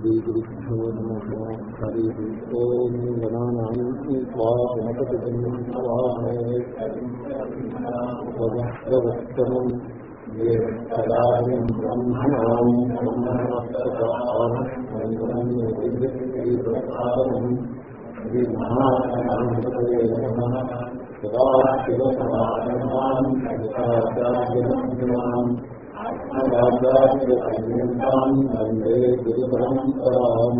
श्रीगुरुभ्यो नमः हरिः ॐ गणानाम् त्वा पुनपतिम् वेदाहम् ब्रह्मणाम् ब्रह्मणस्पदानम् श्रीमहागणपतये नमः सदा शिवसमारम्भाम् రాజాందే గురుపరంపరాం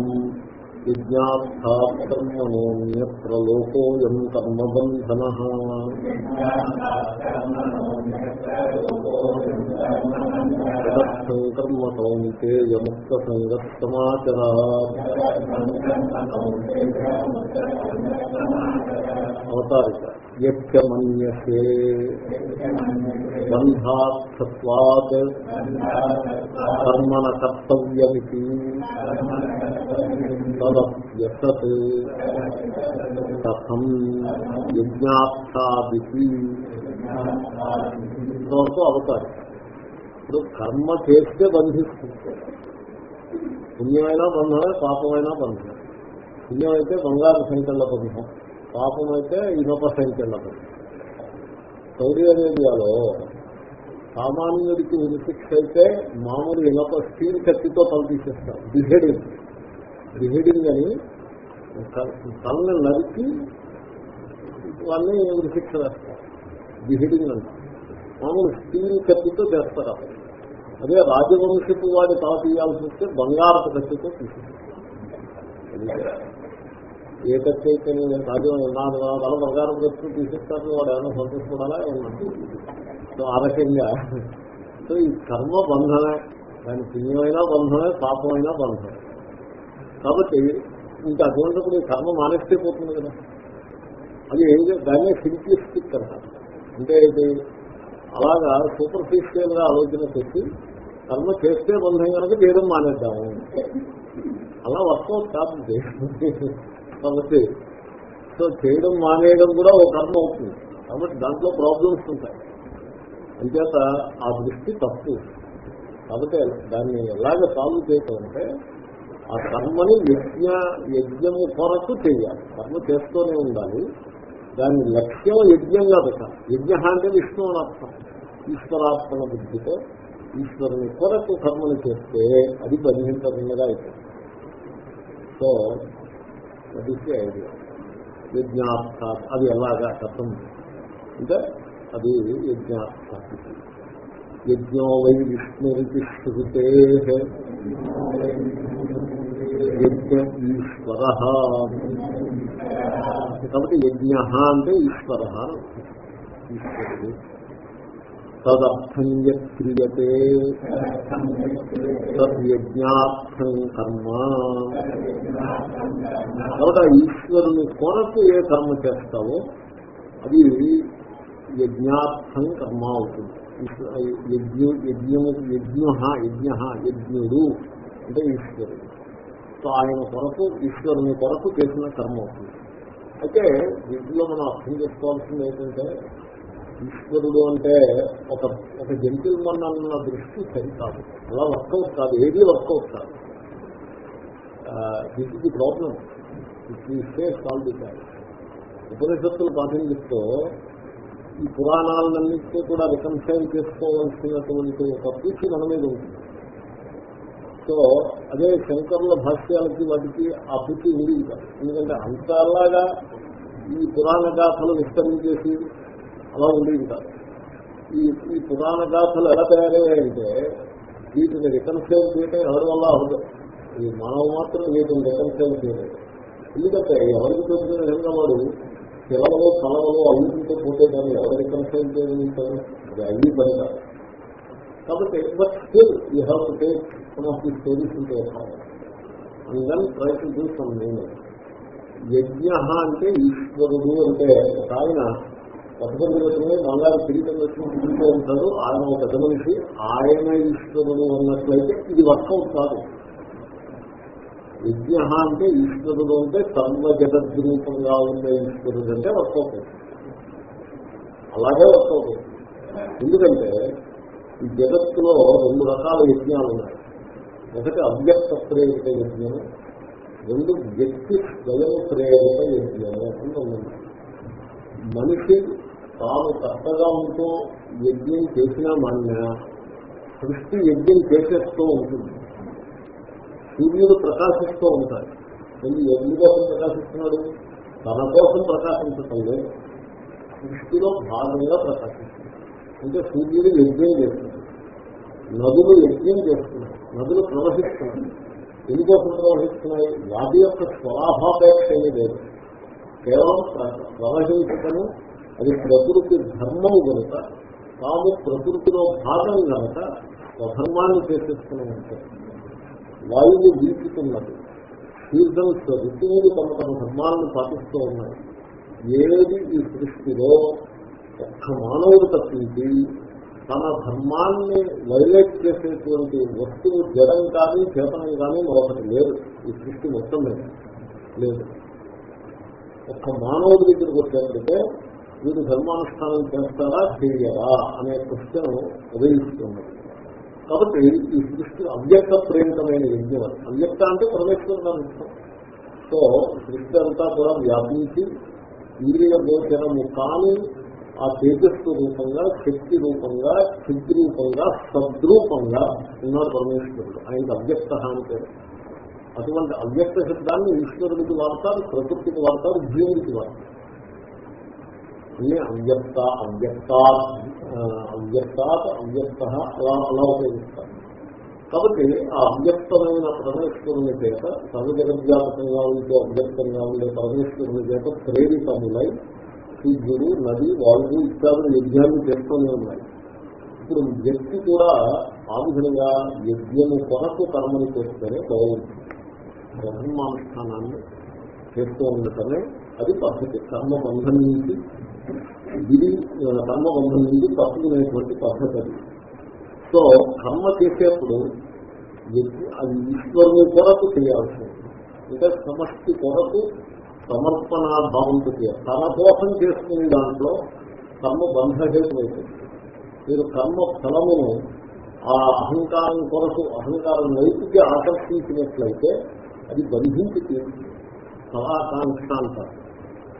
విద్యార్థాత్మ్యమోన్యత్ర లోకోయం కర్మబంధన సంకర్మసౌంతేయముక్తసంగమాచరా అవతారిక యమన్యసే బంధాత్వాత్ కర్మణ కర్తవ్యమితి తదప్యసత్ కథం యజ్ఞార్థాది ఇంతవరకు అవతారిక ఇప్పుడు కర్మ చేస్తే బంధిస్తుంది. పుణ్యమైనా బంధమే పాపమైనా బంధమే. పుణ్యం అయితే బంగారు సంఖ్యల బంధం. పాపం అయితే ఇనప సంఖ్యల సౌదీ అరేబియాలో సామాన్యుడికి ఉరిశిక్ష అయితే మామూలు ఇనప స్టీల్ కత్తితో తల తీసేస్తారు. బిహెడింగ్. బిహెడింగ్ అని తలని నరికి వాళ్ళని ఉరిశిక్ష వేస్తారు. బిహెడింగ్ అంటారు. మామూలు స్టీల్ కత్తితో చేస్తారు అదే రాజవంశపు వాడి తల తీయాల్సి వస్తే బంగారపు కత్తితో తీసేస్తారు. ఏ కత్తి అయితే నేను రాజ్యం నాలుగు వందల బంగారం కత్తి తీసేస్తాను వాడు ఏమైనా సంతోషపడాలా ఏమన్నా? సో ఆ రకంగా. సో ఈ కర్మ బంధమే దాని పుణ్యమైనా బంధమే పాపమైనా బంధమే. కాబట్టి ఇంకా అటువంటిప్పుడు ఈ కర్మ మానేస్తే పోతుంది కదా. అది దాన్నే సింప్లిస్టిక్ అంటారు. అంటే ఇది అలాగా సూపర్ఫిషియల్గా ఆలోచన చేసి కర్మ చేస్తే బంధం కనుక చేయడం మానేద్దాము. అలా వర్కౌట్ కాదు కాబట్టి సో చేయడం మానేయడం కూడా ఒక కర్మ అవుతుంది. కాబట్టి దాంట్లో ప్రాబ్లమ్స్ ఉంటాయి. అంచేత ఆ దృష్టి తప్పు. కాబట్టి దాన్ని ఎలాగ సాల్వ్ చేయటం అంటే ఆ కర్మని యజ్ఞ యజ్ఞము కొరకు చేయాలి. కర్మ చేస్తూనే ఉండాలి. దాని లక్ష్యం యజ్ఞంగా పెట్టాలి యజ్ఞ అంటే విష్ణు అని అర్థం. ఈశ్వరార్పణ బుద్ధితో ఈశ్వరుని కొరకు కర్మను చేస్తే అది బంధించకుండా అయిపోతుంది. సో అది. ఐడియా యజ్ఞార్థ అది ఎలాగా కథం అంటే అది యజ్ఞార్థ యజ్ఞో వై విష్ణురికి శృతే యజ్ఞ ఈశ్వర. కాబట్టి యజ్ఞ అంటే ఈశ్వర ఈశ్వరుడు. తదర్థం క్రియతే తద్యజ్ఞార్థం కర్మ. కాబట్టి ఈశ్వరుని కొరకు ఏ కర్మ చేస్తావో అది యజ్ఞార్థం కర్మ అవుతుంది. యజ్ఞ యజ్ఞము యజ్ఞ యజ్ఞ యజ్ఞుడు అంటే ఈశ్వరుడు. సో ఆయన కొరకు ఈశ్వరుని కొరకు చేసిన కర్మ అవుతుంది. అయితే వీటిలో మనం అర్థం చేసుకోవాల్సింది ఏంటంటే ఈశ్వరుడు అంటే ఒక ఒక జంతువు మన అన్న దృష్టి సరికాదు. అలా వర్కౌట్ కాదు ఏది వర్కౌట్ కాదు. This is the problem solve the ఉపనిషత్తులు పాటించుతూ ఈ పురాణాలన్నింటినీ కూడా రికన్సైల్ చేసుకోవాల్సినటువంటి ఒక పూచి మన మీద ఉంటుంది. సో అదే శంకరుల భాష్యాలకి వాటికి ఆ పూచి ఉండేది కాదు ఎందుకంటే అంతలాగా ఈ పురాణ గాథలు విస్తరించేసి అలా ఉండేది కాదు. ఈ ఈ పురాణ గాథలు ఎలా తయారయ్యాయంటే వీటిని రికన్సైల్ చేయటం ఎవరి వల్ల అవ్వదు. ఈ మనం మాత్రం వీటిని రికన్సైల్ చేయలేదు ఎందుకంటే ఎవరికి తెలిసిన విధంగా వాడు పిల్లలు కలవలు అవిటితో పోతే కానీ ఎవరు రికన్సైల్ చేయగలుగుతారు అది అయ్యి పని కాదు. కాబట్టి but still you have to take some of the stories ఉంటే and then try to do some meaning యజ్ఞ అంటే ఈశ్వరుడు అంటే ఒక ఆయన పట్టుకొని పెట్టుకుని బంగారు కిరీటం పెట్టుకుని తిరుగుతూ ఉంటాడు ఆయన ఒక పెద్ద మనిషి ఆయన ఈశ్వరుడు అన్నట్లయితే ఇది వర్కౌట్ కాదు. యజ్ఞ అంటే ఈశ్వరుడు అంటే సర్వ జగద్రూపంగా ఉండే ఈశ్వరుడు అంటే వర్కౌట్. అలాగే వర్కౌట్. ఎందుకంటే ఈ జగత్తులో రెండు రకాల యజ్ఞాలు ఉన్నాయి. ఒకటి అవ్యక్త ప్రేరిత యజ్ఞము రెండు వ్యక్తి స్వయం ప్రేరిత యజ్ఞము. అని ఉంది మనిషి తాను కర్తగా ఉంటూ యజ్ఞం చేసినా మాన్యా సృష్టి యజ్ఞం చేసేస్తూ ఉంటుంది. సూర్యుడు ప్రకాశిస్తూ ఉంటాడు. ఎందుకు యజ్ఞ కోసం ప్రకాశిస్తున్నాడు? తన కోసం ప్రకాశించటం లేదు సృష్టిలో భాగంగా ప్రకాశిస్తుంది అంటే సూర్యుడు యజ్ఞం చేస్తున్నాడు. నదులు యజ్ఞం చేస్తున్నాయి నదులు ప్రవహిస్తున్నాయి. ఎందుకోసం ప్రవహిస్తున్నాయి? వాటి యొక్క స్వలాభాపేక్ష ఏమీ లేదు కేవలం ప్రవహించటము అది ప్రకృతి ధర్మము కనుక తాము ప్రకృతిలో భాగం కనుక స్వధర్మాన్ని చేసేస్తూనే ఉంటాయి వాయువు వీచుతున్నది. సీజన్స్ ఋతువులు తమ తమ ధర్మాలను పాటిస్తూ ఉన్నాయి ఏది ఈ సృష్టిలో ఒక్క మానవుడు తప్పించి తన ధర్మాన్ని వైలేట్ చేసేటువంటి వస్తువు జడం కానీ చేతనం కానీ మరొకటి లేదు. ఈ సృష్టి మొత్తం లేదు లేదు. ఒక్క మానవుడి దగ్గరికి వచ్చేటంటే వీరు ధర్మానుష్ఠానం చేస్తారా? చేయరా అనే ప్రశ్న ఉదయిస్తున్నది కాబట్టి ఈ సృష్టి అవ్యక్త ప్రేమితమైన యజ్ఞం అవ్యక్త అంటే పరమేశ్వరుడు సో సృష్టి అంతా కూడా వ్యాపించి ఇంద్రియ గోచరము కాని ఆ తేజస్సు రూపంగా శక్తి రూపంగా సిద్ధి రూపంగా సద్రూపంగా ఉన్నారు పరమేశ్వరుడు. ఆయనకు అవ్యక్త అంటే పేరు. అటువంటి అవ్యక్త శబ్దాన్ని ఈశ్వరుడికి వాడతారు ప్రకృతికి వాడతారు జీవుడికి వాడతారు. అన్ని అవ్యక్త అవ్యక్త అవ్యక్తాత్ అవ్యక్త అలా అలా ఉపయోగిస్తారు. కాబట్టి ఆ అవ్యక్తమైన పరమేశ్వరుని చేత సర్వజగద్వ్యాపకంగా ఉంటే అవ్యక్తంగా ఉండే పరమేశ్వరుని చేత ప్రేరితములై సూర్యుడు నది వాయువు ఇత్యాదులు యజ్ఞాన్ని చేస్తూనే ఉన్నాయి. ఇప్పుడు వ్యక్తి కూడా ఆ విధంగా యజ్ఞము కొరకు కర్మని చేస్తేనే బాగుంటుంది. బ్రహ్మానుష్ఠానాన్ని చేస్తూ ఉండటమే అది పద్ధతి. కర్మ బంధం నుంచి విధి కర్మబంధం నుంచి తప్పుకునేటువంటి పద్ధతి. సో కర్మ చేసేప్పుడు అది ఈశ్వరుని కొరకు చేయాల్సి ఉంటుంది అంటే సమష్టి కొరకు సమర్పణ భావంతో చేయాలి. తన కోసం చేసుకునే దాంట్లో కర్మ బంధహేతుమైంది మీరు కర్మ ఫలమును ఆ అహంకారం కొరకు అహంకారం వైపుకి ఆకర్షించినట్లయితే అది బంధించి తీరుతుంది. ఫలాకాంక్ష అంటారు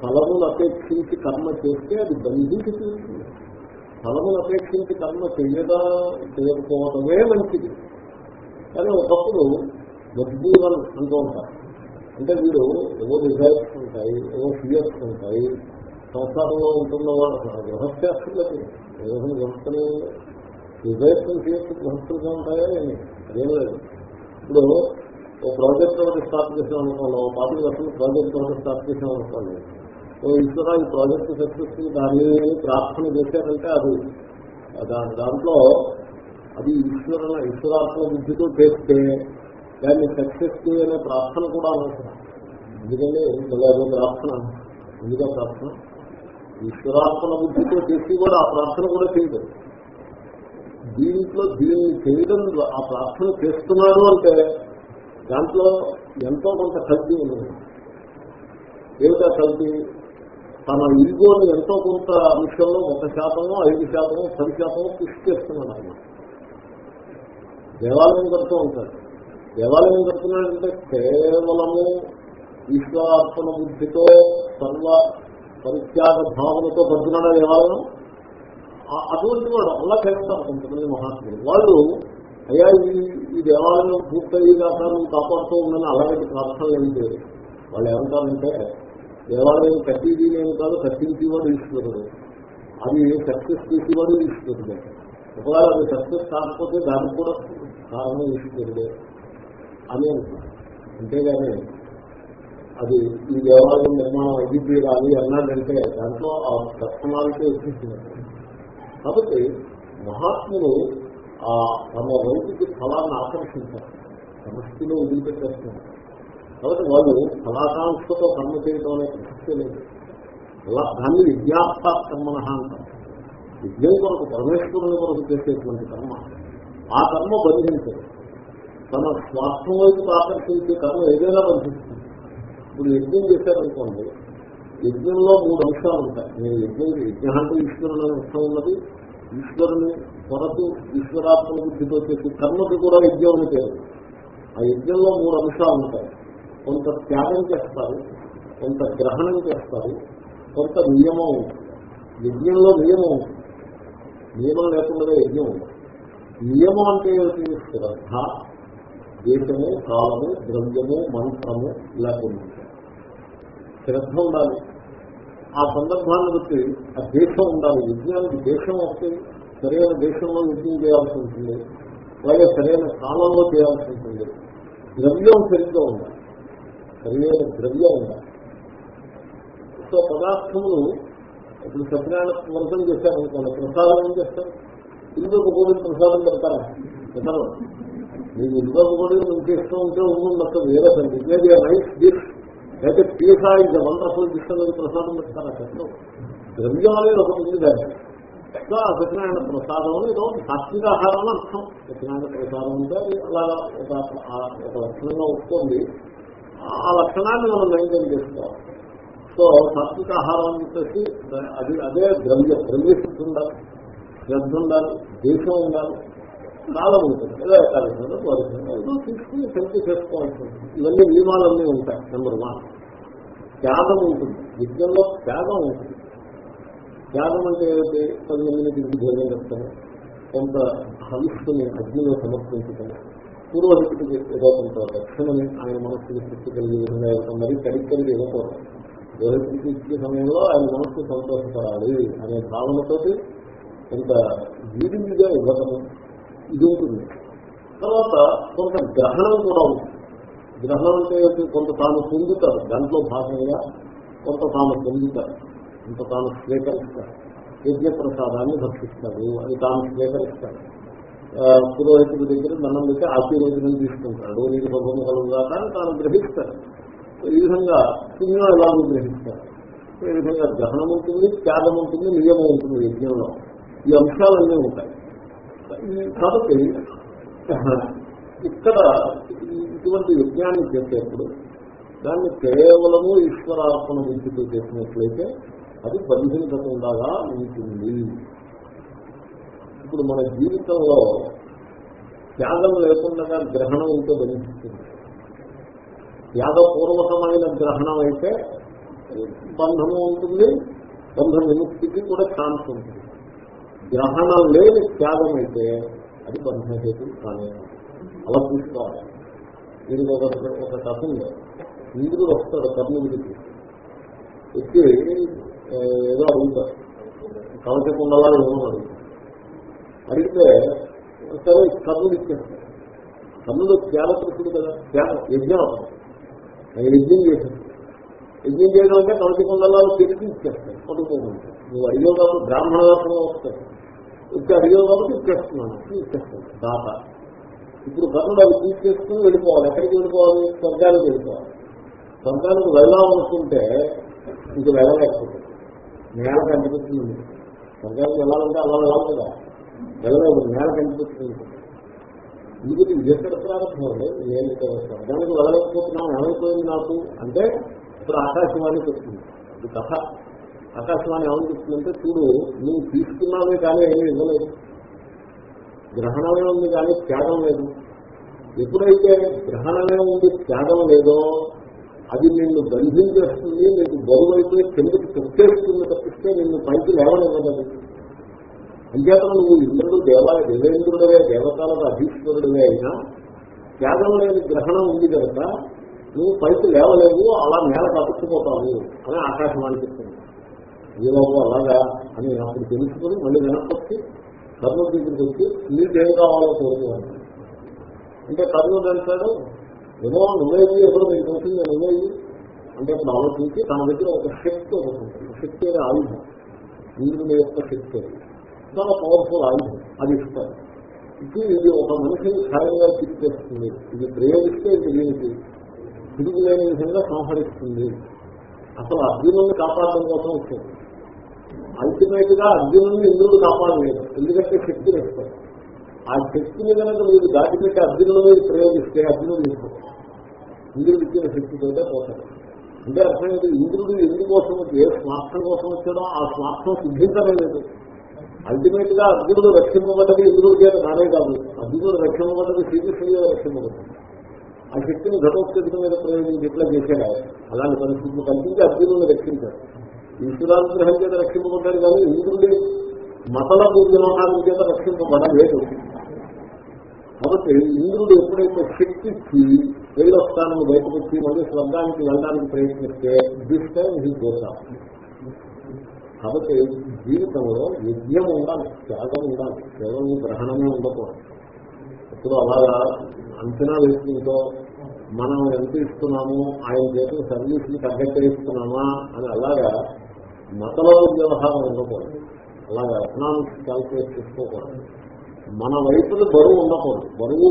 ఫలములు అపేక్షించి కర్మ చేస్తే అది బంధించి తీరుతుంది. ఫలములు అపేక్షించి కర్మ చేయదా చేయకపోవడమే మంచిది. కానీ ఒకప్పుడు మజ్బూరన్ అంటూ ఉంటారు. అంటే వీడు ఏవో డిజైర్స్ ఉంటాయి ఏవో ఫియర్స్ ఉంటాయి. సంసారంలో ఉంటున్న వాళ్ళు గృహస్థాస్తులకి ఏదైనా గృహస్థనే డిజైర్స్ ఫియర్స్ గృహస్థులుగా ఉంటాయా ఏమి? అదేం లేదు. ఇప్పుడు ఓ ప్రాజెక్ట్ ఒకటి స్టార్ట్ చేసాం అనుకోండి ఓ పాతిక లక్షలు ప్రాజెక్ట్ ఒకటి స్టార్ట్ చేసాం అనుకోండి ఈశ్వర ఈ ప్రాజెక్ట్ సక్సెస్ దాన్ని ప్రార్థన చేశారంటే అది దాని దాంట్లో అది ఈశ్వర ఈశ్వరాత్మ బుద్ధితో చేస్తే దాన్ని సక్సెస్ అనే ప్రార్థన కూడా అవసరం ఎందుకంటే అదో ప్రార్థన ఎందుకో ప్రార్థన. ఈశ్వరాత్మల బుద్ధితో చేసి కూడా ఆ ప్రార్థన కూడా చేయదు దీంట్లో దీన్ని చేయడం ఆ ప్రార్థన చేస్తున్నాడు అంటే దాంట్లో ఎంతో కొంత కల్తీ ఉన్నది ఏమిటా కల్తీ తన ఈగోని ఎంతో కొంత అంశంలో ఒక శాతమో ఐదు శాతమో పది శాతమో కృషి చేస్తున్నాడు అన్నమాట దేవాలయం కడుతూ ఉంటాడు. దేవాలయం కడుతున్నాడంటే కేవలము ఈశ్వరార్పణ బుద్ధితో సర్వ పరిత్యాగ భావనతో కడుతున్నాడా దేవాలయం? అటువంటి వాడు అలా చేస్తారు కొంతమంది మహాత్ములు. వాళ్ళు అయ్యా ఈ దేవాలయం పూర్తయ్యేదాకా నువ్వు కాపాడుతూ ఉందని అలాంటి ప్రార్థనలు ఏం లేదు వాళ్ళు ఏమంటారంటే దేవాలయం కట్టిది నేను కాదు కట్టించేవాడు ఈశ్వరుడు అది సక్సెస్ చేసేవాడు ఈశ్వరుడే ఒకవేళ అది సక్సెస్ కాకపోతే దానికి కూడా కారణం ఈశ్వరుడే అని అంటున్నాను అంతేగాని అది ఈ దేవాలయం నిర్మాణం అది తీరాలి అన్నాడంటే దాంట్లో ఆ దర్శనాలకే ఎక్కించినట్టు కాబట్టి మహాత్ములు ఆ తమ వైపుకి ఫలాన్ని ఆకర్షించారు. సమస్యలో వదిలిపెట్టేస్తున్నారు. కాబట్టి వాళ్ళు ఫలాకాంక్షతో కర్మ చేయడం అనే ప్రసక్తే లేదు. అలా దాన్ని విద్యార్థ కర్మన అంటారు. విద్య కొరకు పరమేశ్వరుని కొరకు చేసేటువంటి కర్మ ఆ కర్మ బంధించదు. తన స్వార్థం వైపు ఆకర్షించే కర్మ ఏదైనా బంధిస్తుంది. ఇప్పుడు యజ్ఞం చేశారనుకోండి యజ్ఞంలో మూడు అంశాలు ఉంటాయి. నేను యజ్ఞం యజ్ఞ అంటే ఈశ్వరుని అనే ఉన్నది. ఈశ్వరుని కొరకు ఈశ్వరాత్మ బుద్ధితో చేసి కర్మకి కూడా యజ్ఞం అని పేరు. ఆ యజ్ఞంలో మూడు అంశాలు ఉంటాయి. కొంత త్యాగం చేస్తారు కొంత గ్రహణం చేస్తారు కొంత నియమం ఉంటుంది యజ్ఞంలో నియమం ఉంటుంది నియమం లేకుండా యజ్ఞం ఉంటుంది నియమం అంటే ఏమిటి? శ్రద్ధ దేశము కాలము ద్రవ్యము మంత్రము ఇలా కొన్ని శ్రద్ధ ఉండాలి. ఆ సందర్భాన్ని బట్టి ఆ దేశం ఉండాలి. యజ్ఞానికి దేశం వస్తే సరైన దేశంలో యజ్ఞం చేయాల్సి ఉంటుంది. అలాగే సరైన కాలంలో చేయాల్సి ఉంటుంది. ద్రవ్యం సరిగ్గా ఉండాలి. సరియైన ద్రవ్యం ఉండాలి సో పదార్థములు ఇప్పుడు సత్యనారాయణ వ్రతం చేశారనుకోండి ప్రసాదం ఏం చేస్తారు? ఇందుకు కూడా ప్రసాదం పెడతారా? పెట్టరు. మీకు ఇందుకు కూడా మీకు ఇష్టం ఉంటే ఉండదు వేరే సంగతి రైస్ డిష్ అయితే పీసా ఇది వండర్ఫుల్ డిష్ అనేది ప్రసాదం పెడతారా? చెప్పడం ద్రవ్యం అనేది ఒకటి ఉంది దాన్ని సో ఆ సత్యనారాయణ ప్రసాదం ఏదో సాత్విక ఆహారం అర్థం. సత్యనారాయణ ప్రసాదం అంటే అలా ఒక ఒక లక్షణంగా వస్తుంది ఆ లక్షణాన్ని మనం మెయింటైన్ చేసుకోవాలి. సో సాత్విక ఆహారం అని చెప్పేసి అది అదే ద్రవ్య ద్రవ్యశుద్ధి ఉండాలి. శ్రద్ధ ఉండాలి దేశం ఉండాలి. కాలం ఉంటుంది. ఏదో ఎకాలంలో ఏదో తీసుకుని సెల్ఫీ చేసుకోవాల్సి ఉంటుంది. ఇవన్నీ నియమాలన్నీ ఉంటాయి నెంబర్ వన్. త్యాగం ఉంటుంది. విద్యలో త్యాగం ఉంటుంది. త్యాగం అంటే ఏమిటి? పది మందిని తిరిగి భోజనం చెప్తాను కొంత హవిస్తుని అగ్నిలో సమర్పించుతాను పూర్వహితుడు ఏదో కొంత ఆయన మనస్సుకి శక్తి కలిగే విధంగా ఇవ్వటం మరీ కడిక్కడికి ఇవ్వకూడదు. పురోహితుడికి ఇచ్చే సమయంలో ఆయన మనస్సు సంతోషపడాలి అనే భావనతోటి కొంత వీడిగా ఇవ్వటము ఇది ఉంటుంది. తర్వాత కొంత గ్రహణం కూడా ఉంటుంది. గ్రహణం అంటే కొంత తాను పొందుతారు. దాంట్లో భాగంగా కొంత తాను పొందుతారు. కొంత తాను స్వీకరిస్తారు. యజ్ఞ ప్రసాదాన్ని భక్షిస్తారు. అది తాను స్వీకరిస్తారు. పురోహితుడి దగ్గర దండం పెట్టి ఆశీర్వచనం తీసుకుంటాడు. నీకు భగవం కలుగుదాక తాను గ్రహిస్తాడు. ఈ విధంగా పుణ్యం ఎలాగో గ్రహిస్తారు ఈ విధంగా గ్రహణం ఉంటుంది త్యాగం ఉంటుంది నియమం ఉంటుంది యజ్ఞంలో. ఈ అంశాలన్నీ ఉంటాయి. కాబట్టి ఇక్కడ ఇటువంటి యజ్ఞాన్ని చేసేప్పుడు దాన్ని కేవలము ఈశ్వరార్పణ విద్యతో చేసినట్లయితే అది బంధించకుండా ఉంటుంది. ఇప్పుడు మన జీవితంలో త్యాగం లేకుండా గ్రహణం ఉంటే బంధిస్తుంది త్యాగపూర్వకమైన గ్రహణం అయితే బంధము ఉంటుంది బంధ విముక్తికి కూడా ఛాన్స్ ఉంటుంది. గ్రహణం లేని త్యాగం అయితే అది బంధహేతు కానీ అలా చూసుకోవాలి. దీనికి ఒక ఒక కథ ఉంది ఇంద్రుడు వస్తాడు కర్ణుడికి. వచ్చి ఏదో అడుగుతారు కవచకుండలా ఏమో అడుగుతారు అడిగితే సరే కర్ణుడు ఇచ్చేస్తాడు కర్ణుడు త్యాగపురుషుడు కదా త్యాగ యజ్ఞం. నేను యజ్ఞం చేశాను యజ్ఞం చేయడం అంటే కవచకుండలా తిరిగి ఇచ్చేస్తాను పడుకోమంటాడు. నువ్వు అడిగో కాబట్టి బ్రాహ్మణ దర్శనం వస్తాడు వచ్చి అడిగో కాబట్టి ఇచ్చేస్తున్నాను ఇచ్చేస్తాను దాత. ఇప్పుడు కర్ణుడు అవి తీసుకేసుకుని వెళ్ళిపోవాలి. ఎక్కడికి వెళ్ళిపోవాలి? స్వర్గానికి వెళ్ళిపోవాలి. స్వర్గానికి వెళ్ళాలనుకుంటే ఇంక వెళ్ళలేకపోతుంది నేల కనిపిస్తుంది స్వర్గానికి వెళ్ళాలంటే అలా వెళ్ళాలి కదా. వెళ్ళలేదు నేల కనిపిస్తుంది ఇది ఎక్కడ ప్రారంభం నేను దానికి వెళ్ళలేకపోతున్నాను. ఏమైపోయింది నాకు? అంటే ఇప్పుడు ఆకాశవాణి చెప్తుంది. అది కథ. ఆకాశవాణి ఏమని చెప్తుందంటే చూడు నువ్వు తీసుకున్నావే కానీ ఏమీ ఇవ్వలేదు. గ్రహణమే ఉంది కానీ త్యాగం లేదు. ఎప్పుడైతే గ్రహణమే ఉంది త్యాగం లేదో అది నిన్ను బంధించేస్తుంది నీకు బరువు అయితే కిందకి తొక్కేస్తుంది తప్పిస్తే నిన్ను పైకి లేవనివ్వదు. అంచేతను నువ్వు ఇంద్రుడు దేవాల దేవేంద్రుడవే దేవతలకు అధీశ్వరుడివే అయినా త్యాగం లేని గ్రహణం ఉంది కనుక నువ్వు పైకి లేవలేవు అలా నేల తప్పించిపోతావు అని ఆకాశవాణి చెప్తుంది ఈలోపు అలాగా అని అప్పుడు తెలుసుకుని మళ్ళీ వెనక్కి వచ్చి దగ్గరికి వచ్చి నీకేం కావాలో కోరుకోవాలి అంటే కర్ణుడు అంటాడు ఏమో నువ్వేది ఎప్పుడు మీకు తెలిసిందే నువ్వేది అంటే ఇప్పుడు ఆలోచించి తన దగ్గర ఒక శక్తి ఒకటి ఉంటుంది. శక్తి అనే ఆయుధం. ఇంద్రుని యొక్క శక్తి చాలా పవర్ఫుల్ ఆయుధం అది ఇస్తారు ఇది ఇది ఒక మనిషిని ఖాయంగా తిరిగేస్తుంది ఇది ప్రయోగిస్తే ఇది దీనికి తిరుగులేని విధంగా సంహరిస్తుంది. అసలు అర్జునుడిని కాపాడడం కోసం వచ్చింది అల్టిమేట్గా అర్జునుడిని ఇంద్రుడు కాపాడలేదు. ఎందుకంటే శక్తి ఇస్తారు ఆ శక్తిని కనుక మీరు దాటిపెట్టి అర్జునుడు మీద ప్రయోగిస్తే అర్జునుడు ఇస్తారు ఇంద్రుడు ఇచ్చిన శక్తితోటే పోతాడు. అంటే అర్థమైంది ఇంద్రుడు ఎందుకోసం ఏ స్వార్థం కోసం వచ్చాడో ఆ స్వార్థం సిద్ధించడం లేదు అల్టిమేట్గా అర్జునుడు రక్షింపబడ్డది ఇంద్రుడి చేత కానే కాదు. అర్జునుడు రక్షింపబడ్డది శ్రీకృష్ణుడి చేత రక్షింపబడ్డది. ఆ శక్తిని ఘటోత్కృతి మీద ప్రయోగించి ఎట్లా చేశాడు అలాంటి పరిస్థితులు కల్పించి అర్జునుని రక్షించాడు. ఈశ్వరానుగ్రహం చేత రక్షింపబడ్డాడు కానీ ఇంద్రుడి మతల వ్యవహారం చేత రక్షింపబడలేదు. కాబట్టి ఇంద్రుడు ఎప్పుడైతే శక్తికి వేలస్థానం బయటకు వచ్చి మళ్ళీ స్వర్గానికి వెళ్ళడానికి ప్రయత్నిస్తే దిస్ టైం హీ గోసా కాబట్టి జీవితంలో యజ్ఞం ఉండాలి త్యాగం ఉండాలి కేవలం గ్రహణమే ఉండకూడదు. ఇప్పుడు అలాగా అంచనా వేసుకుంటూ మనం ఎంత ఇస్తున్నాము ఆయన చేసిన సర్వీస్ని తగ్గట్టే ఇస్తున్నామా అని అలాగా మతలో వ్యవహారం ఉండకూడదు. అలాగా ఎకనామిక్స్ క్యాల్కులేట్ చేసుకోకూడదు. మన వైపున బరువు ఉండకూడదు. బరువు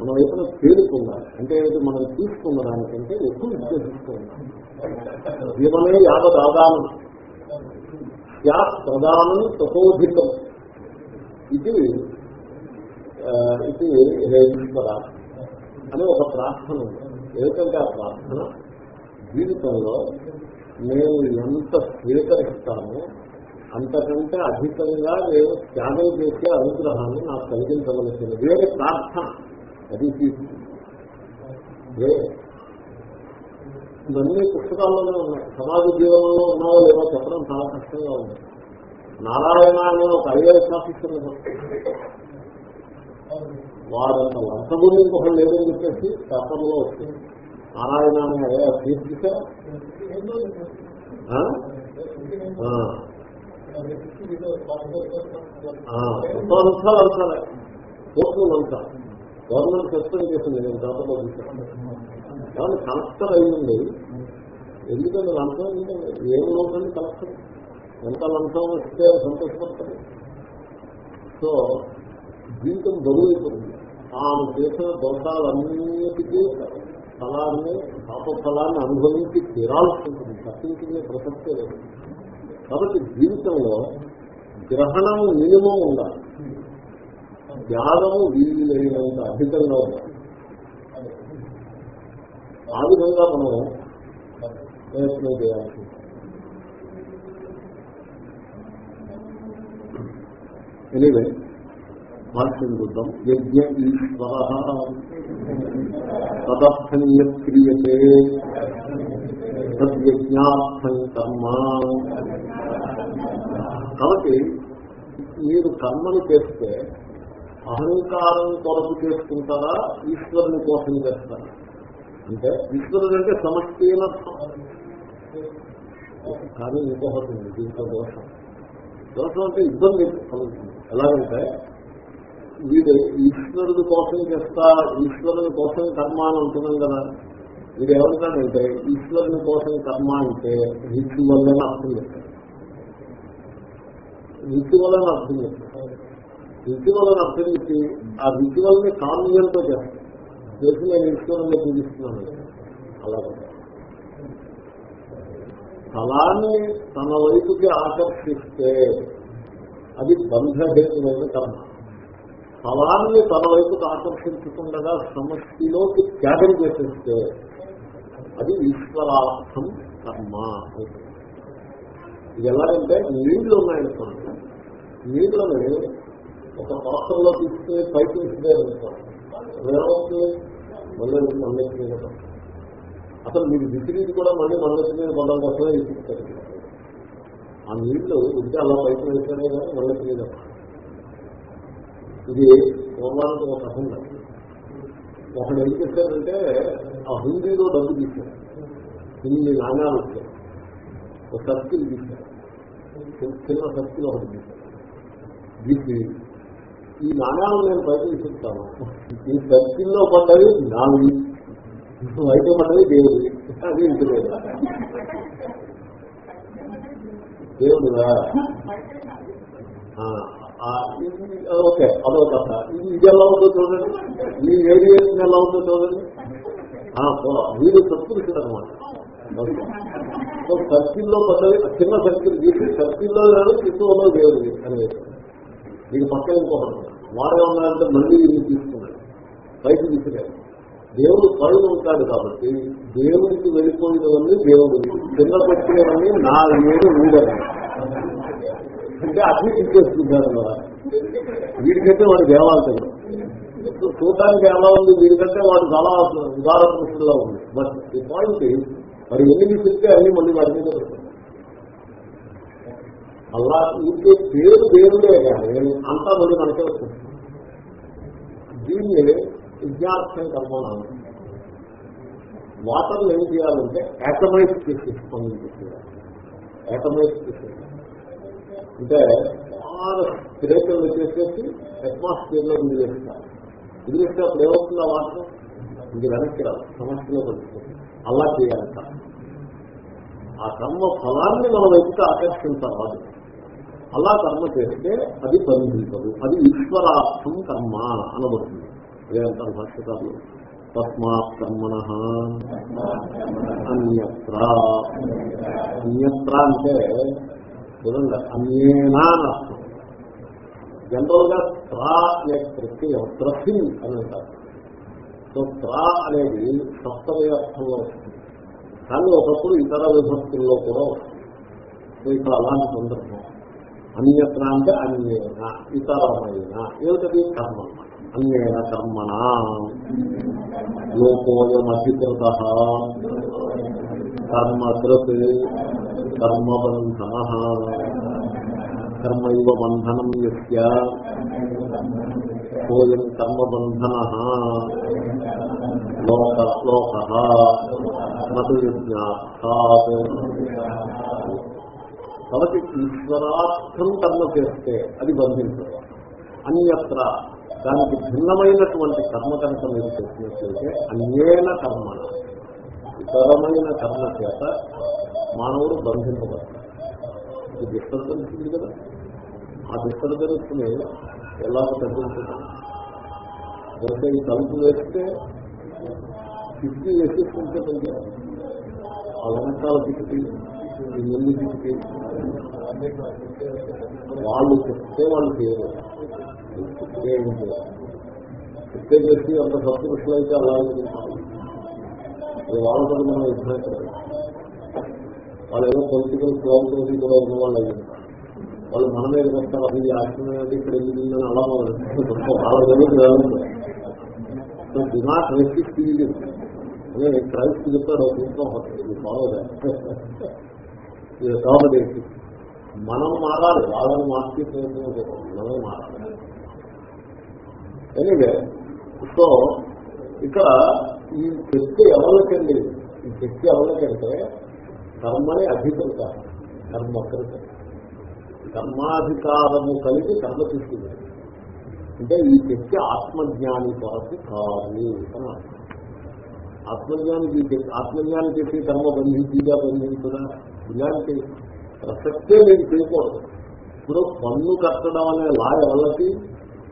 మన వైపున తేలుకుండాలి అంటే మనం తీసుకున్న దానికంటే ఎక్కువ విశ్లేషిస్తూ ఉండాలి జీవనే యావత్ ఆదానం. యా ప్రధానం తపోధికం. ఇది ఇది రేణీశ్వర అని ఒక ప్రార్థన ఉంది. ఏకంగా ప్రార్థన జీవితంలో నేను ఎంత స్వీకరిస్తానో అంతకంటే అధికంగా నేను త్యాగం చేసే అనుగ్రహాన్ని నాకు కలిగించవలసింది వేరే ప్రార్థన అది తీసుకుంది ఇవన్నీ పుస్తకాల్లోనే ఉన్నాయి. సమాజ జీవనంలో ఉన్నావో లేవో చెప్పడం చాలా కష్టంగా ఉంది. నారాయణ అనే ఒక ఐఏఎస్ ఆఫీసర్ వారంత లంచ గురించి ఇంకొకరు లేదని చెప్పేసి పేపర్లో వచ్చింది. నారాయణ అనే ఐఏఎస్ తీసుకుంటారు అంశాలు అంశాలే కోర్టులు అంశా గవర్నమెంట్ సస్పెండ్ చేసింది నేను పేపర్లో కాబట్టి కలెక్టర్ అయ్యింది ఎందుకంటే లంచం ఏంటంటే ఏం లోకండి కలెక్టర్? ఎంత లంచం వస్తే సంతోషపడతారు సో జీవితం బరువైపోతుంది. ఆమె చేసిన దోషాలన్నిటికీ ఫలాన్ని పాప ఫలాన్ని అనుభవించి తీరాల్సి ఉంటుంది తప్పించుకునే ప్రసక్తే లేదు. కాబట్టి జీవితంలో గ్రహణం మినిమం ఉండాలి. త్యాగము వీలైనంత అధికంగా ఉండాలి. ఆ విధంగా మనం ప్రయత్నం చేయాల్సి ఉంటుంది. ఎనివే భాష్యం చూద్దాం. యజ్ఞ ఈశ్వర తదర్థం క్రియతే తద్యజ్ఞార్థం కర్మ. కాబట్టి మీరు కర్మను చేస్తే అహంకారం కొరకు చేసుకుంటారా? ఈశ్వరుని కోసం చేస్తారా? అంటే ఈశ్వరుడు అంటే సమష్టి కానీ ఇంకొకటి ఉంది దీంట్లో దోషం. దోషం అంటే ఇబ్బంది కలుగుతుంది ఎలాగంటే వీడు ఈశ్వరుడు కోసం చేస్తా ఈశ్వరుని కోసం కర్మ అని అంటున్నాం కదా. వీడు ఏమంటాడంటే ఈశ్వరుని కోసం కర్మ అంటే రిచువల్ అని అర్థం చెప్తాడు రిచువల్ అని అర్థం చెప్తాడు రిచువల్ అని అర్థం చెప్పి ఆ రిచువల్ని కామ్యంతో చేస్తాడు. చేసి నేను ఈశ్వరంలో పూజిస్తున్నాను అలా. స్థలాన్ని తన వైపుకి ఆకర్షిస్తే అది బంధహేతులైన కర్మ. స్థలాన్ని తన వైపుకి ఆకర్షించకుండా సమష్టిలోకి త్యాగం చేసేస్తే అది ఈశ్వరార్థం కర్మ. ఇది ఎలాగంటే నీళ్ళు ఉన్నాయనుకోండి నీళ్ళని ఒక పాత్రలో తీసుకుని పైకి విసిరేయాలనుకోండి ఏమవుతుంది మళ్ళీ మళ్ళీ మీద అసలు మీరు విసిరీది కూడా మళ్ళీ మళ్ళీ మీద పడడం కోసమే విసిరిస్తారు ఆ నీళ్ళు ఉంటే అలా పైకి వేసారే కానీ మళ్ళీ మీద ఇది పూర్వానికి ఒక కథ ఒకడు ఏం చేశారంటే ఆ హిందీలో డబ్బు తీశారు హిందీ నాణ్యాలు వచ్చారు ఒక సర్కిల్ తీశారు చిన్న సర్కిల్ ఒకటి తీశారు తీసి ఈ నాణ్యాలు నేను బయట తీసుకుంటాను ఈ సర్కిల్లో పడ్డవి నాలుగు బయట పడ్డవి దేవుడి. అది ఇంటి దేవుడుగా ఓకే అదో కథ. ఇది ఇది ఎలా ఉందో చూడండి. ఈ వేరియేషన్ ఎలా ఉందో చూడండి. ఆ, సో అనమాట సర్కిల్లో పడ్డది చిన్న సర్కిల్ తీసి సర్కిల్లో లేదు చిత్తులో దేవుడిది. అనేది దీని పక్కన ఇంకొకటి. వాడే ఉన్నారంటే మళ్ళీ ఇది తీసుకున్నాడు. పైకి తీసుకురాడు దేవుడు పైన ఉంటాడు కాబట్టి దేవుడికి వెళ్ళిపోయినవన్నీ దేవుడు. చిన్న పెట్టినవన్నీ నా ఏడు ఊడని అంటే అన్ని ఇచ్చేసుకుంటారు కదా. వీడికంటే వాడు దేవాలయం. చూడటానికి ఎలా ఉంది? వీడికంటే వాడు చాలా ఉదాహరణ ఉంది. బట్ ఈ పాయింట్ మరి ఎన్ని తీసుకుంటే అన్ని మళ్ళీ వాడి మీద పెడుతుంది అలా ఇంకే పేరు వేరులే కానీ అంతా మళ్ళీ మనకే వస్తుంది. దీన్ని విజ్ఞార్థం కర్మ వాటర్ ఏం చేయాలంటే యాటమైజ్ చేసి స్పందించాలి యాటమైజ్ చేసి అంటే బాగా స్ప్రేకర్లు చేసేసి అట్మాస్ఫియర్లో వదిలేస్తారు వదిలేస్తే అప్పుడు ఏమవుతుంది ఆ వాటర్? ఇది వెనక్కి రాదు. సమస్యలో పడుతుంది అలా చేయాలంట ఆ కర్మ ఫలాన్ని మనం వైపుకి ఆకర్షించాలి అలా కర్మ చేస్తే అది పరిధించదు అది ఈశ్వరార్థం కర్మ అనబడుతుంది. అదే భాష్యకారులు. తస్మాత్ కర్మణ అన్యత్ర. అన్యత్ర అంటే చూడండి అన్యేనా అర్థం. జనరల్గా త్రా అనే ప్రత్యయం త్రసిన్ అని అంటారు. సో త్రా అనేది సప్తమయ అర్థంలో వస్తుంది. కానీ ఒకప్పుడు ఇతర విభక్తుల్లో కూడా వస్తుంది. సో ఇక్కడ అలాంటి సందర్భం. అన్యత్ర అంటే అన్యేన ఇతరమైన. ఏమిటది? కర్మ. అన్యేన కర్మణ. లోకోయం అధికృత కర్మకృత్ కర్మబంధన. కర్మ ఇవ బంధనం యస్య. కోయం కర్మబంధన. లోక లోక. నటు యజ్ఞాత్ కాబట్టి ఈశ్వరార్థం కర్మ చేస్తే అది బంధించడం. అన్యత్ర దానికి భిన్నమైనటువంటి కర్మ కనుక మీరు చేసినట్లయితే అన్యేన కర్మ ఇతరమైన కర్మ చేత మానవుడు బంధింపబడతాడు. ఇది డిస్టర్బెన్స్ ఉంది కదా? ఆ డిస్టర్బెన్స్ని ఎలా తగ్గించడం అంటే ఈ తలుపు వేస్తే కిటికీ వేసేసుకుంటే పనిచేయాలి ఆ వెనకాల కిటికీ ఈ ముందు వాళ్ళు చెప్తే వాళ్ళు చేయరు. చెప్తే ఏం చేయరు. చెప్తే చేసి అంత సత్పురుషులు అయితే అలాగే వాళ్ళతో మనం యుద్ధం వాళ్ళు ఏదో పొలిటికల్ ప్రాబ్లమ్స్ కూడా ఉన్న వాళ్ళు అయ్యి వాళ్ళు మన మీద వస్తారు అది ఆశ్రమం అంటే ఇక్కడ ఎందుకుందని అలా వాళ్ళ దగ్గరికి వెళ్ళదు సో డి నాట్ రెసిస్ట్ నేను క్రైస్ట్ చెప్తాడు తీసుకోవాలి ఫాలో ఇది కామడేసి మనం మారాలి. వాళ్ళని మార్చి మనమే మారాలి. ఎనివే సో ఇక్కడ ఈ శక్తి ఎవరికండి? ఈ శక్తి ఎవరికంటే కర్మని అధికృత కర్మకృత కర్మాధికారము కలిగి కర్మ తీసుకుంది. అంటే ఈ శక్తి ఆత్మజ్ఞాని కొరకు కాదు అని అర్థం. ఆత్మజ్ఞానికి ఆత్మజ్ఞానం చేసి కర్మ బంధించిగా బంధించదా? ఇలాంటి ప్రసక్తే మీరు చేయకూడదు. ఇప్పుడు పన్ను కట్టడం అనే లా ఎవరికి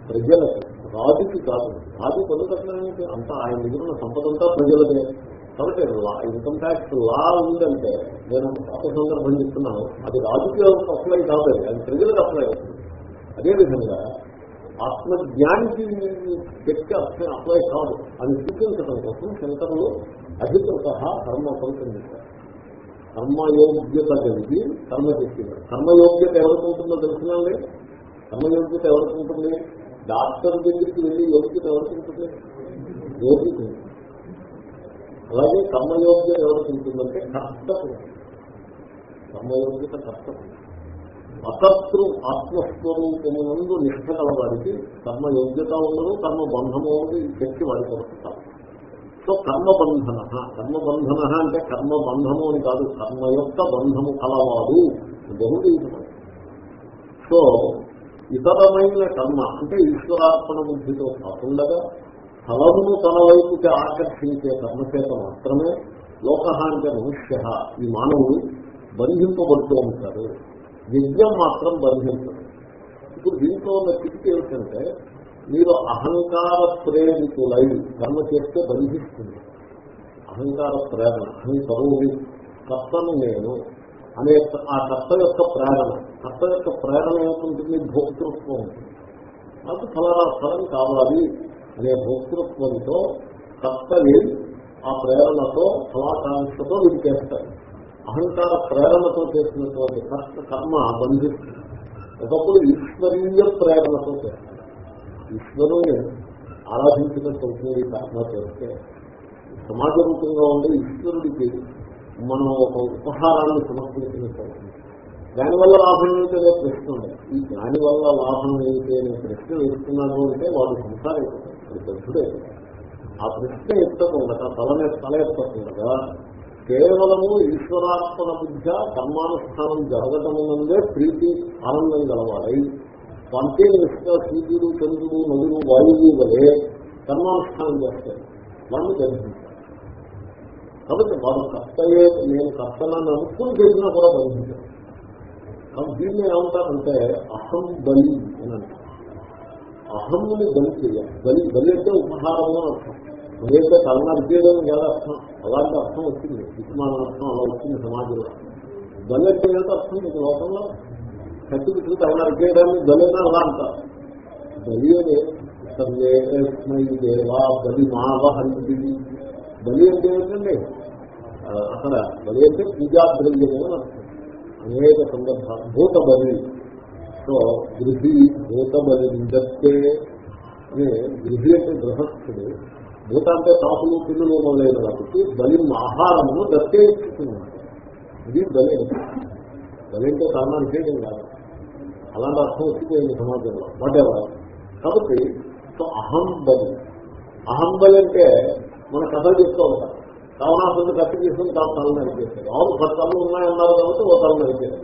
ప్రజలకి రాజుకి కాదు. రాజు పన్ను కట్టడానికి అంత ఆయన దగ్గర సంపద అంతా ప్రజలదే. కాబట్టి ఇన్కమ్ ట్యాక్స్ లా ఉందంటే నేను ఒక సందర్భం చెప్తున్నాను. అది రాజుకి అప్లై కాదు అది. ప్రజలకు అప్లై అవుతుంది. అదేవిధంగా ఆత్మజ్ఞానికి వ్యక్తి అప్లై కాదు. అని సూచించడం కోసం శంకరులు అధికృత కర్మ పొందుతారు కర్మయోగ్యత కలిగి కర్మ చేస్తున్నారు కర్మయోగ్యత ఎవరికి ఉంటుందో తెలుసునండి కర్మయోగ్యత ఎవరికి ఉంటుంది? డాక్టర్ దగ్గరికి వెళ్ళి యోగ్యత ఎవరికి ఉంటుంది? యోగ్యత అలాగే కర్మయోగ్యత ఎవరికి ఉంటుందంటే కర్తకు. కర్మయోగ్యత కర్తకు. అకర్తృ ఆత్మస్వరూపమునందు నిష్ఠ కల వారికి కర్మయోగ్యత ఉండదు కర్మ బంధము ఉండదు ఈ శక్తి వారికి వస్తారు సో కర్మబంధన. కర్మబంధన అంటే కర్మబంధము అని కాదు కర్మ యొక్క బంధము కలవాడు బహుదీతం సో ఇతరమైన కర్మ అంటే ఈశ్వరార్పణ బుద్ధితో కాకుండా ఫలమును తన వైపుకి ఆకర్షించే కర్మచేత మాత్రమే లోక అంటే మనుష్య ఈ మానవుడు బంధింపబడుతూ ఉంటారు యజ్ఞం మాత్రం బంధించదు. ఇప్పుడు దీంట్లో ఉన్న స్థితి ఏమిటంటే మీరు అహంకార ప్రేరితులై కర్మ చేస్తే బంధిస్తుంది. అహంకార ప్రేరణ అహంకరువుని కర్తను నేను అనే ఆ కర్త యొక్క ప్రేరణ కర్త యొక్క ప్రేరణ ఏమిటంటుంది భోక్తృత్వం. ఉంటుంది నాకు ఫలానా ఫలం కావాలి అనే భోక్తృత్వంతో కర్తవి ఆ ప్రేరణతో ఫలాకాంక్షతో వీడు చేస్తారు అహంకార ప్రేరణతో చేసినటువంటి కర్త కర్మ బంధిస్తుంది. ఒకప్పుడు ఈశ్వరీయ ప్రేరణతో చేస్తారు ఈశ్వరుని ఆరాధించినట్టు అవుతుంది కర్మ చేస్తే సమాజ రూపంగా ఉండే ఈశ్వరుడికి మనం ఒక ఉపహారాన్ని సమర్పించినట్టు అవుతుంది దానివల్ల లాభం ఏమిటి అనే ప్రశ్న ఉండదు ఈ దానివల్ల లాభం ఏమిటి అనే ప్రశ్న వేస్తున్నాను అంటే వాడు సంసారం అయిపోతాడు పెద్దడే ఆ ప్రశ్న ఎత్తకుండా తలనే తల ఎత్తకుండా కేవలము ఈశ్వరార్పణ బుద్ధ కర్మానుష్ఠానం జరగటం ఉన్నదే ప్రీతి ఆనందం గలవాడై స్పాంటేనియస్గా సూర్యుడు చంద్రుడు నదులు వాయువు వలె కర్మానుష్ఠానం చేస్తాడు వాడిని బంధించారు కాబట్టి వాళ్ళు కర్తయే నేను కర్తనని అనుకుని చేసినా కూడా బంధించారు కాబట్టి దీన్ని ఏమంటారంటే అహం బలి అని అంటారు. అహమ్ముని బలి చేయాలి. బలి బలి అంటే ఉపహారంలో అర్థం. బలి అంటే తలనాడు చేయడం ఎలా అర్థం? అలాంటి అర్థం వచ్చింది. విజ్ఞాన అర్థం అలా వచ్చింది సమాజంలో. బలి అంటే ఏంటో అర్థం మీకు లోకంలో. కత్తి పిచ్చుకు తలనాడు చేయడాన్ని బలి అలా అంటారు. బలి అనే సర్వేస్మై దేవా బలి మావహంతి బలి అంటే ఏంటండి? అక్కడ బలి అంటే పూజాద్రవ్యము అని అనేక సందర్భాలు. భూత బలి. సో గృహి భూత బలి దత్తే అనే గృహి అంటే గృహస్థుడు. భూత అంటే తాపులు పిల్లలు మొదలైన కాబట్టి బలి ఆహారమును దత్తే ఇస్తున్నాడు ఇది బలి అంటే. బలి అంటే కారణాలు చేయడం కాదు. అలాంటి అర్థం వచ్చిపోయింది సమాజంలో. వాటెవర్ కాబట్టి సో అహం బలి. అహం బలి అంటే మన కథలు చెప్తూ ఉంటారు. రావణాసుడు కత్తి తీసుకుని తాను తల నడిపేశారు అవును పది తలలు ఉన్నాయన్నారు కాబట్టి ఓ తల నడిపారు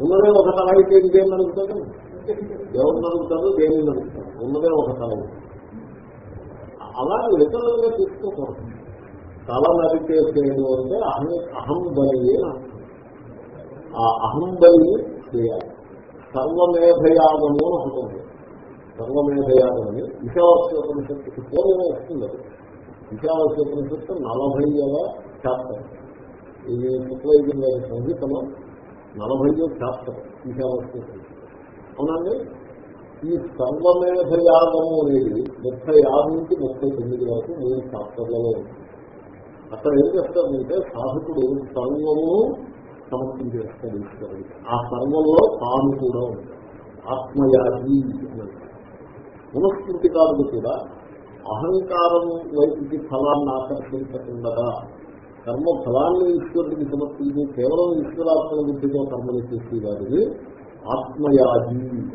ఉన్నదే ఒక తల అయితే ఇంకేం నడుపుతాడు ఎవరు నడుపుతారు దేని నడుపుతారు ఉన్నదే ఒక తల అలాగే ఇతరులుగా తీసుకోకూడదు తల నడిపేసేది అంటే అహం అహం బలి ఆ అహం బలి చేయాలి. సర్వమేధయాగము అని ఒకటి ఉంది సర్వమేధయాగం అని విశావస్యోపనిషత్తుకి పూర్వమే వస్తుంది. అది విశావస్యోపనిషత్తు నలభైవ శాస్త్రం ఇది శుక్లైజం గారి సంగీతంలో నలభైవ శాస్త్రం విశావస్యోపనిషత్తు అవునండి? ఈ సర్వమేధయాగము అనేది ముప్పై ఆరు నుంచి ముప్పై తొమ్మిది వరకు మూడు చాప్టర్లలో ఉంది. అక్కడ ఏం చేస్తారంటే సాధకుడు సర్వము సమస్య చేస్తారు ఆ సర్వంలో తాను కూడా ఉంటాడు. ఆత్మయాగి అని అంటారు కూడా అహంకారం వైపుకి ఫలాన్ని ఆకర్షించకుండా కర్మ ఫలాన్ని ఈశ్వరుడికి సమర్పించి కేవలం ఈశ్వరాత్మ బుద్ధితో కర్మలు చేసే వారిని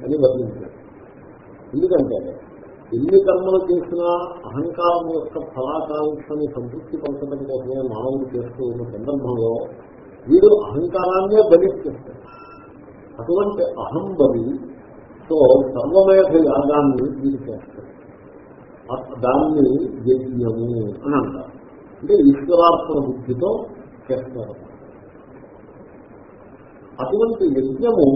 అని వర్ణించారు. ఎందుకంటే ఎన్ని కర్మలు చేసినా అహంకారం యొక్క ఫలాకాంక్షని సంతృప్తి పరచడం కోసమే మానవుడు చేస్తూ ఉన్న సందర్భంలో వీడు అహంకారాన్నే బలిస్తాడు అటువంటి అహం బలి సో సర్వమేధ యాగాన్ని వీడు చేస్తాడు. దాన్ని యజ్ఞము అని అంటారు. అంటే ఈశ్వరార్పణ బుద్ధితో చేస్తారు. అటువంటి యజ్ఞము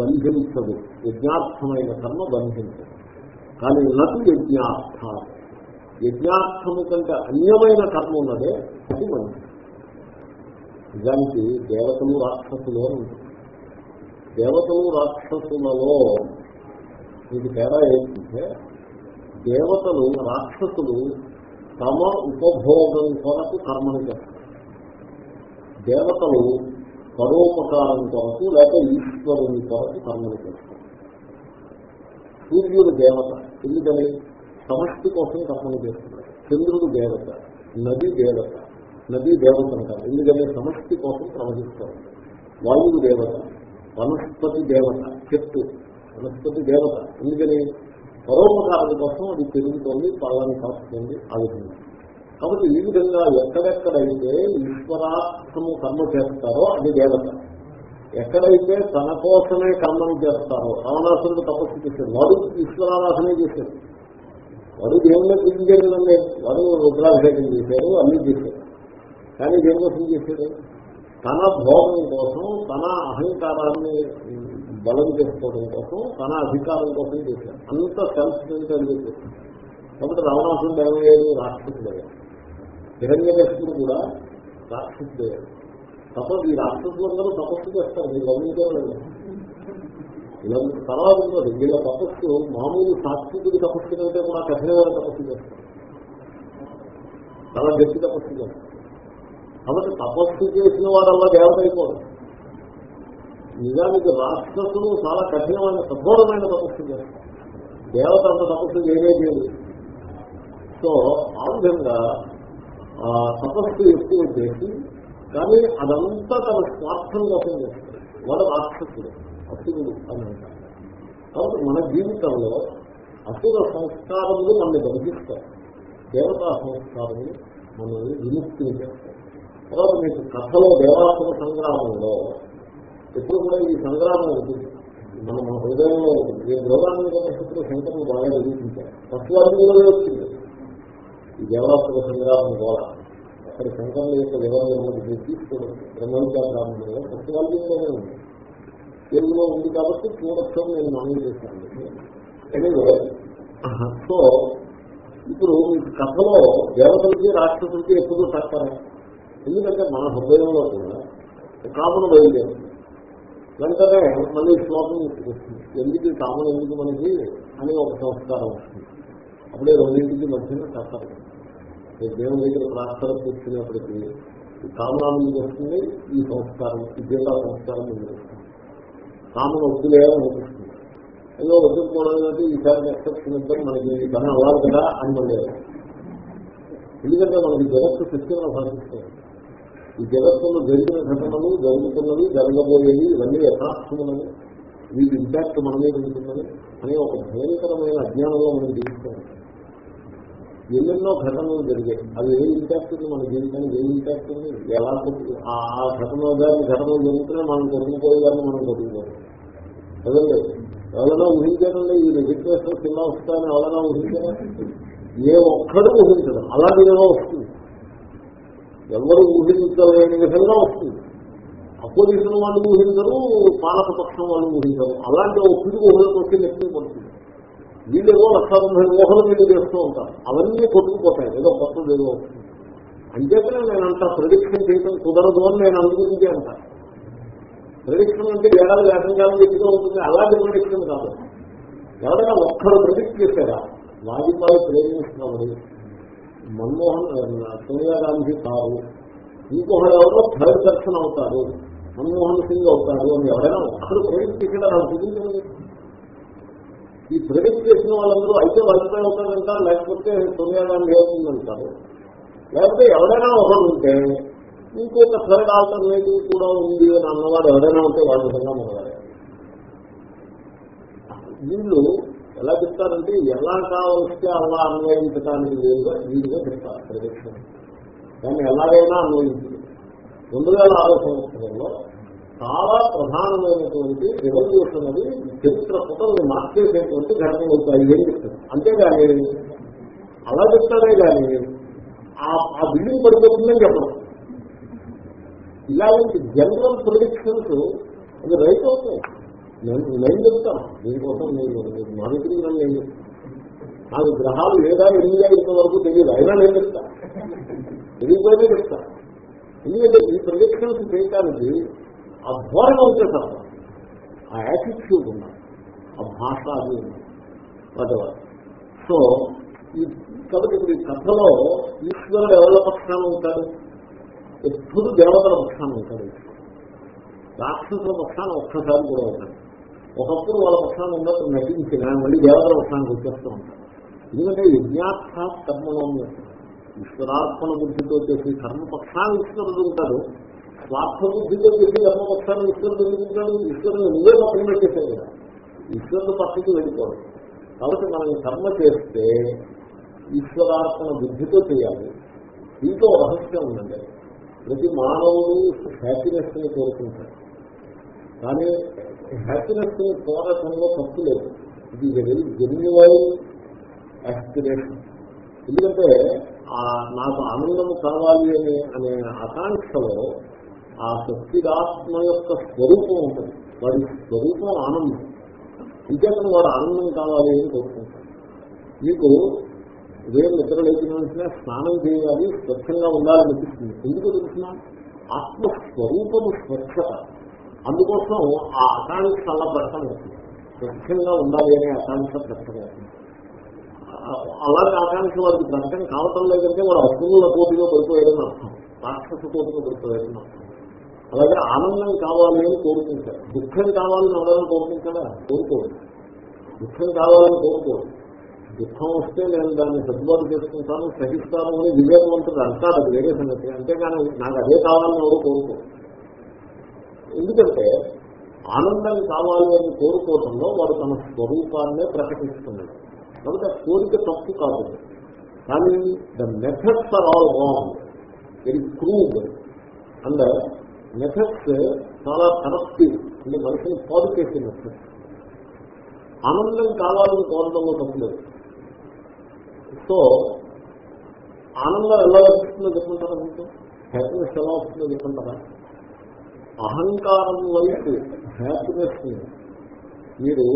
బంధించదు. యజ్ఞార్థమైన కర్మ బంధించదు. కానీ నటు యజ్ఞార్థ యజ్ఞార్థము కంటే అన్యమైన కర్మ ఉన్నదే అది మంచిది నిజానికి దేవతలు రాక్షసులు అని ఉంటుంది దేవతలు రాక్షసులలో ఇది తేడా ఏంటంటే దేవతలు రాక్షసులు తమ ఉపభోగం కొరకు కర్మను చేస్తారు. దేవతలు పరోపకారం కొరకు లేక ఈశ్వరుని కొరకు కర్మలు చేస్తారు. సూర్యుడు దేవత ఎందుకని? సమష్టి కోసం కర్మలు చేస్తున్నాడు. చంద్రుడు దేవత నది దేవత నది దేవత అంటారు ఎందుకని సమష్టి కోసం ప్రవహిస్తారు. వాయువు దేవత వనస్పతి దేవత చెట్టు వనస్పతి దేవత. ఎందుకని? పరోపకారం కోసం అది పెరుగుతోంది పళ్ళని కాస్తుంది ఆ విధంగా కాబట్టి ఈ విధంగా ఎక్కడెక్కడైతే ఈశ్వరార్థము కర్మ చేస్తారో అది దేవత. ఎక్కడైతే తన కోసమే కర్మను చేస్తారో రావణాసురుడు తపస్సు చేశాడు వాడు ఈశ్వరారాధనే చేశాడు. వాడు దేవుణ్ణి పూజించేదండి వాడు రుద్రాభిషేకం చేశారు అన్ని చేశారు కానీ దేనికోసం చేశాడు తన భోగం కోసం తన అహంకారాన్ని బలం చేసుకోవడం కోసం తన అధికారం కోసం చేశాడు. అంత సెల్ఫ్ సెంటర్ చేశాడు కాబట్టి రావణాసురుడు ఏమయ్యాడు రాక్షసుడయ్యాడు. హిరణ్యకృష్ణుడు కూడా రాక్షసుడయ్యాడు. తపస్సు ఈ రాక్షసులందరూ తపస్సు చేస్తారు మీరు గమనించలేదు ఇలా తర్వాత ఉంటుంది వీళ్ళ తపస్సు మామూలు సాత్వికుడి తపస్సు కంటే కూడా కఠినమైన తపస్సు చేస్తారు. చాలా గట్టి తపస్సు చేస్తారు. కాబట్టి తపస్సు చేసిన వాడల్లా దేవత అయిపోదు నిజానికి రాక్షసులు చాలా కఠినమైన కఠోరమైన తపస్సు చేస్తారు. దేవత అంత తపస్సు చేయలే చేయదు. సో ఆ విధంగా ఆ, తపస్సు ఎక్కువ చేసి కానీ అదంతా తన స్వార్థం కోసం చేస్తాడు వాడు రాక్షసుడు అసురుడు అని అంటారు. కాబట్టి మన జీవితంలో అసుర సంస్కారములు మనల్ని బంధిస్తాయి. దేవతా సంస్కారములు మనల్ని విముక్తిని చేస్తాయి. తర్వాత మీకు కథలో దేవాసుర సంగ్రామంలో ఎప్పుడు కూడా ఈ సంగ్రామం ఉంటుంది మన మన హృదయంలో ఉంటుంది ఈ ద్రోగాన్ని ఉపనిషత్తులు శంకరులు బాగా నిరూపించారు. తత్వాన్ని వచ్చింది. ఈ దేవాసుర సంగ్రామం ద్వారా. అక్కడ శంకరుల యొక్క వివరణ తీసుకోవడం బ్రహ్మవిద్యాగ్రామంలో తత్వాల్లోనే ఉంది. తెలుగులో ఉంది కాబట్టి చూడొచ్చు నేను మనవి చేశాను. ఎనివే సో ఇప్పుడు మీకు కథలో దేవతలకి రాక్షసులకి ఎప్పుడు తక్కువ ఎందుకంటే మన హృదయంలో కూడా కామన్ బయలుదేరుతుంది వెంటనే మళ్ళీ శ్లోకం వస్తుంది. ఎందుకు కామన్ ఎందుకు మనకి అని ఒక సంస్కారం వస్తుంది. అప్పుడే రెండింటికి మధ్యన కథలు దేవుని దగ్గర ప్రార్థన కూర్చునేప్పటికీ ఈ కామనా ముందుకు వస్తుంది ఈ సంస్కారం ఈ జీవిత సంస్కారం ముందుకు వస్తుంది. కామన్ వద్దులే అనిపిస్తుంది. ఏదో వద్దుకోవడం ఏంటంటే ఈసారి ఎక్సెప్షన్ ఇద్దరు మనకి ఈ పని అవ్వాలి కదా అని మళ్ళీ. ఎందుకంటే మనకి జగత్తు శక్తిగా భావిస్తుంది ఈ జగత్తులో జరిగిన ఘటనలు జరుగుతున్నవి జరగబోయేవి ఇవన్నీ యథార్థములని వీటి ఇంపాక్ట్ మన మీద ఉంటుందని అనే ఒక భయంకరమైన అజ్ఞానంలో మనం జీవిస్తాం. ఎన్నెన్నో ఘటనలు జరిగాయి. అది ఏ ఇంపాక్ట్ ఉంది మన జీవితానికి? ఏ ఇంపాక్ట్ ఉంది? ఎలా ఆ ఘటన గారి ఘటనలు జరుగుతున్నా మనం కొట్టుకుపోయేదాన్ని మనం కొట్టుకుపోయాం కదండి ఎవరైనా ఊహించారండి ఈ రిజిస్ట్రేషన్ కింద వస్తాయని ఎవరైనా ఊహించారా? ఏ ఒక్కడు ఊహించడం. అలాంటిదేమో వస్తుంది. ఎవరు ఊహించలేని విధంగా వస్తుంది. అపోజిషన్ వాళ్ళు ఊహించరు పాలక పక్షం వాళ్ళు ఊహించరు. అలాంటి ఒత్తిడి ఊహలకు వచ్చి నెత్తి పడుతుంది. వీళ్ళేమో లక్ష తొంభై ఊహలు వీళ్ళు చేస్తూ ఉంటారు. అవన్నీ కొట్టుకుపోతాయి. ఏదో కొత్తది ఏదో వస్తుంది. అంచేతనే నేను అంత ప్రొడిక్షన్ చేయడం కుదరదు అని నేను అందుగురించి అంటాను ప్రొడిక్షన్ అంటే ఏడాది వేసంకాలం ఎక్కువ ఉంటుంది. అలాంటి ప్రొడిక్షన్ కాదు. ఎవరైనా ఒక్కరు ప్రొడిక్ట్ చేశారా? వాజ్పేయి ప్రేమిస్తున్నామని మన్మోహన్ సోనియా గాంధీ కారు ఇంకొకరు ఎవరో థర్డ్ పర్సన్ అవుతారు. మన్మోహన్ సింగ్ అవుతారు అని ఎవరైనా ఒక్కరు ప్రెడిక్ట్ చేసినా నాకు ఈ ప్రెడిక్ట్ చేసిన వాళ్ళందరూ అయితే వాజ్పేయి అవుతారంటారు లేకపోతే సోనియా గాంధీ అవుతుందంటారు. లేకపోతే ఎవరైనా ఒకరు ఉంటే ఇంకొక థర్డ్ ఆల్టర్నేటివ్ కూడా ఉంది అని అన్నవాడు ఎవరైనా ఉంటే వాళ్ళ విధంగా మొదలయ్యారు వీళ్ళు ఎలా చెప్తారంటే ఎలా కావలిస్తే అలా అన్వయించడానికి వీలుగా వీలుగా చెప్తారు ప్రదక్షిణ. దాన్ని ఎలాగైనా అన్వయించింది రెండు వేల ఆరో సంవత్సరంలో చాలా ప్రధానమైనటువంటి రెవల్యూషన్ అది చరిత్ర పుటల్ని మార్చేసేటువంటి ఘటన అవుతాయి ఏం చెప్తారు. అంతేగాని అలా చెప్తారే కానీ ఆ ఆ బిల్డింగ్ పడిపోతుందని చెప్పడం ఇలాంటి జనరల్ ప్రొడిక్షన్స్ అది రైట్ అవుతాయి. నేను నేను చెప్తాను. దీనికోసం నేను మానిటరీ నేను చెప్తాను? నాకు గ్రహాలు లేదా ఎనిమిదా ఇంతవరకు తెలియదు. అయినా నేను చెప్తా. తెలియకపోతే చెప్తా. ఎందుకంటే ఈ ప్రొజెక్షన్స్ చేయటానికి ఆ ధోరణ ఉంటే ఆ యాటిట్యూడ్ ఉన్నారు ఆ భాష అది ఉంది వాటెవర్ సో ఈ కాబట్టి ఇప్పుడు ఈ కథలో ఈశ్వరుడు ఎవరి పక్షాన ఉంటాడు? ఎప్పుడు దేవతల పక్షాన ఉంటాడు రాక్షసుల పక్షాన ఒక్కసారి కూడా ఉంటాడు. ఒకప్పుడు వాళ్ళ పక్షాన్ని ఉన్నప్పుడు నటించిన మళ్ళీ దేవతల పక్షానికి వచ్చేస్తూ ఉంటారు. ఎందుకంటే యజ్ఞార్థ కర్మలోనే ఈశ్వరార్పణ బుద్ధితో చేసి కర్మపక్షాన్ని ఈశ్వరుడు ఉంటాడు. స్వార్థ బుద్ధితో చేసి కర్మపక్షాన్ని ఈశ్వరుడు ఎందుకుంటాడు ఈశ్వరుని నువ్వే పక్కన పెట్టేసావు కదా. ఈశ్వరుడు పక్కకి వెళ్ళిపోవడం కాబట్టి మనం కర్మ చేస్తే ఈశ్వరార్పణ బుద్ధితో చేయాలి. దీంతో రహస్యం ఉందండి. ప్రతి మానవుడు హ్యాపీనెస్ని కోరుకుంటాడు. కానీ హ్యాపీనెస్ పోరాటంలో తప్పు లేదు. ఇది వెరీ జెన్యువైన్ యాస్పిరేషన్ ఎందుకంటే నాకు ఆనందం కావాలి అనే అనే ఆకాంక్షలో ఆ శక్తిరాత్మ యొక్క స్వరూపం ఉంటుంది. వాడి స్వరూపం ఆనందం. ఇంకేతను వాడు ఆనందం కావాలి అని కోరుకుంటాడు. మీకు ఉదయం నిద్ర లేచిన వెంటనే స్నానం చేయాలి స్వచ్ఛంగా ఉండాలనిపిస్తుంది. ఎందుకు తెలిసిన? ఆత్మస్వరూపము స్వచ్ఛత. అందుకోసం ఆ ఆకాంక్ష అలా పెట్టడం స్వచ్ఛంగా ఉండాలి అనే ఆకాంక్ష పెట్టడం అలాంటి ఆకాంక్ష వారికి ప్రకటన కావటం లేదంటే వాడు అసూల పోటీలో పడిపోయాడని అర్థం. రాక్షస పోటీలో పడిపోయాడని అర్థం. అలాగే ఆనందం కావాలి అని కోరుకుంటారు. దుఃఖం కావాలని ఎవరైనా కోరుకుంటాడా కోరుకోడు దుఃఖం కావాలని కోరుకోడు దుఃఖం వస్తే నేను దాన్ని సర్దుబాటు చేసుకుంటాను సహిస్తాను అని వివేకవంతుడు అంటారు అది వేరే సంగతి. అంతేగాని నాకు అదే కావాలని ఎవరు కోరుకో ఎందుకంటే ఆనందం కావాలి అని కోరుకోవడంలో వాడు తన స్వరూపాన్నే ప్రకటిస్తున్నాడు. కాబట్టి ఆ కోరిక తప్పు కాదు. కానీ the methods are all wrong very crude and methods చాలా కరప్టివ్ అంటే మనిషిని పాడు చేసే మెథడ్స్ ఆనందం కావాలని కోరడంలో తప్పులేదు సో ఆనందం ఎలా వస్తుందో చెప్పుకుంటారా మీకు? హ్యాపీనెస్ ఎలా వస్తుందో చెప్పుకుంటారా అహంకారం వైపు హ్యాపీనెస్ మీరు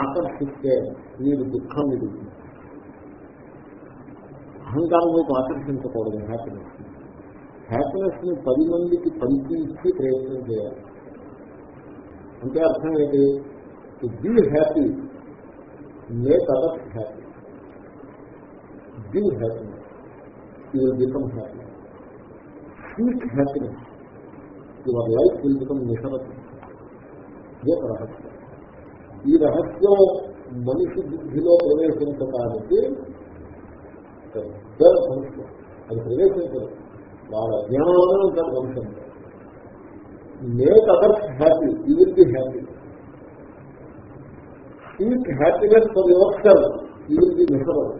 ఆకర్షిస్తే మీరు దుఃఖం విడుతుంది అహంకారం వైపు ఆకర్షించకూడదు హ్యాపీనెస్ హ్యాపీనెస్ని పది మందికి పంచి ఇచ్చి ప్రయత్నం చేయాలి అంటే అర్థం ఏంటి be happy make others happy give happiness you will become happy seek happiness your life will become నిషరతి ఇదే రహస్యం. ఈ రహస్యం మనిషి బుద్ధిలో ప్రవేశించడానికి పెద్ద సమస్య అది ప్రవేశించదు. వాళ్ళ అజ్ఞానంలోనే ఉంటారు మనుషులు. Make others happy you will be happy. Seek happiness for yourself you will be miserable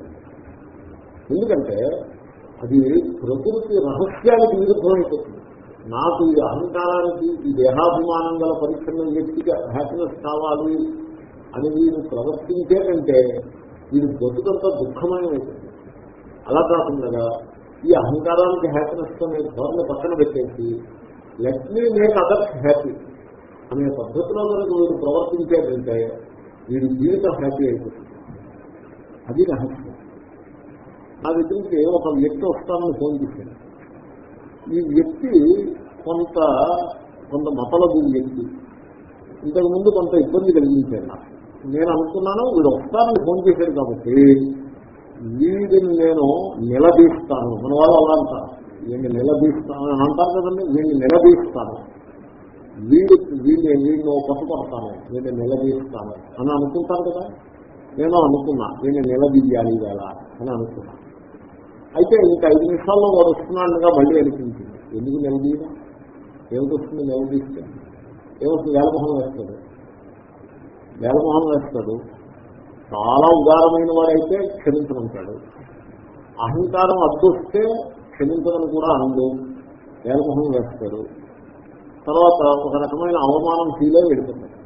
ఎందుకంటే అది ప్రకృతి రహస్యానికి విరుద్ధమైపోతుంది. నాకు ఈ అహంకారానికి ఈ దేహాభిమానం గల పరిశ్రమ వ్యక్తిగా హ్యాపీనెస్ కావాలి అని వీరు ప్రవర్తించే కంటే వీరు బతుకంతా దుఃఖమయమైపోతుంది అలా కాకుండా ఈ అహంకారానికి హ్యాపీనెస్ అనే ధోరణ పక్కన పెట్టేసి let me make others happy అనే పద్ధతిలో కనుక వీరు ప్రవర్తించేటంటే వీరి జీవితం హ్యాపీ అయిపోతుంది. అది రహస్యం. నా దగ్గరికి ఒక వ్యక్తి వస్తానని ఫోన్ చేశాను ఈ వ్యక్తి కొంత కొంత మతలబు వ్యక్తి ఇంతకు ముందు కొంత ఇబ్బంది కలిగించాడు నాకు నేను అనుకున్నాను వీడు వస్తానని ఫోన్ చేశాడు కాబట్టి వీడిని నేను నిలదీస్తాను. మన వాళ్ళు అలా అంటారు. వీడిని నిలదీస్తాను అని అంటారు కదండి వీడిని నిలదీస్తాను. వీడి వీడిని వీడిని పట్టుపడతాను వీడిని నిలదీస్తాను అని అనుకుంటారు కదా. నేను అనుకున్నా వీడిని నిలదీయాలి వేళ అని అనుకున్నాను అయితే ఇంకా ఐదు నిమిషాల్లో వాడు వస్తున్నాడుగా మళ్ళీ అనిపించింది. ఎందుకు నిలదీయడం ఏమిటి వస్తుంది నిలదీస్తే ఏమొస్తుంది వేలమోహం వేస్తాడు? వేలమోహం వేస్తాడు. చాలా ఉదారమైన వాడైతే క్షమించమంటాడు. అహంకారం అడ్డొస్తే క్షమించడం కూడా అందు వేలమోహం వేస్తాడు. తర్వాత ఒక రకమైన అవమానం ఫీల్ అయి వెళ్ళిపోతాడు.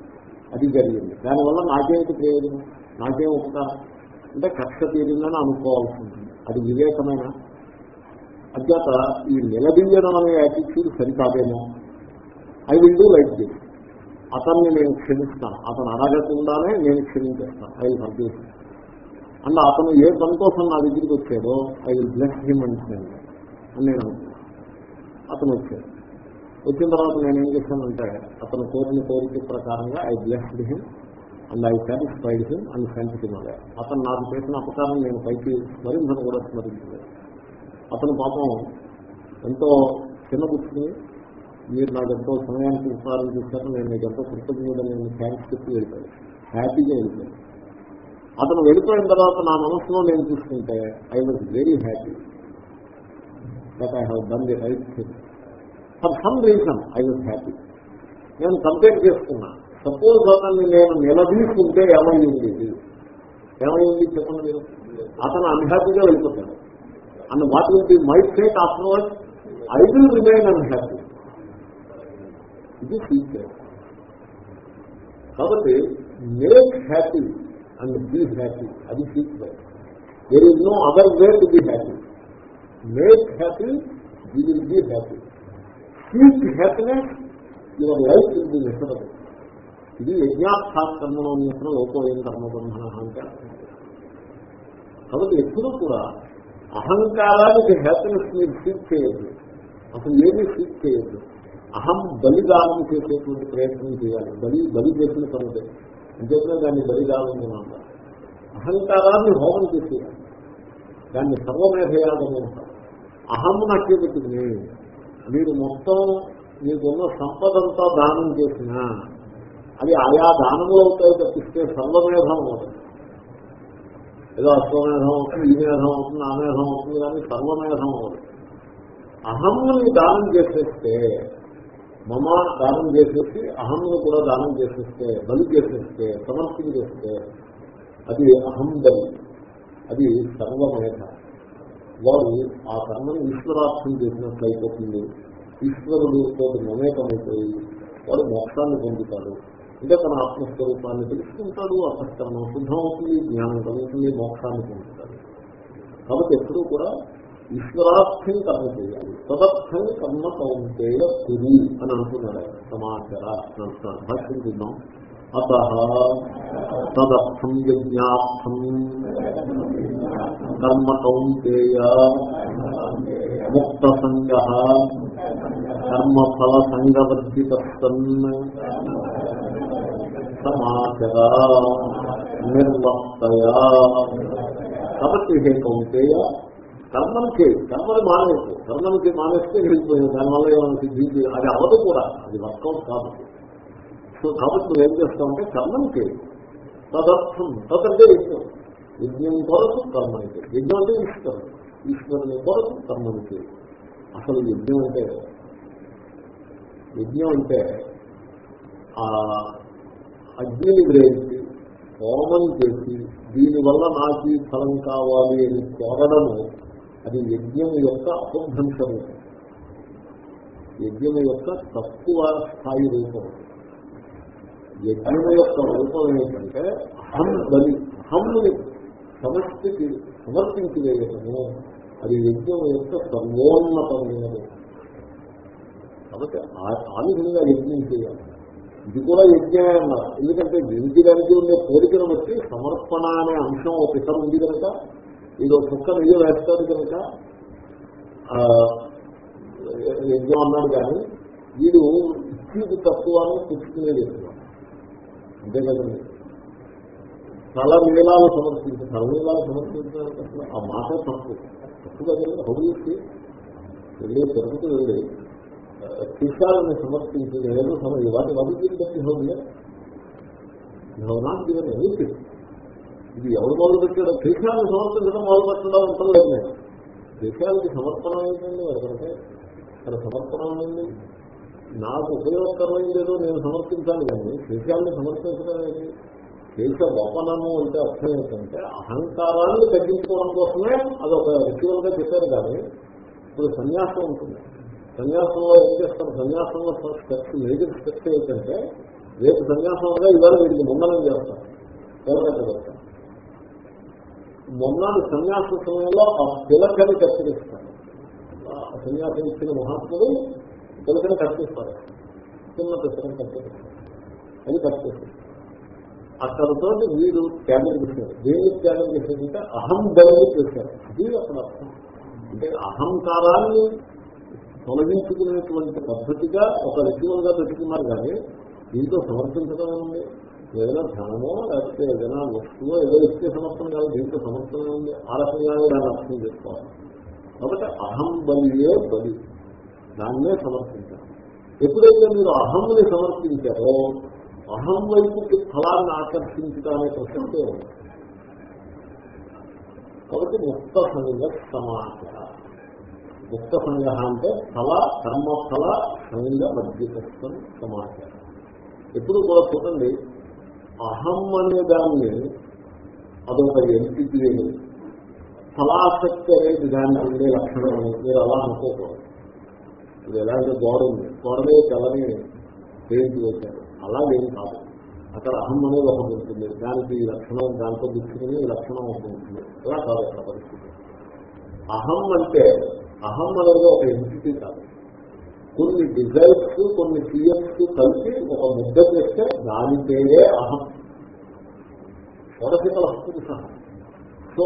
అది జరిగింది. దానివల్ల నాకేమిటి ప్రయోజనం? నాకేం ఉపకారం? అంటే కక్ష తీరిందని అనుకోవాల్సి ఉంటుంది. అది వివేకమైన? అధ్యాత ఈ నిలదీయడం అనే attitude సరికాదేమో? I will do like this అతన్ని నేను క్షమిస్తాను. అతను అడగకుండానే నేను క్షమించేస్తాను. ఐ విల్ ఫర్గేట్ అండ్ అతను ఏ సంతోషం నా దగ్గరికి వచ్చాడో ఐ విల్ బ్లెస్ హిమ్ అంటున్నాను అని నేను అతను వచ్చాడు. వచ్చిన తర్వాత నేను ఏం చేశానంటే అతను కోరిన కోరిక ప్రకారంగా I blessed him and I satisfied him and sent him అతను నాకు చేసిన అపకారం నేను పైకి స్మరించను కూడా స్మరించలేదు. అతను పాపం ఎంతో చిన్నపుచ్చుకుని మీరు నాకు ఎంతో సమయానికి ఉపకారం చేశారు నేను మీకు ఎంతో కృతజ్ఞత నేను థ్యాంక్స్ చెప్పి వెళ్ళిపోయాను. హ్యాపీగా వెళ్ళిపోయాను. అతను వెళ్ళిపోయిన తర్వాత నా మనసులో నేను చూసుకుంటే I was very happy that I have done the right thing for some reason I was happy నేను కంపేర్ చేసుకున్నాను సపోజ్ అతన్ని నేను నిలదీసుకుంటే ఏమైంది ఏమైంది చెప్పండి. మీరు అతను అన్హ్యాపీగా వెళ్ళిపోతాడు. అన్న what will be my fate afterward I will remain unhappy ఇది సీక్రెట్ కాబట్టి make happy and be happy అది secret there is no other way to be happy make happy you will be happy seek happiness your life will be miserable ఇది యజ్ఞార్థాకర్మలో ఉన్నప్పుడు లోపోయం కర్మబంధన అంటే కాబట్టి ఎప్పుడూ కూడా అహంకారానికి హ్యాపీనెస్ మీరు సీక్ చేయద్దు. అసలు ఏమీ సీక్ చేయద్దు. అహం బలిదానం చేసేటువంటి ప్రయత్నం చేయాలి. బలి బలి చేసిన పనిదే అంతేకాదు దాన్ని బలిదానం అంటారు. అహంకారాన్ని హోమం చేసేయాలి. దాన్ని సర్వమేధయాగం అంటారు. అహం నచ్చే పెట్టింది మీరు మొత్తం మీకున్న సంపదంతా దానం చేసినా అది ఆయా దానములు అవుతాయి తప్పిస్తే సర్వమేధం అవుతుంది. ఏదో అశ్వమేధం అవుతుంది ఈ మేధం అవుతుంది ఆ మేధం అవుతుంది కానీ సర్వమేధం అవుతుంది. అహమ్ముని దానం చేసేస్తే మమ దానం చేసేసి అహమ్ముని కూడా దానం చేసేస్తే బలి చేసేస్తే సమర్పణ చేస్తే అది అహం బలి అది సర్వమేధ. వారు ఆ కర్మని ఈశ్వరార్థం చేసినట్లు అయిపోతుంది ఈశ్వరుడితో మమేకమైపోయి వారు మోక్షాన్ని పొందుతారు అంటే తన ఆత్మస్వరూపాన్ని తెలుసుకుంటాడు అసత్కర్మ శుద్ధం అవుతుంది జ్ఞానం కలుగుతుంది మోక్షాన్ని పొందుతాడు. కాబట్టి ఎప్పుడూ కూడా ఈశ్వరార్థం కర్మ చేయాలి. తదర్థం కర్మ కౌంటేయ కురి అని అంటున్నాడు ఆయన. సమాచార అని అంటున్నాడు భాష్యం చూద్దాం. అత తదర్థం యజ్ఞార్థం కర్మ కౌంటేయ ముక్త సంగ కర్మఫల సంగవర్జిత సమాచర నిర్వర్తయా. కాబట్టి హే కౌంటేయ కర్మను చేయి కర్మని మానేసి కర్మనికి మానేస్తే వెళ్ళిపోయింది దానివల్ల ఏమైనా సిద్ధించి అది అవదు కూడా అది వర్కౌట్ కాదు. సో కాబట్టి నువ్వు ఏం చేస్తావంటే కర్మని చేయి తదర్థం తదంటే యజ్ఞం. యజ్ఞం కొరకు కర్మని చేయి యజ్ఞం అంటే ఈశ్వరుడు ఈశ్వరుని కొరకు కర్మని చేయి అసలు యజ్ఞం అంటే యజ్ఞం అంటే అగ్నిని గ్రహించి హోమం చేసి దీనివల్ల నాకు ఈ ఫలం కావాలి అని కోరడము అది యజ్ఞం యొక్క అపభ్రంశ రూపం యజ్ఞం యొక్క తక్కువ స్థాయి రూపం. యజ్ఞం యొక్క రూపం ఏంటంటే అహం బలి అహమ్ని సమష్టికి సమర్పించి వేయటము అది యజ్ఞం యొక్క సర్వోన్నతమైన రూపం కాబట్టి ఆ విధంగా యజ్ఞం చేయాలి. ఇది కూడా యజ్ఞమే అన్నారు. ఎందుకంటే దీనికి ఉండే కోరికను బట్టి సమర్పణ అనే అంశం ఒక ఇతర ఉంది కనుక ఇది ఒక కుక్క నిజం వేస్తారు కనుక యజ్ఞం అన్నాడు కానీ వీడు ఇచ్చేది తక్కువ అని తెచ్చుకునేది ఎక్కువ అంతే కదండి తల నీలాలు సమర్పించి తల నీలాలు సమర్పించడానికి అసలు ఆ మాట తప్పు. తప్పు కదండి హౌడికి వెళ్ళి తిరుపతి వెళ్ళి శిష్యాలను సమర్పించి ఏదో సమయం వాటి వదిలి బట్టి హౌడియా గివెన్ ఇది ఎవరు మొదలు పెట్టాడో? దేశాలను సమర్పించడం మొదలు పెట్టడం ఉంటలేదు నేను దేశాలకి సమర్పణ ఏంటండి? ఎవరికంటే తన సమర్పణ ఉంది నాకు ఉపయోగకరమైందేదో నేను సమర్పించాలి కానీ దేశాలను సమర్పించడం ఏంటి? దేశ గొప్పనము అంటే అర్థం ఏంటంటే అహంకారాన్ని తగ్గించుకోవడం కోసమే అది రిచువల్గా చెప్పారు కానీ ఇప్పుడు సన్యాసం ఉంటుంది. సన్యాసంలో ఏం చేస్తారు? సన్యాసంలో స్టెప్స్ మేజర్ స్టెప్స్ ఏంటంటే రేపు సన్యాసం వల్ల ఇవాళ వీడికి ముందనం చేస్తారు. ఎవరైతే మొన్నటి సన్యాస సమయంలో ఆ పిలకని కత్తిరిస్తారు. సన్యాసం ఇచ్చిన మహాత్ముడు పిలకని కత్తిస్తారు చిన్న పిల్లకని కత్తిరిస్తారు. అది కత్తిస్తారు అక్కడతో వీడు త్యాగం చేశారు దేన్ని త్యాగం చేశారంటే అహం బలి చేశారు అది అక్కడ అర్థం. అంటే అహంకారాన్ని తొలగించుకునేటువంటి పద్ధతిగా ఒక రిచువల్గా పెట్టుకున్నారు కానీ దీంతో సమర్థించడం ఉంది ఏదైనా ధనమో లేకపోతే ఏదైనా వస్తువో ఏదో ఇచ్చే సమర్థం కాదు దీంతో సమర్థం ఉంది ఆ రకంగానే దాన్ని అర్థం చేసుకోవాలి. కాబట్టి అహం బలియే బలి. దాన్నే సమర్పించాలి ఎప్పుడైతే మీరు అహంని సమర్పించారో అహం వైపుకి ఫలాన్ని ఆకర్షించడానే ప్రసక్తే ఉంది. కాబట్టి ముక్త సంగ సమాచారం ముక్త సంగ అంటే ఫల కర్మఫల సంగ మధ్యస్థం సమాచారం. ఎప్పుడు కూడా చూడండి అహం అనే దాన్ని అదొక ఎంటిటీ అని ఫలాసక్తి అనేది దాన్ని ఉండే లక్షణం. అని మీరు అలా అనుకోకూడదు. ఇది ఎలాంటి గోడ ఉంది గోడలే మీద తెల్లని పెయింట్ వేశారు. అలాగేం కాదు. అక్కడ అహం అనేది ఒకటి ఉంటుంది. దానికి ఈ లక్షణం దాంతో దిక్కుని ఈ లక్షణం ఒకటి ఉంటుంది. ఇలా కాదు అక్కడ పరిస్థితి. అహం అంటే అహం అనేది ఒక ఎంటిటీ కాదు. కొన్ని డిజైర్స్ కొన్ని ఫియర్స్ కలిసి ఒక ముద్ద చేస్తే దాని పేరే అహం. షోడశికల హక్కులు సహా. సో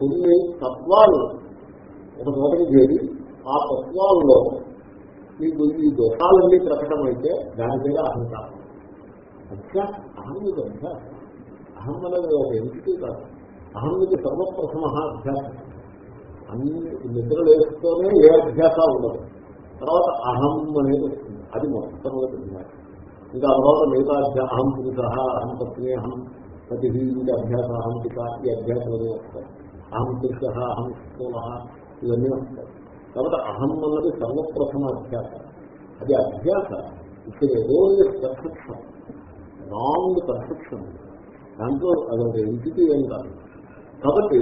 కొన్ని తత్వాలు ఒక చోటకి చేరి ఆ తత్వాల్లో మీకు ఈ దోషాలన్నీ ప్రకటమైతే దాని పేరే అహంకారం అధ్యాసం అహం మీద అధ్యాసం అహం అనేది ఒక ఎంటిటీ కాదు. అహం మీద సర్వప్రథమ అధ్యాసం అన్ని నిద్ర లేస్తూనే ఏ అధ్యాస ఉండదు. తర్వాత అహం అనేది వస్తుంది. అది మొత్తంలో తెలియాలి ఇంకా తర్వాత మిగతా అహం పురుష అహం పత్ని అహం ప్రతి ఇది అభ్యాస అహం అహంతిక ఈ అభ్యాసాలు వస్తాయి. అహం పురుష అహం స్థూల ఇవన్నీ వస్తాయి. కాబట్టి అహం అన్నది సర్వప్రథమ అభ్యాస. అది అభ్యాస. ఇక్కడ ఏదో పర్ఫెక్షన్ రాంగ్ పర్ఫెక్షన్ దాంట్లో అదొక ఇంటికి ఏం కాదు. కాబట్టి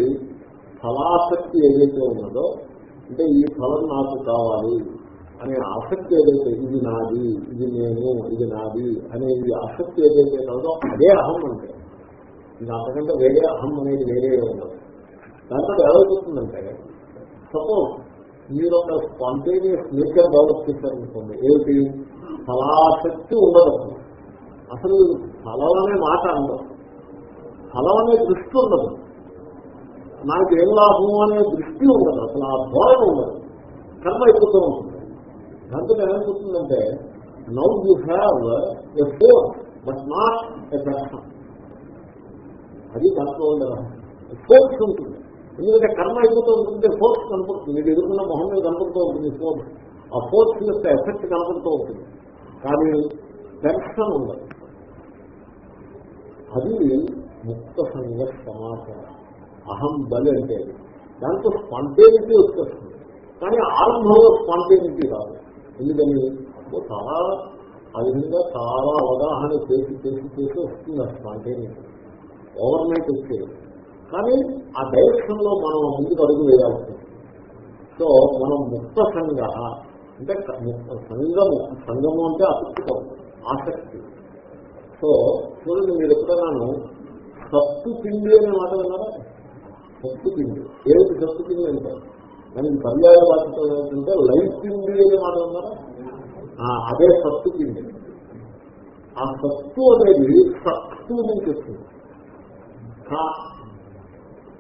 ఫలాసక్తి ఏదైతే ఉన్నదో అంటే ఈ ఫలం నాకు కావాలి అనే ఆసక్తి ఏదైతే ఇది నాది ఇది నేను ఇది నాది అనే ఈ ఆసక్తి ఏదైతే కలదో అదే అహం అంటే. ఇది అంతకంటే వేరే అహం అనేది వేరే ఉండదు. దాంట్లో ఏమవుతుందంటే సపోజ్ మీరు ఒక స్పాంటేనియస్ నేచర్ డెవలప్ చేశారనుకోండి ఏమిటి? ఫలాసక్తి ఉండదు. అసలు ఫలం అనే మాట ఉండదు ఫలం అనే దృష్టి ఉండదు. నాకు ఏం లాభం అనే దృష్టి ఉండదు అసలు ఆ ధోరణ ఉండదు. కర్మ అయిపోతూ ఉంటుంది. దాంతో ఏమైపోతుందంటే now you have a four but not a దర్శనం అది దాంట్లో ఉండదు ఫోర్స్ ఉంటుంది. ఎందుకంటే కర్మ అయిపోతూ ఉంటుంటే ఫోర్స్ కనపడుతుంది. మీరు ఎదుర్కొన్న మొహం మీద కనపడుతూ ఉంటుంది ఫోర్స్ ఆ ఫోర్స్ యొక్క ఎఫెక్ట్ కనపడుతూ ఉంటుంది. కానీ దర్శనం ఉండదు. అది ముక్త సంఘ సమాచారం. అహం బలి అంటే దాంతో స్పాంటేనిటీ వచ్చేస్తుంది. కానీ ఆరంభంలో స్పాంటేనిటీ రాదు. ఎందుకని? అప్పుడు చాలా ఆ విధంగా చాలా అవగాహన చేసి చేసి చేసి వస్తుంది ఆ స్పాంటేనిటీ. ఓవర్ నైట్ వచ్చేది. కానీ ఆ డైరెక్షన్లో మనం ముందుకు అడుగు వేయాల్సి సో మనం ముక్త సంఘ అంటే సంఘము సంఘము అంటే అసక్తికం ఆసక్తి. సో చూడండి మీరు ఎప్పుడన్నాను సత్తు పిండి అనే మాట విన్నారా? సత్తు పిండి ఏమిటి సత్తు పిండి దానికి పర్యాయ వాటితో ఏంటంటే లైఫ్ పిండి అనే మాట ఉన్నారా అదే సత్తు పిండి ఆ సత్తు అనేది సత్తు నుంచి వస్తుంది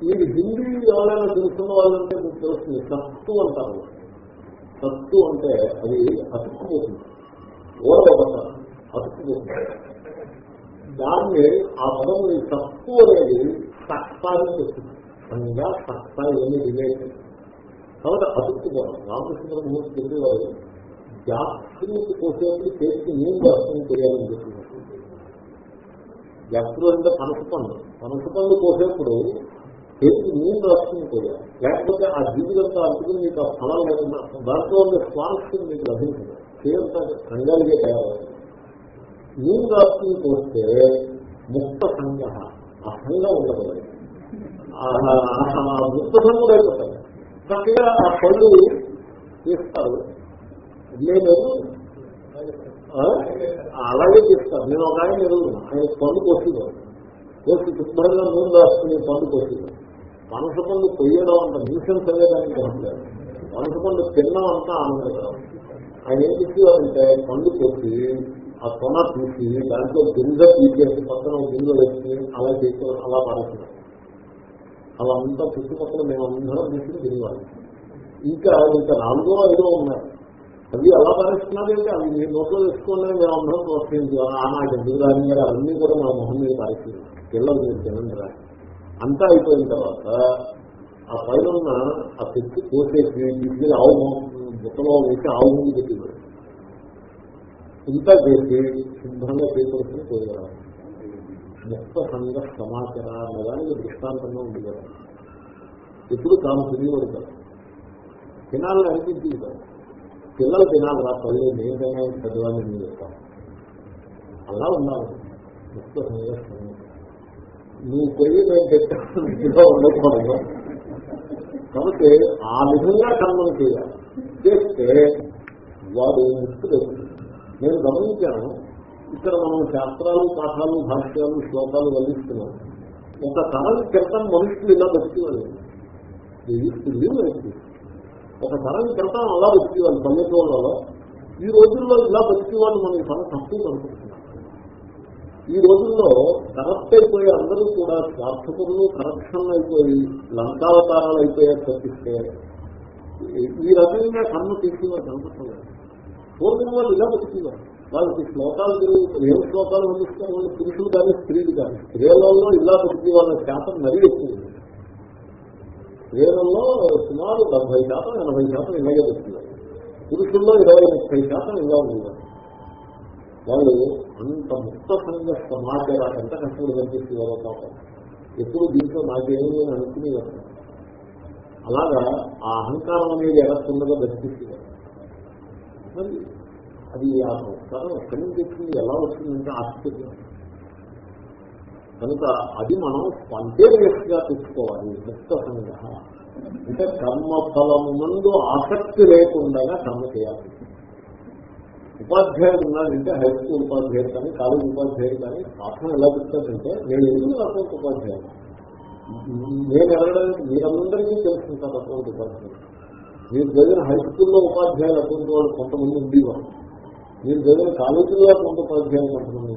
మీరు హిందీ ఎవరైనా తెలుసుకున్న వాళ్ళంటే మీకు తెలుస్తుంది సత్తు అంటారు. సత్తు అంటే అది అతుక్కుపోతుంది. ఓడబడతారు అతుక్కుపోతుంది. దాన్ని ఆ పదం సత్తు అనేది సత్తానికి వస్తుంది సంగా సత్తా ఏమి రిలేటెడ్ కాబట్టి అతుక్కుపోవడం రామకృష్ణ మూర్తి తెలియవారు జాస్తి కోసేప్పుడు చేసి నేను దర్శనం చేయాలని చెప్పినట్టు జాస్తి అంటే పనస పనులు పనస పనులు కోసేప్పుడు చేసి నేను దర్శనం చేయాలి లేకపోతే ఆ జీవితంతో అందుకుని మీకు ఆ ఫలం లేకుండా దాంట్లో ఉండే స్వాస్థ్యం మీకు లభించదు. చేయంతా సంఘాలుగా తయారవుతుంది నేను రాసుకుని పోస్తే ముక్త సంఘ ఆ సంఘం ఉండదు ముక్త సంఘం చక్కగా ఆ పళ్ళు తీస్తారు. నేను అలాగే తీస్తారు నేను ఒక ఆయన ఎరుగుతున్నా ఆయన పండు కోసేవాడు. కోసి శుభ్రంగా నూనె రాసుకుని పండు కోసేవాడు. పనస పండు కొయ్యడం అంత న్యూసెన్స్ అయ్యేదానికి కనపలేదు పనస పండు తినడం అంతా ఆనందకరం ఆయన ఏం చేసేవారంటే పండు కొట్టి ఆ తొన తీసి దాంట్లో గింజ తీసేసి పక్కన గింజ వేసి అలా చేసి అలా పడుతున్నారు పారేస్తున్నారు అవంతా చుట్టుపక్కల మేమందరం తీసుకుని తినేవాళ్ళం ఇంకా ఇంకా నాలుగో ఐదో ఉన్నాయి. అవి ఎలా పారేస్తున్నారు అంటే అవి మీ నోట్లో తెచ్చుకోండి మేమందరం ప్రోత్సహించాలి ఆ నాకు ఎందుకు రాని గారు అన్నీ కూడా మా మొహం మీద పారేస్తుంది పిల్లలు మీరు తినండి రా అంతా అయిపోయిన తర్వాత ఆ పైన ఉన్న ఆ పెట్టి కోసేసి తీసుకెళ్ళి ఆవు బుట్టలో వేసి ఆవు ముందు పెట్టింది ఇంత చేసి శుభ్రంగా చేకూరుకుని పోయేవారు ముక్త సంఘ సమాచార అన్నదానికి దృష్టాంతంగా ఉంది కదా. ఎప్పుడు తాను తినేవాడు కదా. తినాలని అనిపించింది కదా. పిల్లలు తినాలి రా పళ్ళు నేనైనా చదవాలని నేను చెప్తాను అలా ఉండాలి ముక్త సంఘ సమాచారం. నువ్వు పోయి నేను పెట్టాను ఉండకూడదు. కాబట్టి ఆ విధంగా కర్మలు చేయాలి. చేస్తే వారు ముక్తుడు నేను గమనించాను ఇక్కడ మనం శాస్త్రాలు పాఠాలు భాష్యాలు శ్లోకాలు వల్లిస్తున్నాం. ఒక తరం క్రితం మనుషులు ఇలా బతికేవాళ్ళు. ఒక తరం క్రితం అలా బతికేవాళ్ళు పల్లెటూళ్ళలో ఈ రోజుల్లో ఇలా బతికేవాళ్ళు మనకి చాలా తక్కువ కనుకుంటున్నాం ఈ రోజుల్లో కరప్ట్ అయిపోయి అందరూ కూడా స్వార్థపరులు కరప్షన్ అయిపోయి లంకావతారాలు అయిపోయారు తప్పిస్తే ఈ రకంగా కన్ను తీసుకున్నారు కనపడుతున్నారు పూర్వం వాళ్ళు ఇలా బతికేవారు వాళ్ళకి శ్లోకాలు తిరుగుతారు ఏం శ్లోకాలు అందిస్తారు వాళ్ళు పురుషులు కానీ స్త్రీలు కానీ స్త్రీలలో ఇలా పుట్టి వాళ్ళ శాతం మరీ ఎక్కువ. స్త్రీలలో సుమారు డెబ్బై శాతం ఎనభై శాతం ఇలాగే బతికేవారు పురుషుల్లో ఇరవై ముప్పై శాతం ఇలా ఉన్నారు వాళ్ళు అంత ముక్త సంఘ సమాచారం ఎంత కష్టపడి కనిపిస్తున్నారు పాపం. ఎప్పుడు దీంట్లో నాకేమీ నేను అనుకునేవారు అలాగా ఆ అహంకారం అనేది ఎలా తొందరగా దర్శిస్తున్నారు అది ఆ సంస్కారం ఎక్కడి నుంచి వచ్చింది ఎలా వస్తుందంటే ఆశ్చర్యం. కనుక అది మనం స్పాంటేనియస్గా తెచ్చుకోవాలి ముక్త సంఘ అంటే కర్మఫలము ముందు ఆసక్తి లేకుండా కర్మ చేయాలి. ఉపాధ్యాయుడు ఉన్నాడంటే హై స్కూల్ ఉపాధ్యాయుడు కానీ కాలేజ్ ఉపాధ్యాయుడు కానీ పాఠం ఎలా చెప్తాడంటే నేను ఎందుకు అటువంటి ఉపాధ్యాయుడు? నేను వెళ్ళడానికి మీరందరికీ తెలుసుకుంటారు అటువంటి ఉపాధ్యాయుడు. మీరు జరిగిన హై స్కూల్లో ఉపాధ్యాయులు అటువంటి వాళ్ళు కొంతమంది ఉండేవారు. మీరు చదివిన కాలేజీలో కొంత ఉపాధ్యాయులు అంటున్నాను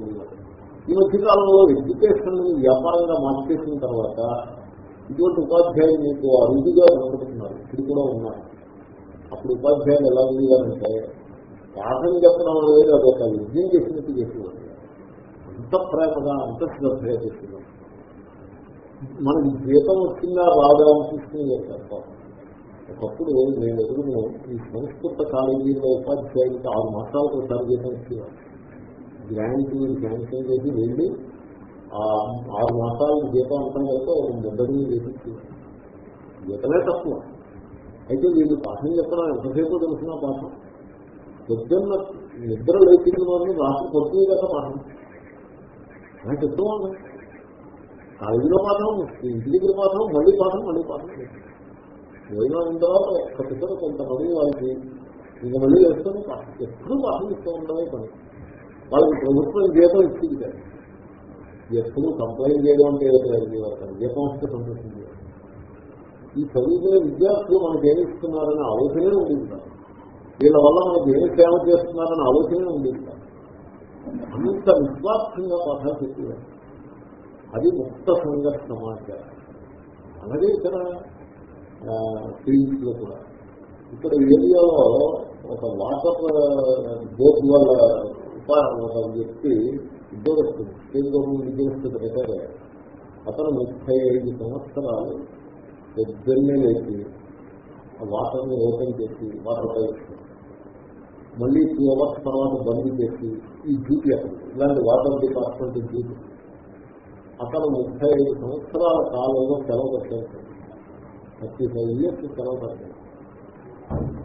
ఈ మధ్య కాలంలో ఎడ్యుకేషన్ వ్యాపారంగా మార్చేసిన తర్వాత ఇటువంటి ఉపాధ్యాయులు మీకు అరుదుగా కనబడుతున్నారు ఇప్పుడు కూడా ఉన్నారు. అప్పుడు ఉపాధ్యాయులు ఎలా ఉండేవారంటే పాఠం చెప్పడం అనేది ఒక యజ్ఞం చేసినట్టు చేసేవారు. అంత ప్రేమగా అంత శ్రద్ధగా చేసేవారు. మనకి జీతం వచ్చిందా రాదా అనిపిస్తుంది తప్ప ఒకప్పుడు నేను ఎదురును ఈ సంస్కృత కాలేజీలో ఉపాధ్యాయులకి ఆరు మాసాలకు ఒకసారి జీతం ఇచ్చేవారు. గ్రాంట్ శాంక్షన్ చేసి వెళ్ళి ఆ ఆరు మాసాలకు జీతం అంతా కలిపి ఒక ముద్దడిని చేపించేవారు జీతమే తక్కువ. అయితే వీళ్ళు పాఠం చెప్పడం ఎంతసేపు తెలిసిన పాఠం. పొద్దున్న నిద్ర లేచిన వాళ్ళు రాత్రి పొద్దున్న కదా పాఠం. నాకు చెప్తూ ఉన్నాను. కాలేజీలో పాఠం ఇంటి దగ్గర పాఠం మళ్ళీ పాఠం మళ్ళీ పాఠం. భోజనం తర్వాత ఒక్కసారి కొంతమంది వాళ్ళకి ఇంక మళ్ళీ వేస్తాను పాఠం ఎప్పుడు పాఠం ఇస్తూ పని. వాళ్ళకి ప్రభుత్వం జీతం ఇచ్చింది కదా. ఎప్పుడు కంప్లైంట్ చేయడం అంటే జీతం వస్తే సంతోషం ఈ చదువుకునే విద్యార్థులు మనకు ఏమి ఇస్తున్నారనే ఆలోచనే ఉండేది వీళ్ళ వల్ల మనకు ఏమి సేవ చేస్తున్నారనే ఆలోచనే ఉండేది అంత నిస్వార్థంగా పాఠాలు చెప్పేవారు. అది ముక్త సంఘ సమాచారం అలాగే ఇక్కడ ఫీల్డ్స్లో కూడా. ఇక్కడ ఏరియాలో ఒక వాటర్ బోట్ వల్ల ఉపాధి ఒక వ్యక్తి ఉద్యోగస్తుంది స్టేట్ గవర్నమెంట్ ఉద్యోగస్తుంది రిటైర్ అయ్యారు అతను ముప్పై ఐదు సంవత్సరాలు పొద్దున్నే లేచి ఆ వాటర్ని ఓపెన్ చేసి వాటర్ ఉపయోగిస్తారు మళ్ళీ టూ అవర్స్ తర్వాత బంద్ చేసి ఈ డ్యూటీ అతను ఇలాంటి వాటర్ డిపార్ట్మెంట్ డ్యూటీ అతను ముప్పై ఐదు సంవత్సరాల కాలంలో సెలవు పెట్టారు థర్టీ ఫైవ్ ఇయర్స్ తర్వాత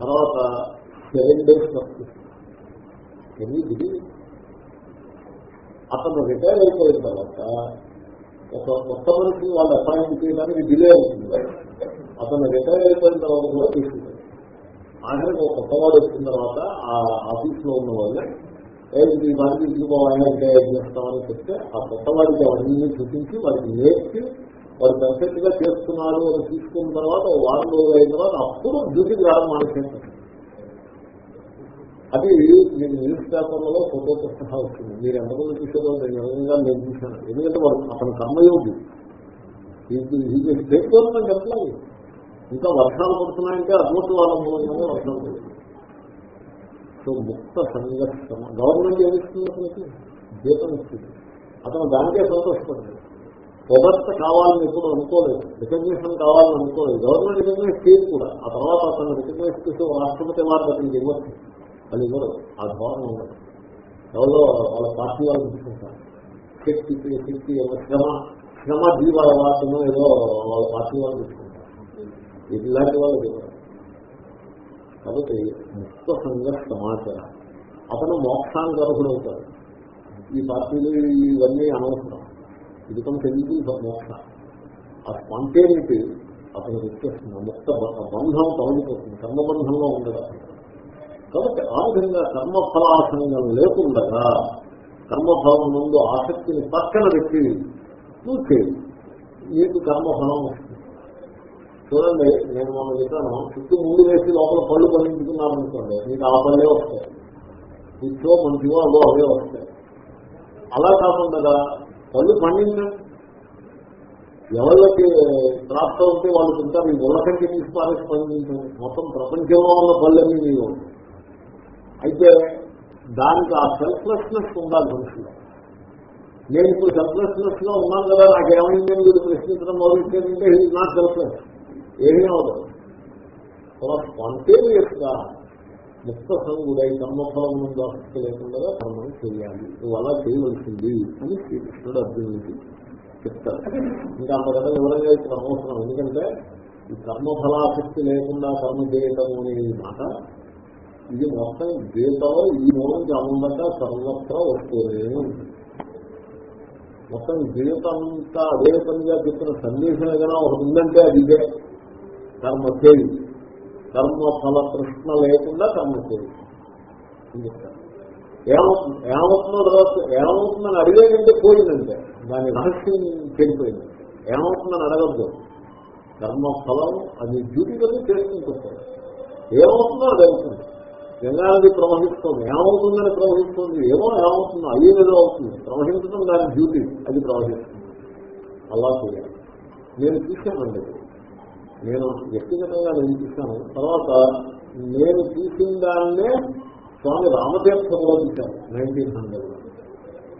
తర్వాత సెవెన్ డేస్ వర్క్. అతను రిటైర్ అయిపోయిన తర్వాత ఒక కొత్త మనిషి వాళ్ళు అపాయింట్ చేయడానికి డిలే అవుతుంది. అతను రిటైర్ అయిపోయిన తర్వాత కూడా తీసుకుంటారు ఆఖరికి ఒక కొత్తవాడు వచ్చిన తర్వాత ఆ ఆఫీస్లో ఉన్న వాళ్ళు ఈ వారికి ఇంటిపోవాలంటే ఏం చేస్తామని చెప్తే ఆ కొత్తవాడికి అవన్నీ చూపించి వారికి నేర్చి వారు పర్ఫెక్ట్గా చేస్తున్నారు అని తీసుకున్న తర్వాత వారం రోజులు అయిన తర్వాత అప్పుడు డ్యూటీకి రావడం మానేసేస్తారు అది నేను న్యూస్ పేపర్లలో ఫోటోతో సహా వచ్చింది. మీరు ఎంతమంది చూసారో నేను నిజంగా నేను చూశాను. ఎందుకంటే వాడు అతను కర్మయోగి. స్టేట్ గవర్నమెంట్ ఎంప్లాయీ ఇంకా వర్షాలు పడుతున్నాయంటే అటువంటి వాళ్ళ మూలంగానే వర్షాలు పడుతుంది సో ముక్త సంఘర్షణ. గవర్నమెంట్ ఏమిస్తుంది అతనికి? జీతం ఇస్తుంది. అతను దానికే సంతోషపడింది పొగర్త కావాలని ఎప్పుడు అనుకోలేదు. రికగ్నేషన్ కావాలని అనుకోలేదు. గవర్నమెంట్ రికగ్నైజ్ చేయదు కూడా. ఆ తర్వాత అతను రికగ్నైజ్ చేసి రాష్ట్రపతి వారికి అతనికి ఇవ్వచ్చు. అది ఇవ్వరు. ఆ ధోరణి ఉండదు. ఎవరో వాళ్ళ పార్టీ వాళ్ళు తీసుకుంటారు శక్తి శక్తి శ్రమ శ్రమ జీవ వాసన ఏదో వాళ్ళ పార్టీ వాళ్ళు తీసుకుంటారు ఇలాంటి వాళ్ళు ఇవ్వరు. కాబట్టి ముక్త సంఘ సమాచారం. అతను మోక్షానికి అర్హుడవుతాడు ఈ పార్టీలు ఇవన్నీ అనవసరం. ఇది కొంత ఎందుకు మోక్ష? ఆ స్పాంటేనిటీ అతను వచ్చేస్తుంది ముక్త బంధం తొలగిపోతుంది కర్మబంధంలో ఉండదు కాబట్టి ఆ విధంగా కర్మఫలాసంగం లేకుండగా కర్మఫలం ముందు ఆసక్తిని పక్కన పెట్టి నువ్వు చేయి నీకు కర్మఫలం వస్తుంది. చూడండి నేను మనం చెప్పాను చుట్టూ ముందు వేసి లోపల పళ్ళు పండించుకున్నారనుకోండి మీకు ఆ పళ్ళే వస్తాయి. కూర్చో మంచివో అవో అవే వస్తాయి. అలా కాకుండా పళ్ళు పండించండి ఎవరికి ప్రాప్తం ఉంటే వాళ్ళు తింటారు. ఈ ఉల్లకంటి తీసి పారేసి పండించండి మొత్తం ప్రపంచంలో ఉన్న పళ్ళన్నీ మీరు అయితే దానికి ఆ సెల్ఫ్లెస్నెస్ ఉండాలి మనుషులు నేను ఇప్పుడు సెల్ఫ్లెస్నెస్లో ఉన్నాను కదా నాకేమైంది అని మీరు ప్రశ్నించడం మొదలెట్టారంటే ఇది నాట్ సెల్ఫ్లెస్ ఏమీ అవదు చాలా స్పాంటేనియస్గా ముక్త సంగుడై కర్మఫలమును ఆసక్తి లేకుండా కర్మను చేయాలి. నువ్వు అలా చేయవలసింది అని శ్రీకృష్ణుడు అర్జునుడికి చెప్తారు ఇంకా అంతకంటే వివరంగా ఇక్కడ అవసరం. ఎందుకంటే ఈ కర్మఫలాసక్తి లేకుండా కర్మ చేయటం అనే మాట ఇది మొత్తం గీతలో ఈ మూలంకి అమందంగా సర్వత్రా వస్తూనే మొత్తం జీవితం అంతా అదే పనిగా చెప్పిన సందేశం ఏదైనా ఒకటి ఉందంటే అది ఇదే. కర్మ చేయి. కర్మ ఫల ప్రశ్న లేకుండా కర్మ చేయాలి ఏమవుతుంది? ఏమవుతుందో తర్వాత ఏమవుతుందని అడిగేదంటే పోయిందంటే. దాని రహస్యం చెడిపోయింది. ఏమవుతుందని అడగద్దు. కర్మ ఫలం అది డ్యూటీ చేసుకుంటుంది ఏమవుతుందో అది అవుతుంది. గంగానది ప్రవహిస్తుంది. ఏమవుతుందని ప్రవహిస్తుంది? ఏమో ఏమవుతుందో. అయ్యేదో అవుతుంది. ప్రవహించడం దాని డ్యూటీ అది ప్రవహిస్తుంది. అలా చేయాలి. నేను చూశానండి. నేను వ్యక్తిగతంగా నేను చూశాను తర్వాత నేను చూసిన దాన్నే స్వామి రామతీర్థంలో బోధించాను నైన్టీన్ హండ్రెడ్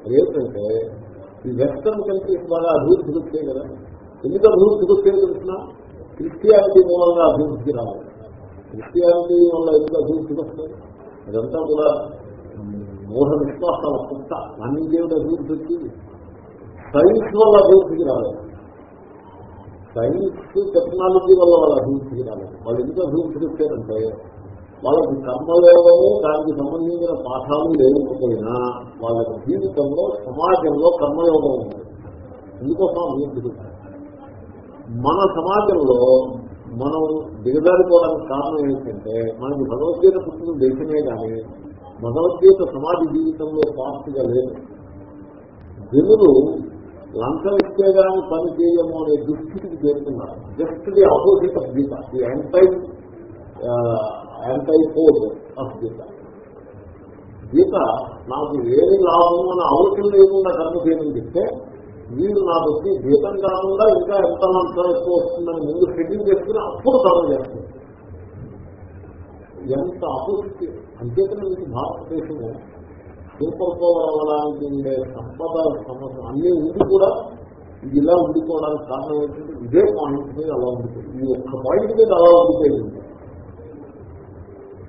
అదేంటంటే ఈ వెస్టర్న్ కంట్రీస్ బాగా అభివృద్ధికి వచ్చాయి కదా ఎందుకు అభివృద్ధికి వచ్చాయి తెలిసిన? క్రిస్టియానిటీ మూలంగా అభివృద్ధికి రావాలి. క్రిస్టియానిటీ వల్ల ఎందుకు అభివృద్ధికి వస్తుంది? అదంతా కూడా మూఢ విశ్వాసాల కొత్త అన్ని దేవుడు అభివృద్ధి వచ్చింది సైన్స్ వల్ల అభివృద్ధికి రాలేదు. సైన్స్ టెక్నాలజీ వల్ల వాళ్ళ అభివృద్ధి రాలేదు వాళ్ళు ఎందుకు అభివృద్ధి వచ్చారంటే వాళ్ళకి కర్మయోగము దానికి సంబంధించిన పాఠాలు లేకపోయినా వాళ్ళ జీవితంలో సమాజంలో కర్మయోగం ఉంది. ఎందుకోసం అభివృద్ధి మన సమాజంలో మనం దిగజారిపోవడానికి కారణం ఏంటంటే మనకి భగవద్గీత పుట్టిన దేశమే కానీ భగవద్గీత సమాజ జీవితంలో పార్టీగా లేదు. జనులు లంచం ఇస్తే కానీ పని చేయము అనే దుస్థితికి చేరుతున్నారు just the opposite of Gita the anti anti pose of Gita Gita నాకు ఏమి లాభం అని అవసరం లేకుండా కర్మ చేయమని చెప్తే వీళ్ళు నాకు వచ్చి జీతం కాకుండా ఇంకా ఎంత లంచం ఎక్కువ వస్తుందని ముందు షెడ్యూల్ చేసుకుని అప్పుడు కర్మ చేస్తుంది ఎంత ఆపోజిట్ అంతేకాని మీకు భారతదేశము సూపర్ పవర్ అవ్వడానికి ఉండే సంపద సమస్య అన్ని ఉండి కూడా ఇది ఇలా ఉండిపోవడానికి కారణం ఏంటంటే ఇదే పాయింట్ మీద అలా ఉండిపోయింది. ఈ ఒక్క పాయింట్ మీద అలా ఉండిపోయింది.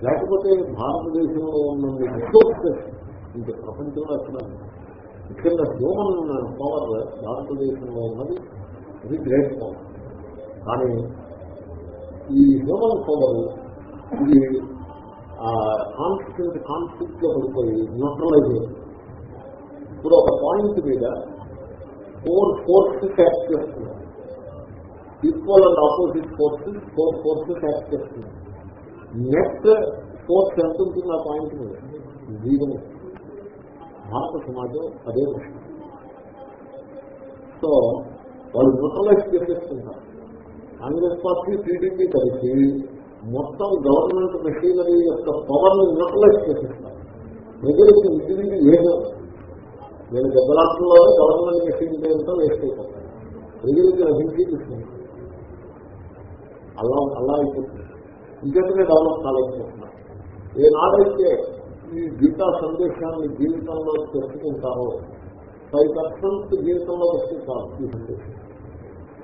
లేకపోతే భారతదేశంలో ఉన్న రిసోర్సెస్ ఇంక ప్రపంచంలో ఎక్కడ ముఖ్యంగా హ్యూమన్ పవర్ భారతదేశంలో ఉన్నది. ఇది గ్రేట్ పవర్ కానీ ఈ హ్యూమన్ పవర్ ఇది కాన్స్టెంట్ కాన్ఫ్లిక్ట్లో పడిపోయి న్యూట్రలైజ్ ఇప్పుడు ఒక పాయింట్ మీద ఫోర్ ఫోర్సెస్ యాక్ట్ చేస్తున్నారు equal and opposite forces four forces act చేస్తున్నారు నెక్స్ట్ ఫోర్స్ ఎంత ఉంటుంది ఆ పాయింట్ మీద జీవనం భారత సమాజం అదే ప్రశ్న. సో వాళ్ళు న్యూట్రలైజ్ చేసేస్తుంటారు కాంగ్రెస్ పార్టీ టీడీపీ కలిసి మొత్తం గవర్నమెంట్ మెషీనరీ యొక్క పవర్ని న్యూట్రలైజ్ చేసేస్తారు. ప్రజలకు ఇంటికి ఏదో. నేను దెబ్బలాటంలో గవర్నమెంట్ మెషిన్ పేరుతో వేస్ట్ అయిపోతాను ప్రజలకి లభించి తీసుకుంటాను అలా అలా అయిపోతుంది. ఇంకెందుకే డెవలప్ కాలేకపోతున్నారు. ఏనాడైతే ఈ గీతా సందేశాన్ని జీవితంలో తెచ్చుకుంటారో ఫైవ్ పర్సెంట్ జీవితంలో వచ్చి కాదు ఈ సందేశం.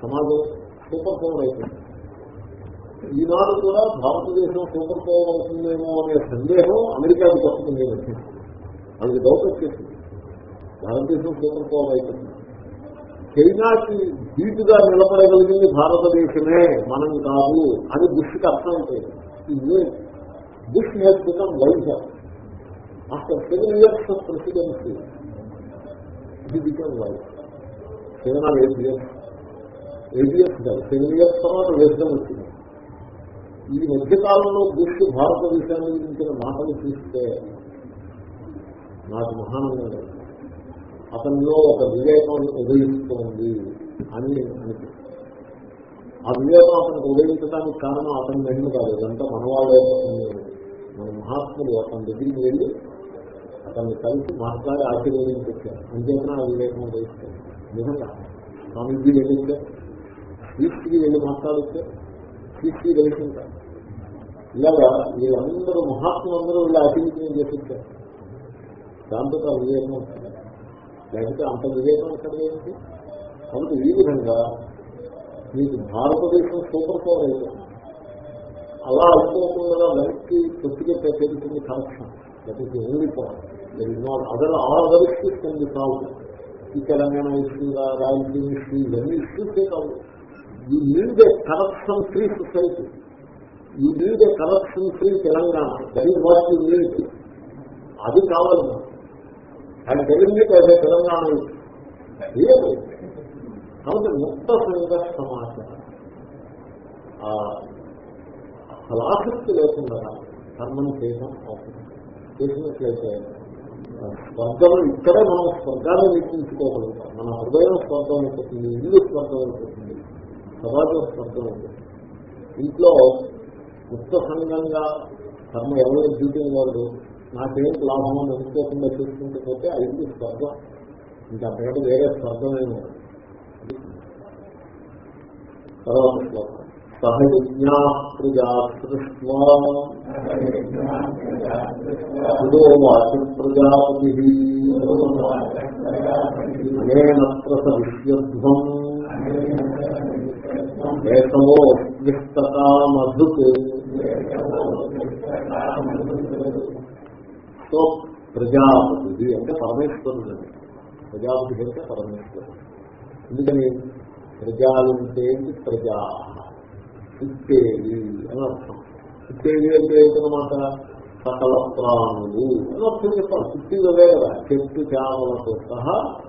సమాజం సూపర్ పవర్ అయిపోయింది ఈనాడు కూడా భారతదేశం సూపర్ పవర్ అవుతుందేమో అనే సందేహం అమెరికాకి వస్తుంది వాళ్ళకి డౌట్ వచ్చేసింది భారతదేశం సూపర్ పవర్ అయిపోతుంది చైనాకి ధీటుగా నిలబడగలిగింది భారతదేశమే మనం కాదు అని బుష్కి అవుతుంది బుష్ నేర్చుకున్న become after seven years of presidency ఇది become wise China eight years eight years కాదు సెవెన్ ఇయర్స్ తర్వాత వేద్దాం వచ్చింది. ఈ మధ్యకాలంలో బుష్ భారతదేశాన్ని గురించిన మాటలు చూస్తే నాకు మహానందం అతనిలో ఒక వివేకం ఉదయిస్తోంది అని అనిపిస్తుంది. ఆ వివేకం అతనికి ఉదయించడానికి కారణం అతని మహిమ కాదు ఇదంతా మనవాళ్ళే మన మహాత్ములు అతని దగ్గరికి వెళ్ళి అతన్ని కలిసి మాట్లాడి ఆశీర్వదించారు అంతేకాని ఆ వివేకం ఉదయిస్తుంది. నిజంగా స్వామీజీ వెళ్ళింటే తీసుకుని వెళ్ళి మాట్లాడితే స్వీట్కి వెళ్తుంటారు ఇలాగా వీళ్ళందరూ మహాత్ములందరూ వీళ్ళు అతిథిని చేసింటారు దాంతో వివేకం వస్తుంది. లేకపోతే అంత వివేకం ఎక్కడ ఏంటి కాబట్టి ఈ విధంగా మీకు భారతదేశం సూపర్ పవర్ అయిపోతుంది అలా అనుకోకుండా వెనక్కి తొత్తిగా పెరుగుతుంది connection that is only point there is not other all other issues can be solve ఈ తెలంగాణ ఇష్యూ రాయలసీమ ఇష్యూ ఇవన్నీ ఇష్యూసే కావు. You need a corruption free society you need a corruption free Telangana that is what you need అది కావాలి. మనకు. తెలియదు అదే తెలంగాణ లేదు కాబట్టి ముక్త సంఘ సమాచారం ఆ అసలు ఆసక్తి లేకుండా కర్మం చేయడం అవసరం. చేసినట్లయితే స్వర్గం ఇక్కడే మనం స్వర్గాన్ని నిర్మించుకోగలుగుతాం మన హృదయం స్వర్గం అయిపోతుంది ఇల్లు స్వర్గం అయిపోతుంది. సమాజం స్వర్గం ఉంటుంది. ఇంట్లో ముక్త సంఘంగా కర్మ ఎవరు డ్యూటీ వాళ్ళు నాకేం లాభం అని అనుకోకుండా చూసుకుంటూ పోతే అది స్పర్ధ? ఇంకా అంతకంటే వేరే స్పర్ధమైన తర్వాత శ్లోకం. సహజజ్ఞా ప్రజా సృష్వా ప్రజాపతి. అనేన ప్రసవిష్యధ్వం ఏషవో విస్తకామధుక్ సో ప్రజాపతి అంటే పరమేశ్వరుడు. ప్రజాపతి అంటే పరమేశ్వరుడు. ఎందుకని? ప్రజాలంటే ప్రజా? పుట్టేవి అని అర్థం. పుట్టేవి అంటే ఏంటన్నమాట సకల ప్రాణులు అని అర్థం చెప్పాలి. పుట్టింది అదే కదా. చెట్టు చేమలతో సహా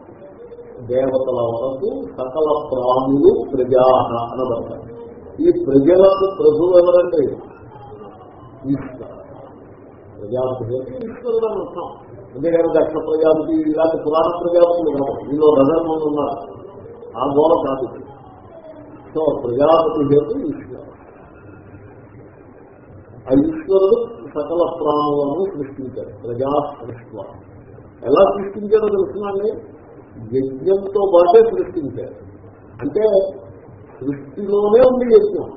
దేవతల వరకు సకల ప్రాణులు ప్రజా అనబడతారు. ఈ ప్రజలకు ప్రభువు ఎవరంటే ఈశ్వర ప్రజాపతి అంటే ఈశ్వరుడు అని అర్థం. అంతేగాని దక్ష ప్రజాపతి ఇలాంటి పురాణ ప్రజాపతులు కాదు వీళ్ళు రథర్మం ఉన్నారు. ఆ గోడ కాదు. సో ప్రజాపతి చేతి ఈశ్వరుడు. ఆ ఈశ్వరుడు సకల ప్రాణులను సృష్టించారు ప్రజా సృష్టి ఎలా సృష్టించారో తెలుసునండి యజ్ఞంతో పాటే సృష్టించారు. అంటే సృష్టిలోనే ఉంది యజ్ఞం.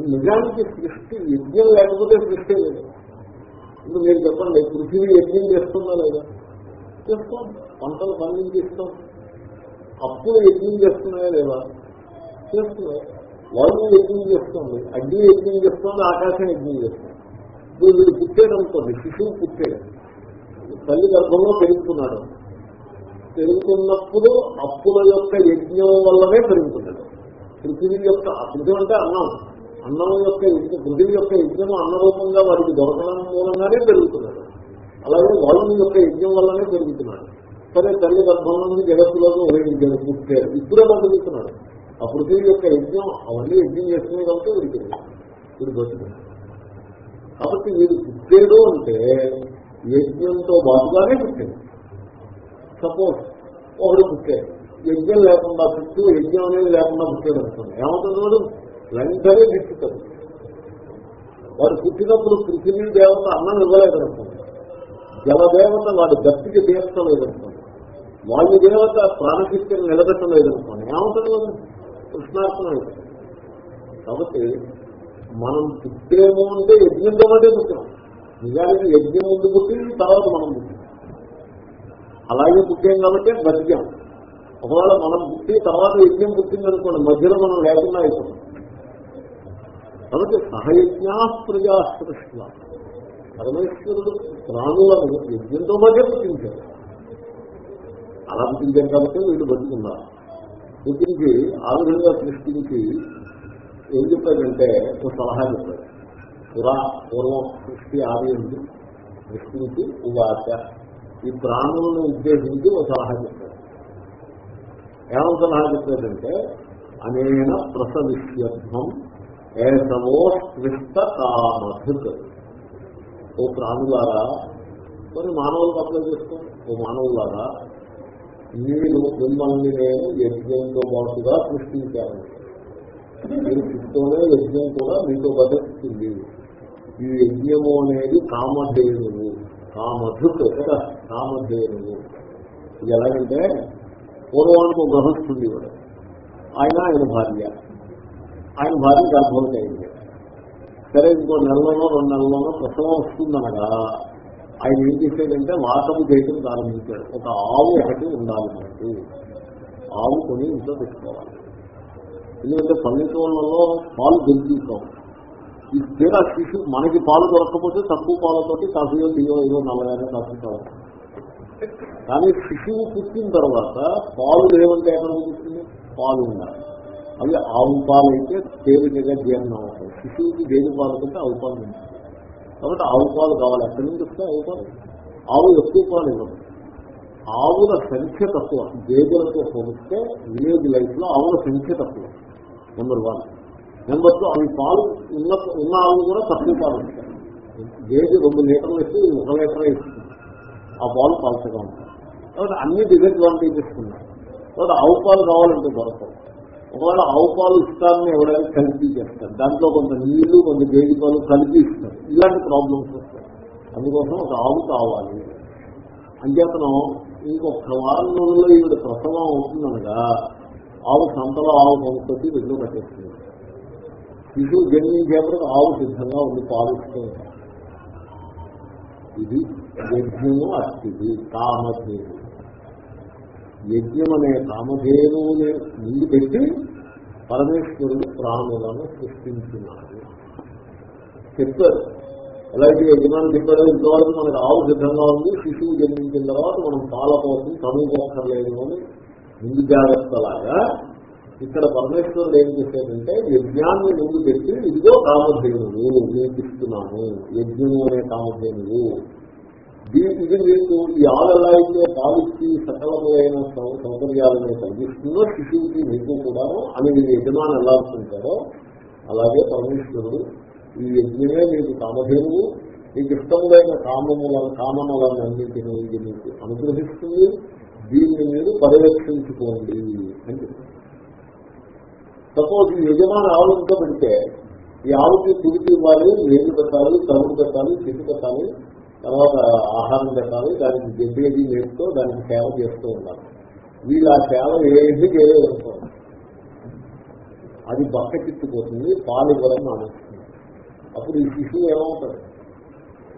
నిజానికి సృష్టి యజ్ఞం లేకపోతే సృష్టి లేదు. ఇప్పుడు మీరు చెప్పండి పృథివీ యజ్ఞం చేస్తుందా లేదా? చేస్తాం. పంటలు పండించేస్తాం అప్పులు యజ్ఞం చేస్తున్నాయా లేదా? చేస్తున్నాయి. వాయు యజ్ఞం చేస్తుంది అగ్ని యజ్ఞం చేస్తుంది ఆకాశం యజ్ఞం చేస్తుంది. ఇప్పుడు వీడు పుట్టాడు అనుకోండి శిశువు పుట్టాడు తల్లి గర్భంలో పెరుగుతున్నాడు. పెరుగుతున్నప్పుడు అప్పుల యొక్క యజ్ఞం వల్లనే పెరుగుతున్నది పృథివీ యొక్క పృథివీ అంటే అన్నం. అన్నం యొక్క యజ్ఞ పృథివీ యొక్క యజ్ఞం అన్నరూపంగా వారికి దొరకడం మూలంగానే పెరుగుతున్నాడు అలాగే వాయువు యొక్క యజ్ఞం వల్లనే పెరుగుతున్నాడు సరే తల్లి గర్భం నుండి జగత్తులోకి పుట్టారు ఇప్పుడే బతుకుతున్నాడు ఆ పృథివీ యొక్క యజ్ఞం అవన్నీ యజ్ఞం చేస్తున్నాయి కాబట్టి వీడికి వీడు బతుకున్నాడు కాబట్టి వీడు పుట్టాడు అంటే యజ్ఞంతో బాటుగానే పుట్టాడు. సపోజ్ ఒకడు పుట్టాడు. యజ్ఞం లేకుండా పుట్టు యజ్ఞం అనేది లేకుండా పుట్టాడు అనుకోండి. ఏమవుతుంది వాడు? వెంటనే గిట్టుతాడు. వాడు పుట్టినప్పుడు పృథివీ దేవత అన్నం ఇవ్వలేదనుకోండి జలదేవత వాడి గట్టికి తీర్చలేదనుకోండి వాయు దేవత ప్రాణశక్తిని నిలబెట్టలేదనుకోండి ఏమవుతుంది వాడు? కృష్ణార్థం కాబట్టి మనం పుట్టేమో అంటే యజ్ఞంతో పాటే పుట్టాం. నిజానికి యజ్ఞం ముందు పుట్టి తర్వాత మనం పుట్టాం. అలాగే పుట్టాం కాబట్టి బతికాం. ఒకవేళ మనం పుట్టి తర్వాత యజ్ఞం పుట్టిందనుకోండి మధ్యలో మనం లేకుండా అయిపోతాం. కాబట్టి సహయజ్ఞా ప్రజా సృష్టి పరమేశ్వరుడు ప్రాణులను యజ్ఞంతో మధ్య పుట్టించారు అలా పుట్టించాం కాబట్టి వీళ్ళు బతుకున్నారు. పుట్టించి ఆ విధంగా సృష్టించి ఏం చెప్పాడంటే ఒక సలహా చెప్పాడు. పురా పూర్వం సృష్టి ఆది ఉంది సృష్టించి ఉవాచ. ఈ ప్రాణులను ఉద్దేశించి ఒక సలహా చెప్పారు ఏమో సలహా చెప్పారంటే అనేన ప్రసవిష్యత్వం ఏసవో స్విష్ట కామధుక్ ఓ ప్రాణులారా కొన్ని మానవులకు అప్లై చేసుకోండి. ఓ మానవులారా మీరు మిమ్మల్ని నేను యజ్ఞంతో పాటుగా సృష్టించాను. మీరు పుట్టుతోనే యజ్ఞం కూడా మీతో బతుకుతుంది ఈ యజ్ఞము అనేది కామధేయుడు కామధుక్ కదా కామధేనువు. ఇది ఎలాగంటే పూర్వానికి ఒక గృహస్థుంది ఆయన ఆయన భార్య. ఆయన భార్య గర్భవతి అయింది సరే ఇంకో నెలలోనో రెండు నెలలోనో ప్రసవం వస్తుందనగా ఆయన ఏం చేశాడంటే వాతము చేయటం ప్రారంభించాడు. ఒక ఆవు ఒకటి ఉండాలి మనకి. ఆవు కొని ఇంట్లో పెట్టుకోవాలి. ఎందుకంటే పల్లెటూళ్ళలో పాలు దొరికిస్తాం ఈ తీరా శిశు మనకి పాలు దొరకకపోతే తక్కువ పాలతోటి కాఫీయో టీయో ఏదో నల్లగానే కావాలి కానీ శిశువు పుట్టిన తర్వాత పాలు లేవంటే ఎక్కడ పుట్టింది? పాలు ఉండాలి. అవి ఆవు పాలు అయితే తేలికగా జీర్ణం అవుతాయి. శిశువుకి దేని పాలు కంటే ఆవు పాలు ఉంటుంది. కాబట్టి ఆవు పాలు కావాలి. ఎక్కడి నుంచి వస్తే ఆవు పాలు? ఆవు ఎక్కువ పాలు ఇవ్వదు. ఆవుల సంఖ్య తక్కువ. గేదెలతో పోలిస్తే విలేజ్ లైఫ్లో ఆవుల సంఖ్య తక్కువ. నెంబర్ వన్ నెంబర్ టూ అవి పాలు ఉన్న ఉన్న ఆవులు కూడా తక్కువ పాలు ఇస్తాయి గేదె రెండు లీటర్లు ఇస్తే ఒక లీటర్ ఇస్తుంది. ఆ పాలు పాల్చగా ఉంటాయి కాబట్టి అన్ని డిసడ్వాంటేజెస్ ఉన్నాయి. కాబట్టి ఆవు పాలు కావాలంటే దొరకదు ఒకవేళ ఆవు పాలు ఇస్తారని ఎవరైనా కలిపి చేస్తారు. దాంట్లో కొంత నీళ్ళు కొంత గేదె పాలు కలిపి ఇస్తారు. ఇలాంటి ప్రాబ్లమ్స్ వస్తాయి. అందుకోసం ఒక ఆవు కావాలి. అంచేతనం ఇంకొక వారం రోజుల్లో ఈవిడ ప్రసవం అవుతుందనగా ఆవు సంతలో ఆవు కొనుక్కొచ్చి వెళ్ళు కట్టేస్తుంది శిశువు జన్మించేప్పుడు ఆవు సిద్ధంగా ఉంది పాలిస్తూ. ఇది యజ్ఞము అస్థితి కామధేను. యజ్ఞం అనే కామధేనువుని ముందు పెట్టి పరమేశ్వరుడు ప్రాణులను సృష్టించినాడు. చెప్తారు ఎలా అయితే యజమాని చెప్పాడో ఇంతవరకు మనకు ఆవు సిద్ధంగా ఉంది శిశువు జన్మించిన తర్వాత మనం పాల కోసం చదువుకోక్కర్లేదు అని ముందు జాగ్రత్తలాగా ఇక్కడ పరమేశ్వరుడు ఏం చేశాడంటే యజ్ఞాన్ని ముందు పెట్టి ఇదిగో కామధేనువు నేను ఇస్తున్నాను యజ్ఞము అనే కామధేనువు. ఇది మీకు ఈ ఆవు ఎలా అయితే పాలిచ్చి సకలమైన సౌ- సౌకర్యాలను కలిగిస్తుందో శిశువుకి మీకు కూడా అని మీరు యజమాని ఎలా అనుకుంటారో అలాగే పరమేశ్వరుడు ఈ యజ్ఞమే మీకు కామధేనువు మీకు ఇష్టములైన కామములను కామములను అన్నింటినీ ఇది మీకు అనుగ్రహిస్తుంది. దీన్ని మీరు పర్యవేక్షించుకోండి అని చెప్తారు సపోజ్ ఈ యజమాని ఆవులతో పెడితే ఈ ఆవుకి తిరిగి ఇవ్వాలి ఏది పెట్టాలి తరుగు పెట్టాలి చెట్టు పెట్టాలి తర్వాత ఆహారం పెట్టాలి దానికి గడ్డేది వేస్తూ దానికి సేవ చేస్తూ ఉండాలి. వీళ్ళు ఆ సేవ ఏది చేయలేదు అది బక్క చిట్టుకుపోతుంది పాలు ఇవ్వడం మానేస్తుంది. అప్పుడు ఈ శిశువు ఏమవుతుంది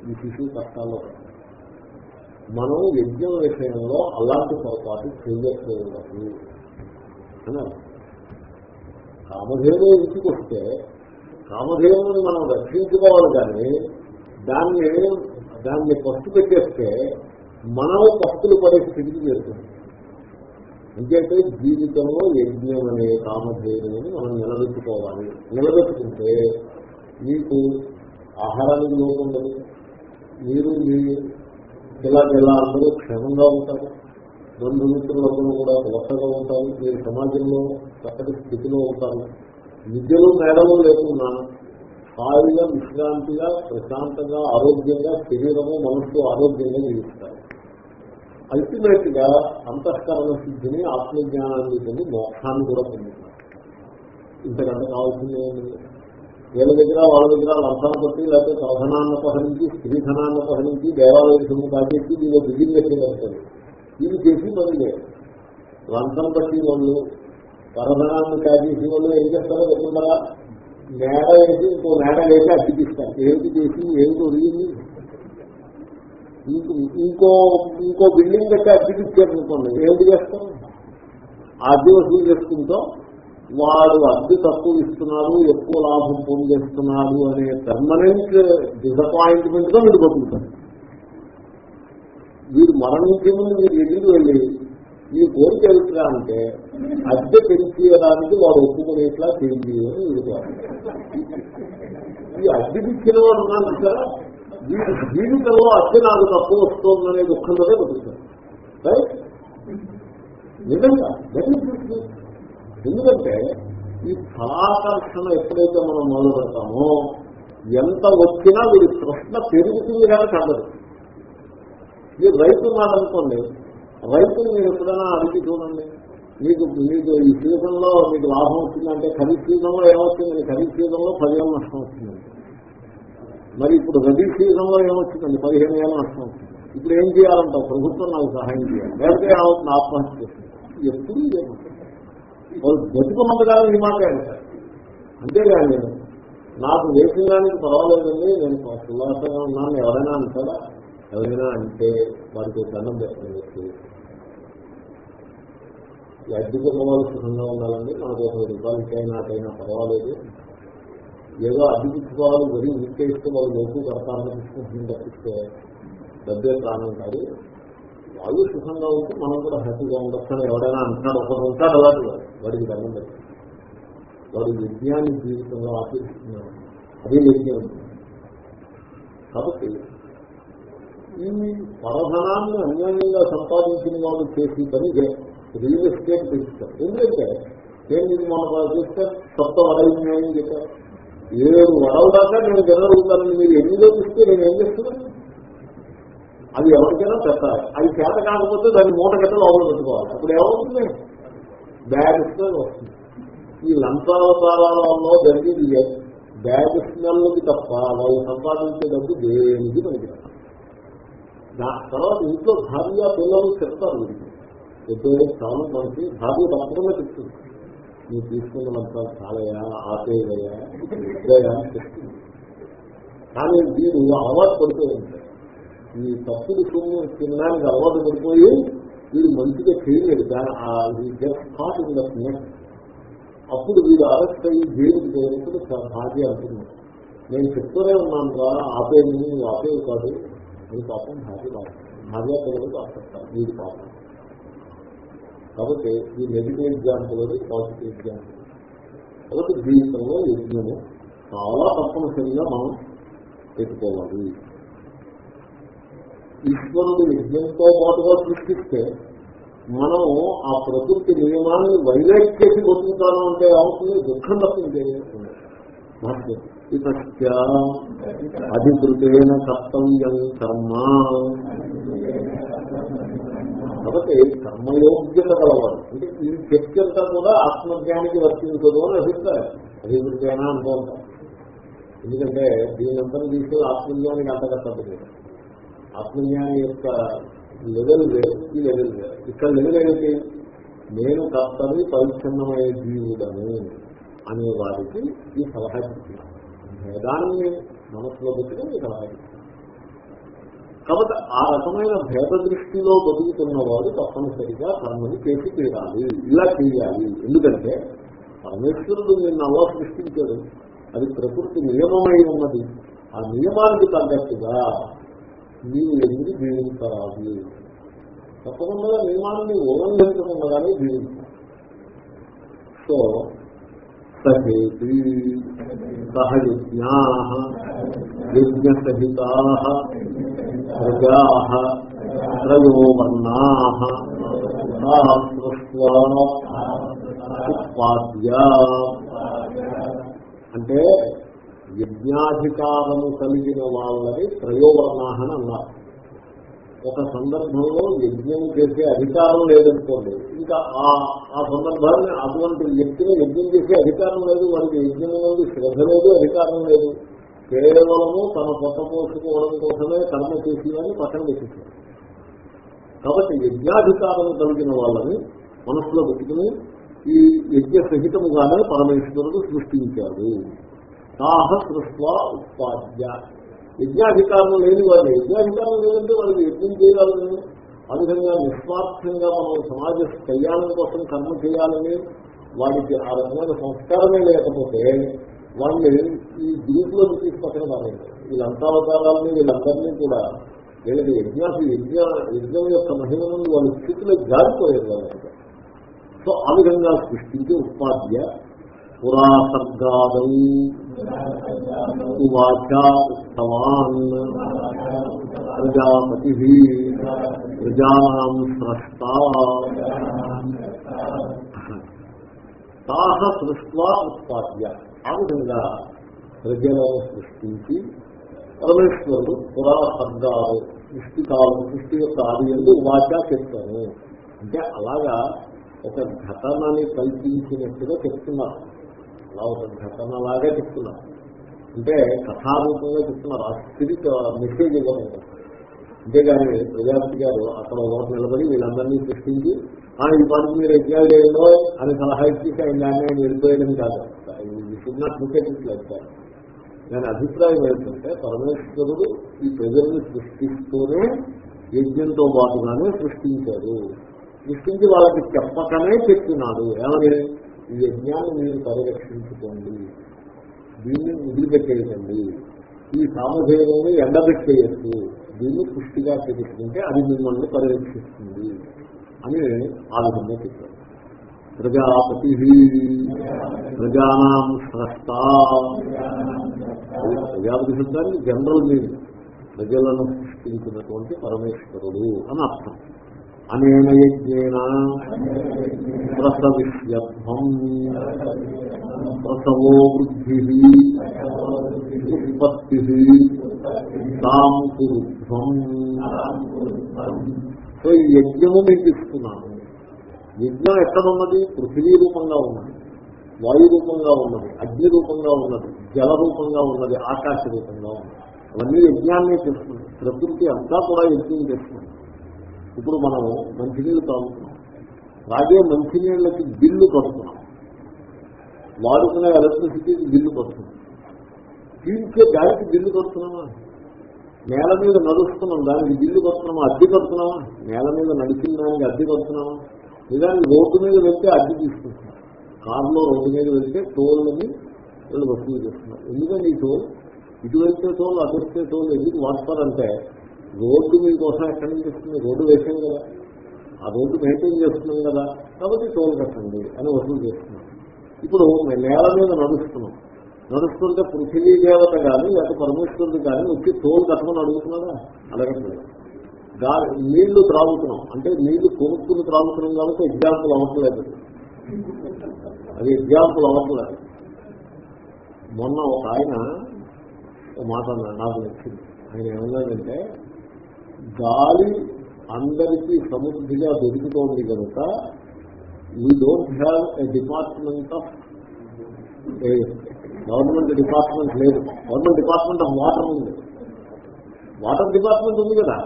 ఈ శిశువు కష్టాల్లో మనం యజ్ఞం విషయంలో అలాంటి పొరపాటు చేయకూడదు అని కామధేను ఇంటికొస్తే కామధేవుని మనం రక్షించుకోవాలి కానీ దాన్ని దాన్ని పస్తు పెట్టేస్తే మనం పస్తులు పడే స్థితికి చేస్తుంది ఎందుకంటే జీవితంలో యజ్ఞం అనే కామధేనుని మనం నిలబెట్టుకోవాలి. నిలబెట్టుకుంటే మీకు ఆహారానికి లోటు ఉండదు? మీరు మీ ఇలా ఇలా అందరూ క్షేమంగా ఉంటారు. బంధుమిత్రులందరూ కూడా వరుసగా ఉంటారు. మీరు సమాజంలో చక్కటి స్థితిలో ఉంటారు విద్యలు మేడలు లేకుండా హాయిగా విశ్రాంతిగా ప్రశాంతంగా ఆరోగ్యంగా శరీరము మనస్సు ఆరోగ్యంగా జీవిస్తారు. అల్టిమేట్గా అంతఃకరణ సిద్ధిని ఆత్మజ్ఞానాన్ని పొంది మోక్షాన్ని కూడా పొందుతారు. ఇంతకంటే కావాల్సింది ఏమి వీళ్ళ దగ్గర వాళ్ళ దగ్గర లంచాన్ని కొట్టి లేకపోతే ప్రధానాన్ని పహరించి స్త్రీధనాన్ని పహరించి దేవాలయ సొమ్ము కాచేసి వీళ్ళు బిగిన్ చేసేదంటారు ఇది చేసి మనమే లంచం పట్టి వాళ్ళు పరధనాన్ని కాజేసి వాళ్ళు ఏం చేస్తారో చెప్తున్నారా? నేడ వేసి ఇంకో నేడ వేసి అడ్డిపిస్తారు ఏమిటి చేసి ఏమిటి ఒరిగింది? ఇంకో- ఇంకో బిల్డింగ్ కట్టి అడ్డిపిచ్చారు అనుకోండి ఏమిటి చేస్తాం? ఆ అద్దె వసూలు చేసుకుంటూ. వాడు అద్దె తక్కువ ఇస్తున్నారు ఎక్కువ లాభం పొందేస్తున్నారు అనే పర్మనెంట్ డిసప్పాయింట్మెంట్గా వీడు బతుకుతారు వీడు మరణించే ముందు మీరు ఎదురు వెళ్ళి ఈ కోరిక ఎదుగుతా అంటే అద్దె పెంచేయడానికి వారు ఒప్పుకునేట్లా తిరిగి అని వీడుకోవాలి ఈ అద్దె ఇచ్చిన వాడు ఉన్నాను కదా వీడి జీవితంలో అద్దె నాకు తక్కువ వస్తుందనే దుఃఖంలోనే బతుకుతారు రైట్ నిజంగా ఎందుకంటే ఈ ఫలాకర్షణ ఎప్పుడైతే మనం మొదలు పెడతామో ఎంత వచ్చినా వీడి ప్రశ్న పెరుగుతుంది కానీ తగ్గదు మీరు రైతు ఉన్నారనుకోండి రైతులు మీరు ఎప్పుడైనా అడిగి చూడండి. మీకు మీకు ఈ సీజన్లో మీకు లాభం వచ్చిందంటే ఖరీఫ్ సీజన్లో ఏమొచ్చిందండి? ఖరీఫ్ సీజన్లో పదివేల నష్టం వచ్చిందండి. మరి ఇప్పుడు రబీ సీజన్లో ఏమొచ్చిందండి? పదిహేను వేల నష్టం వచ్చింది. ఇప్పుడు ఏం చేయాలంటావు? ప్రభుత్వం నాకు సహాయం చేయాలి. లేకపోతే ఏమవుతుంది ఆత్మహత్య చేస్తుంది. ఎప్పుడు ఇదే మాట. వాళ్ళు బతుకున్నంతకాలం ఈ మాట అంతేగాని నాకు వేసిన దానికి పర్వాలేదండి. నేను ఉల్లాసంగా ఉన్నాను. ఎవరైనా అంటారా? ఎవరైనా అంటే వారికి దండం పెట్టండి ఈ అద్దెకు వాళ్ళు సుఖంగా ఉండాలండి మనకు ఒక రూపాయలు ఇకైనా అటైనా పర్వాలేదు. ఏదో అడ్డుపుచ్చుకోవాలి వరి ఉరికేస్తే వాళ్ళు లోపు కడతారని తీసుకుంటుంది తప్పిస్తే డబ్బే ప్రాణం కాదు. వాళ్ళు సుఖంగా ఉంటే మనం కూడా హ్యాపీగా ఉండొచ్చు ఎవడైనా అంటున్నాడు ఒకరు ఉంటాడు వాడు వాడికి దండం పెట్టి వాడు యజ్ఞాన్ని జీవితంలో ఆచరిస్తున్నాడు. అదే విజ్ఞానం కాబట్టి ఈ పరధనాన్ని అన్యాయంగా సంపాదించిన వాళ్ళు చేసి పని రియల్ ఎస్టేట్ పెంచుతారు ఎందుకంటే నేను ఇది మన చూస్తే కొత్త వడైన్యాయం చెప్పారు ఏడు వడవ దాకా నేను జనరుగుతానని మీరు ఎన్ని లోపిస్తే నేను ఏం చేస్తున్నాను అది ఎవరికైనా పెట్టాలి. అది చేత కాకపోతే దాన్ని మూట గట్ట లోపల పెట్టుకోవాలి. అప్పుడు ఏమవుతుంది? బ్యాగ్ స్మెల్ వస్తుంది. ఈ లంచావతారాలలో జరిగేది బ్యాగ్ స్మెల్కి తప్ప వాళ్ళు సంపాదించే డబ్బు దేనికి పనికిరాదు? తర్వాత ఇంట్లో భార్య పిల్లలు చెప్తారు ఎప్పుడైతే స్థానం మనకి భార్య మాత్రమే చెప్తుంది. నువ్వు తీసుకున్న లంచాలు చాలయా ఆపేదయా ఇద్దయా అని చెప్తుంది. కానీ వీరు అలవాటు పడిపోయి ఉంటారు ఈ తప్పుడు సొమ్ము తినడానికి అలవాటు పడిపోయి వీడు మంచిగా చేయలేడు. దాని జస్ట్ థాట్ ఇన్ దట్ అప్పుడు వీడు అరెస్ట్ అయ్యి జైలుకి పోయినప్పుడు భార్య అంటున్నాడు నేను చెప్తూనే ఉన్నాను రా ఆపేది నువ్వు ఆపేవి కాదు. అది పాపం భార్య పాపం భార్య పిల్లలకు ఆపేస్తారు వీడి పాపం. కాబట్టి ఈ నెగిటివ్ ఎగ్జాంపుల్ అది పాజిటివ్ ఎగ్జాంపుల్ కాబట్టి జీవితంలో యజ్ఞము చాలా తప్పనిసరిగా మనం పెట్టుకోవాలి. ఈశ్వరుడు యజ్ఞంతో పాటుగా సృష్టిస్తే మనము ఆ ప్రకృతి నియమాన్ని వైలేట్ చేసి బతుకుతాను అంటే అవుతుంది దుఃఖం తప్పింది ఇతస్య అధికృతేన కర్తవ్యం కర్మ. కాబట్టి కర్మయోగ్యత కలవాలి అంటే ఈ శక్తి అంతా కూడా ఆత్మజ్ఞానికి వర్తించదు అని అభిప్రాయం. అధికృతేనా అనుకుంటాం ఎందుకంటే దీనంతా తీసుకెళ్ళి ఆత్మజ్ఞానికి అంతకట్టదు ఆత్మజ్ఞాని యొక్క లెవెల్ వేరు ఈ లెవెల్ వేరు. ఇక్కడ లెవెల్ ఏమిటి? నేను కర్తని పరిచ్ఛిన్నమయ్యే జీవుడను అనే వారికి ఈ సలహా ఇస్తున్నాను భేదాన్ని మనసులో పెట్టుకుని ఈ కాబట్టి ఆ రకమైన భేద దృష్టిలో బతుకుతున్న వాడు తప్పనిసరిగా కర్మని చేసి తీరాలి ఇలా చేయాలి. ఎందుకంటే పరమేశ్వరుడు నిన్న అలా సృష్టించాడు. అది ప్రకృతి నియమమై ఉన్నది. ఆ నియమానికి తగ్గట్టుగా నీవు ఎందుకు జీవించరాదు? తప్పకుండా నియమాన్ని ఉల్లంఘించకుండా జీవించాలి సో సహేతి సహయజ్ఞా యజ్ఞసహిత ప్రజా త్రయోవర్ణా ఉత్పాద్య అంటే యజ్ఞాధికారము కలిగిన వాళ్ళని త్రయోవర్ణాహని అన్నారు. ఒక సందర్భంలో యజ్ఞం చేసే అధికారం లేదనుకోండి ఇంకా ఆ సందర్భాన్ని అటువంటి వ్యక్తిని యజ్ఞం చేసే అధికారం లేదు వారికి యజ్ఞం లేదు శ్రద్ధ లేదు అధికారం లేదు. కేవలము తన కొత్త పోసుకోవడం కోసమే కర్మ చేసేవాన్ని పక్కన పెట్టేశారు. కాబట్టి యజ్ఞాధికారం కలిగిన వాళ్ళని మనసులో పెట్టుకుని ఈ యజ్ఞ సహితముగానే పరమేశ్వరుడు సృష్టించాడు. సాహ సృష్వా ఉత్పాద్య యజ్ఞాధికారం లేని వాళ్ళు యజ్ఞాధికారం లేదంటే వాళ్ళకి యజ్ఞం చేయాలని ఆ విధంగా నిస్వార్థంగా మనం సమాజ కళ్యాణం కోసం కర్మ చేయాలని వాడికి ఆ రకమైన సంస్కారమే లేకపోతే వాళ్ళని ఈ గ్రూప్లో వాళ్ళు పక్కన వీళ్ళంతా అవతారాలని వీళ్ళందరినీ కూడా వీళ్ళకి యజ్ఞాసు యజ్ఞ యజ్ఞం యొక్క మహిమ వాళ్ళ స్థితిలో జారిపోయారు వాళ్ళంతా. సో ఆ విధంగా సృష్టించి ఉత్పాద్య పురాసర్గాదై ఉవాచ ఉత్తమాన్ ప్రజాపతి ప్రజానాం స్రష్ట. తాహ సృష్వా ఉత్పాద్య. ఆ విధంగా ప్రజలను సృష్టించి పరమేశ్వరుడు పురాసర్గాలు సృష్టి కాలం సృష్టి యొక్క ఆది ఎందు వాచా చెప్తాను. అంటే అలాగా ఒక ఘటనని కల్పించినట్టుగా చెప్తున్నారు. అలా ఒక ఘటనలాగా చెప్తున్నారు అంటే కథారూపంగా చెప్తున్నారు. ఆ స్థితికి మెసేజ్ ఇవ్వడం అంతేగాని ప్రజాపతి గారు అక్కడ ఒకటి నిలబడి వీళ్ళందరినీ సృష్టించి ఆ ఈ పనికి మీరు యజ్ఞాలు చేయంలో అని సలహా ఇచ్చేసి ఆయన దాన్ని వెళ్ళిపోయడం కాదు. Should not sir. నేను అభిప్రాయం ఏంటంటే పరమేశ్వరుడు ఈ ప్రజల్ని సృష్టిస్తూనే యజ్ఞంతో పాటుగానే సృష్టించారు సృష్టించి వాళ్ళకి చెప్పకనే చెప్పినాడు. ఏమని? ఈ యజ్ఞాన్ని మీరు పరిరక్షించుకోండి. దీన్ని వదిలిపెట్టేయండి ఈ సామధేయాన్ని ఎండబెట్టేయచ్చు దీన్ని పుష్టిగా పెట్టుకుంటే అది మిమ్మల్ని పరిరక్షిస్తుంది అని ఆ విధంగా చెప్పారు. ప్రజాపతి ప్రజానాం స్రష్ట ప్రజాపతి శబ్దానికి జనరల్ మీనింగ్ ప్రజలను సృష్టించినటువంటి పరమేశ్వరుడు అని అర్థం. అనేన యజ్ఞేన ప్రసవిష్యత్వం ప్రసవో వృద్ధి ఉత్పత్తి తాం కురుధ్వం సో ఈ యజ్ఞము మీకు ఇస్తున్నాను యజ్ఞం ఎక్కడున్నది? పృథివీ రూపంగా ఉన్నది. వాయు రూపంగా ఉన్నది. అగ్ని రూపంగా ఉన్నది. జల రూపంగా ఉన్నది. ఆకాశ రూపంగా ఉన్నది. అవన్నీ యజ్ఞాన్ని చేస్తుంది ప్రకృతి అంతా కూడా యజ్ఞం చేస్తుంది ఇప్పుడు మనము మంచినీళ్ళు తాగుతున్నాం. అలాగే మంచినీళ్ళకి బిల్లు కడుతున్నాం. వాడుకునే ఎలక్ట్రిసిటీకి బిల్లు కడుతున్నాం. పీల్చే గాలికి బిల్లు కడుతున్నామా? నేల మీద నడుస్తున్నాం దానికి బిల్లు కడుతున్నామా? అద్దె కడుతున్నామా? నేల మీద నడిచిన దానికి అద్దె కడుతున్నామా? నిజానికి రోడ్డు మీద వెళ్తే అద్దె తీసుకుంటున్నాం. కారులో రోడ్డు మీద వెళ్తే టోల్ని వీళ్ళు వసూలు చేస్తున్నారు. ఎందుకంటే ఈ టోల్ ఇటు వెళ్తే టోల్ అటు వస్తే టోల్ ఎందుకు వాడతారంటే రోడ్డు మీకోసం ఎక్కడి నుంచి వస్తుంది? రోడ్డు వేసాం కదా. ఆ రోడ్డు మెయింటైన్ చేస్తున్నాం కదా. కాబట్టి టోల్ కట్టండి అని వసూలు చేస్తున్నాం. ఇప్పుడు నేల మీద నడుస్తున్నాం. నడుస్తుంటే పృథ్వీ దేవత కానీ లేకపోతే పరమేశ్వరుడు కానీ వచ్చి టోల్ కట్టమని అడుగుతున్నారా? అడగట్లేదు. గాలి నీళ్ళు త్రాగుతున్నాం. అంటే నీళ్ళు కొనుక్కుని త్రాగుతున్నాం కాబట్టి ఎగ్జాంపుల్ అవ్వట్లేదు. అది ఎగ్జాంపుల్ అవ్వట్లేదు. మొన్న ఒక ఆయన మాట నాకు నచ్చింది. ఆయన ఏమన్నాడంటే గాలి అందరికీ సమృద్ధిగా దొరుకుతోంది కనుక we don't have a department of government department లేదు. గవర్నమెంట్ డిపార్ట్మెంట్ ఆఫ్ వాటర్ ఉంది. వాటర్ డిపార్ట్మెంట్ ఉంది కదా.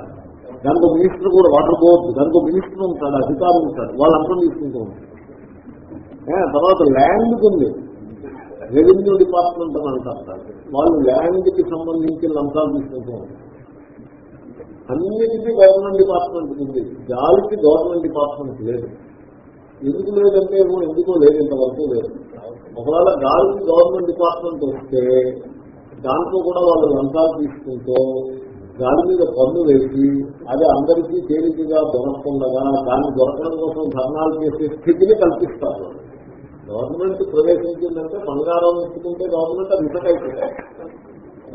దానికి మినిస్టర్ కూడా వాటర్ బోర్డు దానికి మినిస్టర్ ఉంటాడు అధికారులు ఉంటాడు వాళ్ళంతా తీసుకుంటూ ఉంటారు తర్వాత ల్యాండ్కి ఉంది. రెవెన్యూ డిపార్ట్మెంట్ అని అంటారు. వాళ్ళు ల్యాండ్కి సంబంధించిన అంశాలు తీసుకుంటూ ఉంటారు అన్నిటికీ గవర్నమెంట్ డిపార్ట్మెంట్ ఉంది. గాలికి గవర్నమెంట్ డిపార్ట్మెంట్ లేదు. ఎందుకు లేదంటే ఏమో ఎందుకో లేదు ఇంతవరకు లేదు. ఒకవేళ గాలికి గవర్నమెంట్ డిపార్ట్మెంట్ వస్తే దాంట్లో కూడా వాళ్ళు లంచాలు తీసుకుంటూ గాలి మీద పన్ను వేసి అది అందరికీ తేలికగా దొరకకుండగా దాన్ని దొరకడం కోసం ధర్నాలు చేసే స్థితిని కల్పిస్తారు. గవర్నమెంట్ ప్రవేశించిందంటే బంగారం ఇచ్చుకుంటే గవర్నమెంట్ అది ఇసకైపోతుంది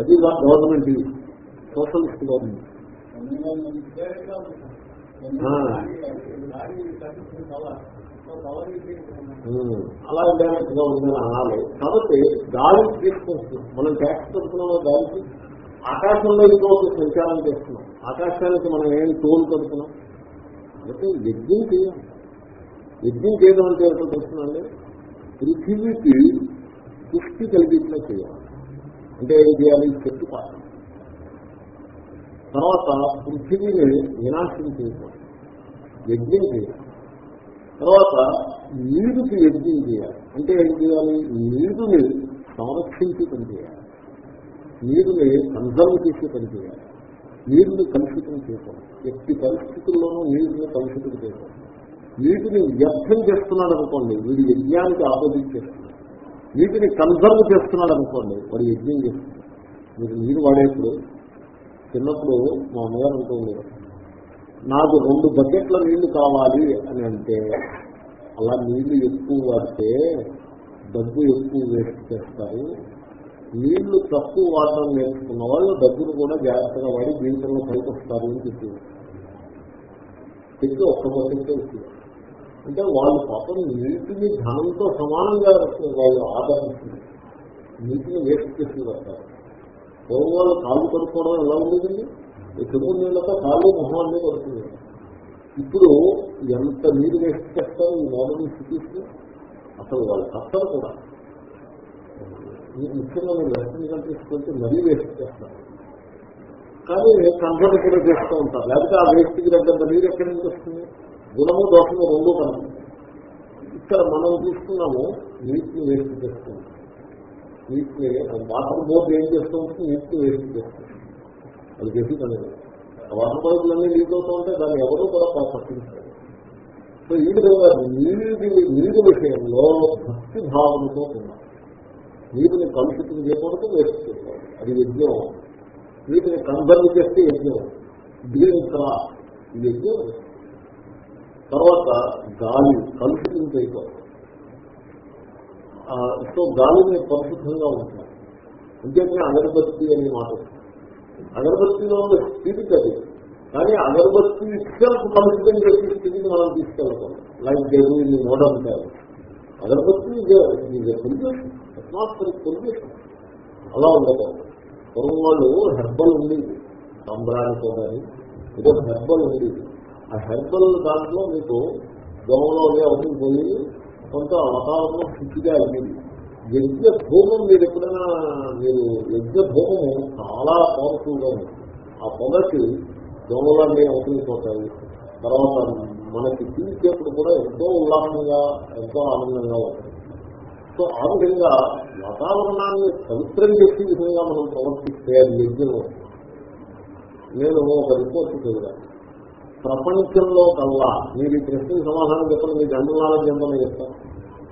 అది గవర్నమెంట్ సోషలిస్ట్ గవర్నమెంట్. అలా డైరెక్ట్గా ఉందని అనాలి కాబట్టి గాలి తీసుకొస్తుంది మనం ట్యాక్స్ కడుతున్నామో గాలికి ఆకాశంలో ఇంకోటి సంచారం చేస్తున్నాం ఆకాశానికి మనం ఏం టోల్ కడుతున్నాం అంటే యజ్ఞం చేయాలి యజ్ఞం చేయడం అంటే ఎక్కడ తెలుస్తుందండి పృథివీకి పుష్టి కలిగించినా చేయాలి అంటే ఏం చేయాలి చెట్టు పాఠం తర్వాత పృథివీని వినాశం చేయకూడదు. యజ్ఞం చేయాలి. తర్వాత నీరుకి యజ్ఞం చేయాలి. అంటే ఏం చేయాలి? నీరుని సంరక్షించి పనిచేయాలి నీరుని కన్సర్వ్ చేసి పనిచేయాలి నీరుని కలుషితం చేయకూడదు. ఎట్టి పరిస్థితుల్లోనూ నీరుని కలుషితం చేయకూడదు. నీటిని వ్యర్థం చేస్తున్నాడు అనుకోండి వీడి యజ్ఞానికి ఆపోజిట్ నీటిని కన్సర్వ్ చేస్తున్నాడు అనుకోండి వాడు యజ్ఞం చేస్తున్నాడు. మీరు నీరు వాడేప్పుడు చిన్నప్పుడు మా అమ్మగారు ఉంటుంది నాకు రెండు బకెట్ల నీళ్ళు కావాలి అని అంటే అలా నీళ్ళు ఎక్కువ వాడితే డబ్బు ఎక్కువ వేస్ట్ చేస్తారు. నీళ్ళు తక్కువ వాడడం నేర్చుకున్న వాళ్ళు డబ్బును కూడా జాగ్రత్తగా వాడి జీవితంలో పైకి వస్తారు అని చెప్పి చెప్పి ఒక్క బకెట్ ఎక్కువ. అంటే వాళ్ళు పాపం నీటిని ధనంతో సమానంగా వాళ్ళు ఆదరిస్తున్నారు నీటిని వేస్ట్ చేసి వస్తారు పూర్వం వాళ్ళు కాళ్ళు కడుక్కోవడం ఎలా ఉండేదండి? ఈ చెంపు నీళ్ళతో కాళ్ళు మొహాన్ని పడుతుంది ఇప్పుడు ఎంత నీరు వేస్ట్ చేస్తారు ఈ మోడల్ సిటీస్ అసలు వాళ్ళు కష్టం కూడా. ముఖ్యంగా మీరు వెస్ట్రన్ కంట్రీస్ వెళ్తే మరీ వేస్ట్ చేస్తారు కానీ కంఫర్ట్ కూడా చేస్తూ ఉంటారు. లేకపోతే ఆ వేస్ట్కి దగ్గర నీరు ఎక్కడి నుంచి వస్తుంది? గుణము దోషము రెండు కనుక ఇక్కడ మనం చూస్తున్నాము నీటిని వేస్ట్ చేస్తున్నాం నీటిని వాటర్ బోర్డు ఏం చేస్తూ ఉంటుంది నీటిని వేస్ట్ చేస్తుంది. అది చేసి కనుక వాటర్ బోర్డులన్నీ లీక్ అవుతూ ఉంటే దాన్ని ఎవరూ కూడా పట్టించారు సో ఈ విధంగా నీటి నీరు విషయంలో భక్తి భావంతో ఉన్నాం నీటిని కలుషితం చేయకూడదు వేస్ట్ చేయకూడదు అది యజ్ఞం. వీటిని కన్సర్వ్ చేస్తే యజ్ఞం. గ్రీన్ క్రాప్ ఇది యజ్ఞం. తర్వాత గాలి కలుషితం చేయకూడదు. సో గాలిని పరిశుద్ధంగా ఉంటుంది అంతేకాని అగరబత్తి అని మాట అగరబత్తిలో ఉన్న స్థితి అది. కానీ అగరబత్తి ఇచ్చేందుకు పరిశుద్ధం చేసే స్థితిని మనం తీసుకెళ్తాం. లైక్ దేవు ఇది మోడల్ కాదు. అగరబత్తి పొల్యూషన్ నాట్ ఫర్ అలా ఉండదు పూర్వం వాళ్ళు హెర్బల్ ఉండేది. సంబరానికో కానీ ఇదో హెర్బల్ ఉండేది. ఆ హెర్బల్ దాంట్లో మీకు దోమలో అవసరం పోయి కొంత వాతావరణం శుద్ధిగా అయింది యజ్ఞ భూమం మీరు ఎప్పుడైనా మీరు యజ్ఞ భూమము చాలా పవర్ఫుల్గా ఉంది. ఆ పొగకి దొంగలన్నీ అవసరపోతాయి తర్వాత మనకి తీసేప్పుడు కూడా ఎంతో ఉల్లాసంగా ఎంతో ఆనందంగా ఉంటుంది సో ఆ విధంగా వాతావరణాన్ని పవిత్రం చేసే విధంగా మనం ప్రవర్తిస్తే అది యజ్ఞం నేను ఒక రిపోర్ట్ చదివాను. ప్రపంచంలో కల్లా మీరు ఈ ప్రశ్నకి సమాధానం చెప్పండి మీ జనరల్ నాలెడ్జ్ చెప్తాను.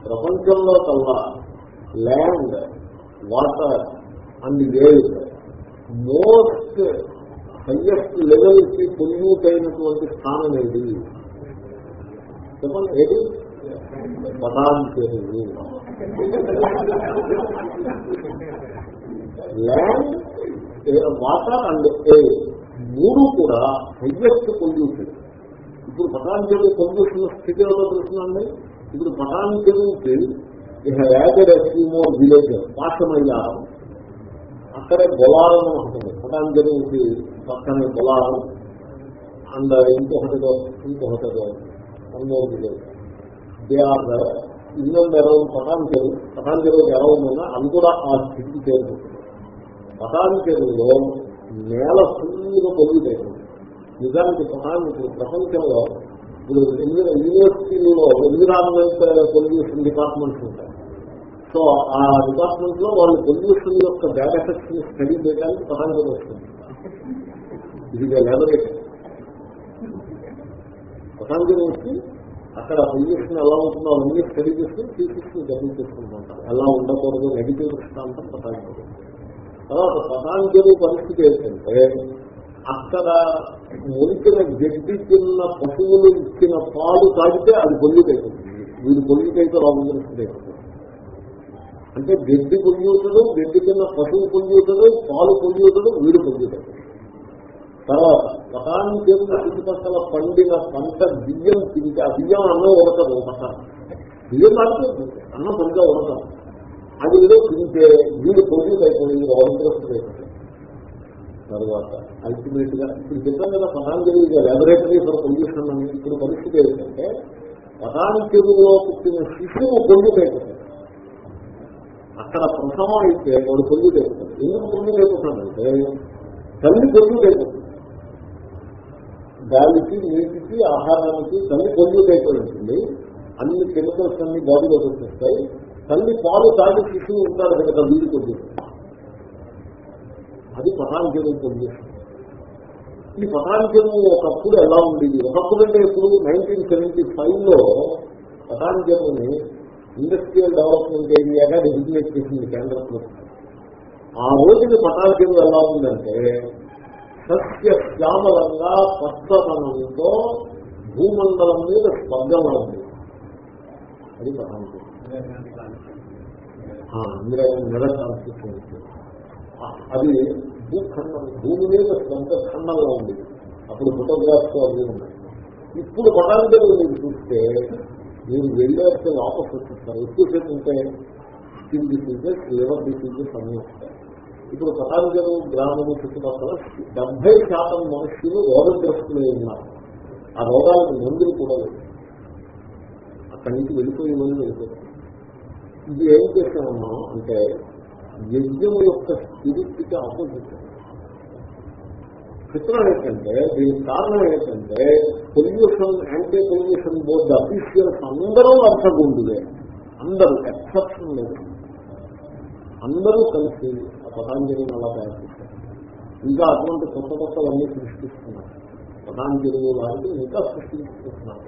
ప్రపంచంలో కల్లా land water and wave most highest లెవెల్కి పొల్యూట్ అయినటువంటి స్థానం ఏది? చెప్పండి ఏది? పదాంతరి ల్యాండ్ వాటర్ అండ్ ఎయిర్. మూడు కూడా హైయెస్ట్ పొల్యూషన్. ఇప్పుడు పటాంజలి పొల్యూషన్ స్థితి ఏదో తెలుస్తుందండి? ఇప్పుడు పటాంజలికి ఇహ యాగడ్ ఎస్మో విలేజ్ పాఠమయ్యారం అక్కడే బొలారం ఉంటుంది పటాంజలికి పక్కనే బొలారం అండ్ ఇంకొకటిదో ఇంకొకటిదో అన్నోర్ విలేజ్ దే ఆర్ ఇన్నొంది అరౌండ్ పటాంజలి పటాంజలి అరౌండ్ ఉన్నా అది కూడా ఆ స్థితికి చేరుకుంటుంది. పటాంజలిలో నేల ఫుల్గా పొందుతాయి నిజానికి ప్రధానికి ప్రపంచంలో ఇప్పుడు యూనివర్సిటీలో ఎన్విరాన్మెంట్ పొల్యూషన్ డిపార్ట్మెంట్స్ ఉంటాయి. సో ఆ డిపార్ట్మెంట్లో వాళ్ళు పొల్యూషన్ యొక్క బ్యాడ్ ఎఫెక్ట్స్ని స్టడీ చేయడానికి ప్రధానంగా వస్తుంది. ఇది లాబొరేటరీ ప్రధానంగా వచ్చి అక్కడ పొల్యూషన్ ఎలా ఉంటుందో అవన్నీ స్టడీ చేసి తీసుకుని డబ్బులు చేసుకుంటుంటారు ఎలా ఉండకూడదు నెగిటివ్ దృష్టాంతం పతాంజలి తర్వాత పతాంజలి పరిస్థితి ఏంటంటే అక్కడ మురికిన గడ్డి తిన్న పశువులు ఇచ్చిన పాలు తాగితే అది పొల్యూట్ వీడు పొల్యూట్ అయితే అంటే గడ్డి పొల్యూతుడు గడ్డి తిన్న పశువు పొల్యూతుడు పాలు పొల్యూతుడు వీడు పొల్యూట్ తర్వాత పటాన్ని చుట్టుపక్కల పండిన పంట బియ్యం తింటే ఆ బియ్యం అన్నం ఉడకదు బియ్యం తాగితే అన్నం సరిగ్గా ఉడకదు. అది ఏదో తింటే వీడు పొజిట్ అయిపోయింది రోగగ్రస్తులు తర్వాత అల్టిమేట్గా ఇప్పుడు చెప్పాను కదా పతాంజలి లాబొరేటరీ ఫర్ పొల్యూషన్ అని ఇప్పుడు పరిస్థితి ఏంటంటే పతాంజలిలో పుట్టిన శిశువు పొల్యూట్ అయిపోతుంది అక్కడ ప్రసవం అయితే వాడు పొల్యూట్ అయిపోతుంది ఎందుకు పొల్యూట్ అయిపోతాడంటే తల్లి పొల్యూట్ అయిపోతుంది. గాలికి నీటికి ఆహారానికి తల్లి పొల్యూట్ అయిపోయి ఉంటుంది. అన్ని కెమికల్స్ అన్ని బాడీలోకి వచ్చేస్తాయి. తల్లి పాలు తాగి శిశువు ఉంటాడు కనుక వీడి కొద్ది అది పటాంజలి పొల్యూషన్ ఈ పటాంజలి ఒకప్పుడు ఎలా ఉండేది? ఒకప్పుడు అంటే ఇప్పుడు నైన్టీన్ సెవెంటీ ఫైవ్లో పటాంజలిని ఇండస్ట్రియల్ డెవలప్మెంట్ ఏరియాగా డెసిగ్నేట్ చేసింది కేంద్ర ప్రభుత్వం. ఆ రోజున పటాంజలి ఎలా ఉందంటే సత్య శ్యామలంగా పచ్చదనంతో భూమండలం మీద స్పందన ఉంది అది పటాంజలి ఇందిరా నెల కాన్స్టిట్యూన్సీ అది భూఖండం భూమి మీద సొంత ఖండంలో ఉంది. అప్పుడు ఫోటోగ్రాఫ్స్ అవి ఉన్నాయి ఇప్పుడు పటాంజలి మీరు చూస్తే మీరు వెళ్ళేస్తే వాపస్ వచ్చిస్తారు ఎక్కువసేపు ఉంటే స్కిన్ డిసీజెస్ లివర్ డిసీజెస్ అన్నీ వస్తాయి. ఇప్పుడు పటాంజలి గ్రామము చుట్టుపక్కల డెబ్బై శాతం మనుషులు రోగగ్రస్తులే ఉన్నారు. ఆ రోగాలకు మందులు కూడా లేదు అక్కడి నుంచి వెళ్ళిపోయే మందులు వెళ్ళిపోతారు. ఇది ఏం చేస్తామన్నాం అంటే యజ్ఞం యొక్క స్పిరిట్కి ఆపోజిట్. చిత్రం ఏంటంటే దీనికి కారణం ఏంటంటే pollution anti pollution board officials అందరూ అర్థగుండులే. అందరూ ఎక్సెప్షన్ లేదు. అందరూ కలిసి ఆ పతాంజలిని అలా తయారు చేశారు. ఇంకా అటువంటి కొత్త కొత్తవన్నీ సృష్టిస్తున్నారు. పతాంజలి లాంటి ఇంకా సృష్టిస్తున్నారు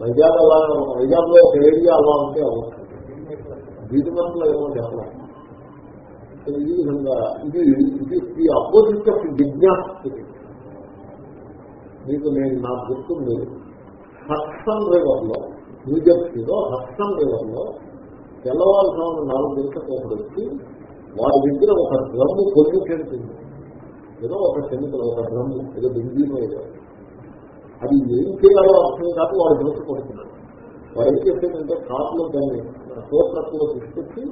వైజాగ్ అలా వైజాగ్లో ఒక ఏరియా అలా ఉంటే వీటి మనసులో ఏమో చెప్పడం ఈ విధంగా ఇది ఇది ఈ అపోజిట్ ఆఫ్ జిజ్ఞాస్తి మీకు నేను నాకు గుర్తుంది హస్సన్ రివర్లో న్యూజెర్సీలో హస్సన్ రివర్లో తెల్లవారుజామున నాలుగు గంటలకు ఒకటి వచ్చి వారి దగ్గర ఒక డ్రమ్ము పొల్యూషన్ ఉంది ఏదో ఒక కెమికల్ ఒక డ్రమ్ము ఏదో బెంజీనో ఏదో. అది ఏం చేయాలో అర్థం కాదు వాడు దృష్టి పడుతున్నాడు. వాడు ఏం చేసేదంటే కాపులో దాన్ని ఫోర్ తీసుకొచ్చి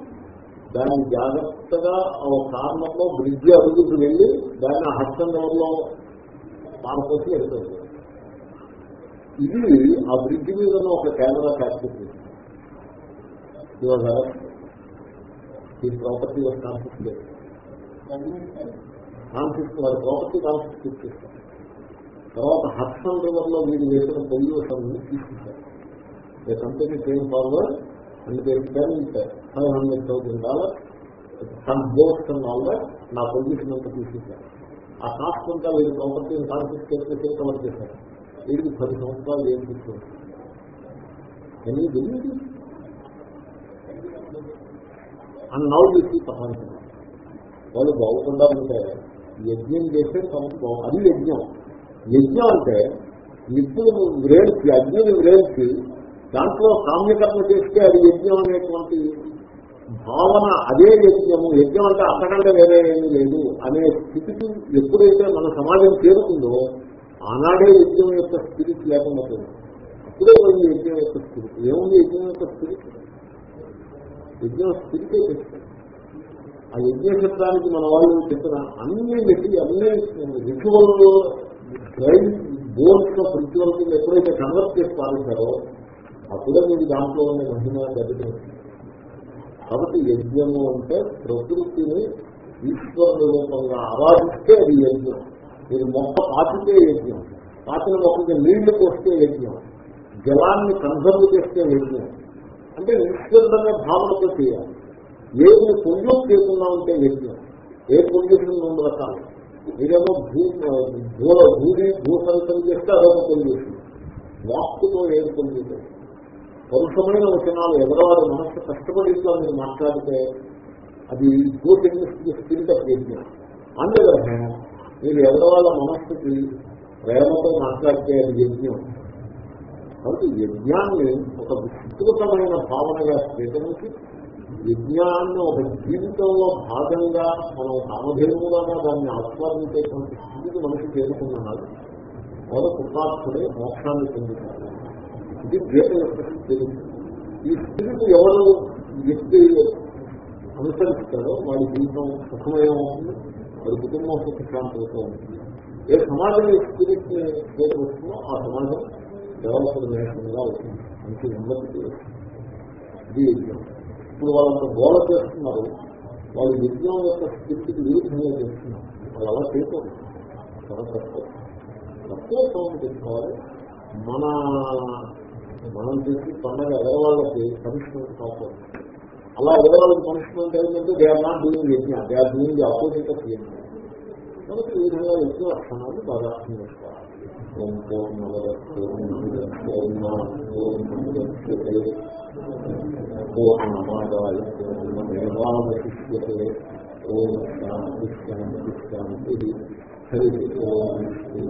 దాన్ని జాగ్రత్తగా ఆ కారణంలో బ్రిడ్జ్ అభివృద్ధి వెళ్ళి దాన్ని ఆ హస్తం లెవెల్లో పారపోసి వెళ్తుంది ఇది ఆ బ్రిడ్జ్ మీద ఒక కెమెరా క్యాప్చర్ చేసింది ఈ ప్రాపర్టీ వాజ్ కాన్ఫిస్కేట్ కాన్ఫ్లిక్ట్ వారి ప్రాపర్టీ కాన్ఫ్లిక్ట్ తీసుకొస్తారు తర్వాత హర్షన్ రివర్లో వీరు వేసిన పొల్యూషన్ తీసుకుంటారు a company train forward and they spend five hundred thousand dollar some boats and all నా పొల్యూషన్ అంతా తీసుకుంటారు ఆ కాస్ట్ అంతా వీరి ప్రాపర్టీని కాన్ఫిస్కేట్ చేసి కవర్ చేశారు వీరికి పది సంవత్సరాలు ఏం తీసుకుంటారు ఎన్ని తెలియదు అని నవ్వు వాళ్ళు బాగుండాలంటే యజ్ఞం చేస్తే తమకు అది యజ్ఞం. యజ్ఞం అంటే నిప్పులు వ్రేల్చి అగ్నిని వ్రేల్చి దాంట్లో సామ్యకర్మ చేస్తే అది యజ్ఞం అనేటువంటి భావన అదే యజ్ఞము. యజ్ఞం అంటే అంతకంటే వేరే ఏమీ లేదు అనే స్థితికి ఎప్పుడైతే మన సమాజం చేరుతుందో ఆనాడే యజ్ఞం యొక్క స్థితి లేకుండా పోయింది. అప్పుడే ఉంది యజ్ఞం యొక్క స్థితి. ఏముంది యజ్ఞం యొక్క స్థితి? యజ్ఞం స్థితికే తెచ్చారు ఆ యజ్ఞ శబ్దానికి మన వాళ్ళు చెప్పిన అన్ని పెట్టి అన్ని ritual drive boards of ritual కింద ఎప్పుడైతే కన్వర్ట్ చేసి పాలించారో అప్పుడే మీరు దాంట్లో ఉన్న మహిమ దెబ్బతింది కాబట్టి యజ్ఞము అంటే ప్రకృతిని ఈశ్వరుని రూపంగా ఆరాధిస్తే అది యజ్ఞం. మీరు మొక్క పాతితే యజ్ఞం. పాతిన మొక్కకి నీళ్ళు పోస్తే యజ్ఞం. జలాన్ని కన్సర్వ్ చేస్తే యజ్ఞం. అంటే ఈశ్వరుడనే భావనతో చేయాలి. ఏది పుణ్యం చేయకుండా ఉంటే యజ్ఞం ఏ పొల్యూషన్ రెండు రకాలు? మీరేమో భూ భూ భూమి భూసంతం చేస్తే అదొక పొల్యూషన్ వాక్కుతో ఏం పొల్యూషన్ పరుషమైన వచనాలు ఎదరవారి మనస్సు కష్టపడి ఇట్లా మీరు మాట్లాడితే అది స్పిరిట్ ఆఫ్ యజ్ఞం అందువల్ల మీరు ఎదరవాళ్ళ మనస్సుకి ప్రేమతో మాట్లాడితే అది యజ్ఞం. కాబట్టి యజ్ఞాన్ని ఒక విస్తృతమైన భావనగా స్వీకరించి యజ్ఞాన్ని ఒక జీవితంలో భాగంగా మనం కామధేనువులాగా దాన్ని ఆస్వాదించేటువంటి స్థితికి మనిషి చేరుకున్నాడు. వాడు కృతార్థుడే మోక్షాన్ని పొందుతాడు. ఇది గీత యొక్క స్థితి. ఈ స్థితికి ఎవరు వ్యక్తి అనుసరిస్తాడో వాడి జీవితం సుఖమయం అవుతుంది వాడి కుటుంబం సుఖశాంతితో ఉంటుంది ఏ సమాజం ఈ స్థితిని చేరుకుంటుందో ఆ సమాజం డెవలప్డ్ నేషన్గా అవుతుంది. మంచి ఉన్నతికి ఇది ఇప్పుడు వాళ్ళని గోళ చేస్తున్నారు వాళ్ళు యజ్ఞం యొక్క స్థితికి విరుద్ధంగా చేస్తున్నారు వాళ్ళు అలా చేయకూడదు చాలా తక్కువ తక్కువ సమయం తెచ్చుకోవాలి మన మనం చేసి పండగ ఎదరవాళ్ళకి పనిష్మెంట్ కాకూడదు అలా ఎదరవాళ్ళకి పనిష్మెంట్ ఏంటంటే they are not doing yajna they are doing the opposite of yajna కాబట్టి ఈ విధంగా యజ్ఞ లక్షణాన్ని బాగా అర్థం చేసుకోవాలి ఓం పూర్ణమద పూర్ణమిద పూర్ణ పూర్ణముద్యతే పూర్ణమాదాయ పూర్ణమేవాశిష్యతే ఓం శాంతి శాంతి శాంతి హరి ఓం శ్రీ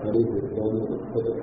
హరి ఓం తత్సత్